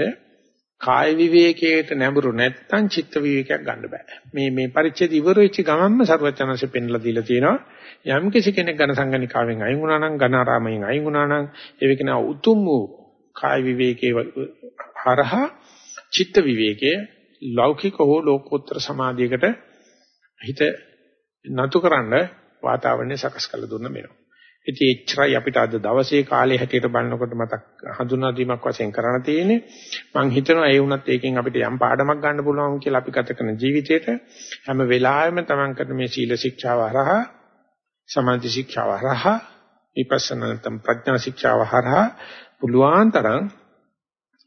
කාය විවේකයට නැඹුරු නැත්නම් චිත්ත විවේකයක් ගන්න බෑ. මේ මේ පරිච්ඡේද ඉවර වෙච්ච ගමන්ම සර්වචනanse පෙන්ලා දීලා තියෙනවා. යම් කිසි කෙනෙක් ඝන සංගණිකාවෙන් අයින් වුණා නම් ඝන ආරාමයෙන් අයින් වුණා නම් ඒ වේකන උතුම් වූ කාය විවේකයේ හරහා චිත්ත විවේකයේ ලෞකික හෝ ලෝකෝත්තර සමාධියකට හිත නතුකරන වාතාවරණය සකස් කරලා දුන්න මෙනවා. ඉතින් එච්චරයි අපිට අද දවසේ කාලේ හැටියට බලනකොට මතක් හඳුනා දීමක් වශයෙන් කරණ තියෙන්නේ. මම හිතනවා ඒ වුණත් ඒකෙන් අපිට යම් පාඩමක් ගන්න පුළුවන් කියලා අපි ගත කරන ජීවිතේට හැම වෙලාවෙම තමන් කරන මේ සීල ශික්ෂාව හරහා සමාධි ශික්ෂාව හරහා විපස්සනා නැත්නම් ප්‍රඥා ශික්ෂාව හරහා පුළුවන් තරම්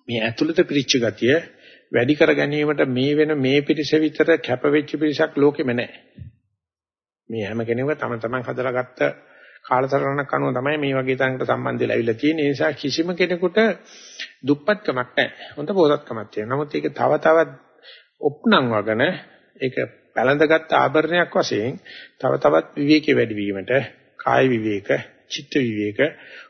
මේ ඇතුළත පිරිච්ච ගතිය වැඩි කර ගැනීමට මේ වෙන මේ පිරිස විතර කැප වෙච්ච පිරිසක් ලෝකෙම නැහැ. මේ හැම කෙනෙකුම තම තමන් හදලා ගත්ත කාලසටහනක් අනුව තමයි මේ වගේ තැනකට සම්බන්ධ වෙලා ඇවිල්ලා තියෙන්නේ. ඒ නිසා කිසිම කෙනෙකුට දුප්පත්කමක් නැහැ. හොඳ පොහොසත්කමක් තියෙනවා. නමුත් ඒක තව තවත් ඔප්නම් වගන ඒක පැලඳගත් ආභරණයක් වශයෙන් තව තවත් විවේකයේ වැඩි වීමට කාය විවේක, චිත්ත විවේක,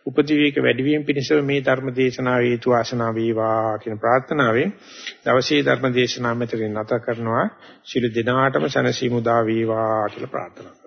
උපදි විවේක වැඩි වීම පිණිස මේ ධර්ම දේශනාව හේතු ආසනාව වේවා කියන ප්‍රාර්ථනාවෙන් දවසේ ධර්ම දේශනාව මෙතනින් නැත කරනවා. ශිළු දිනාටම සනසීමු දා වේවා කියලා ප්‍රාර්ථනා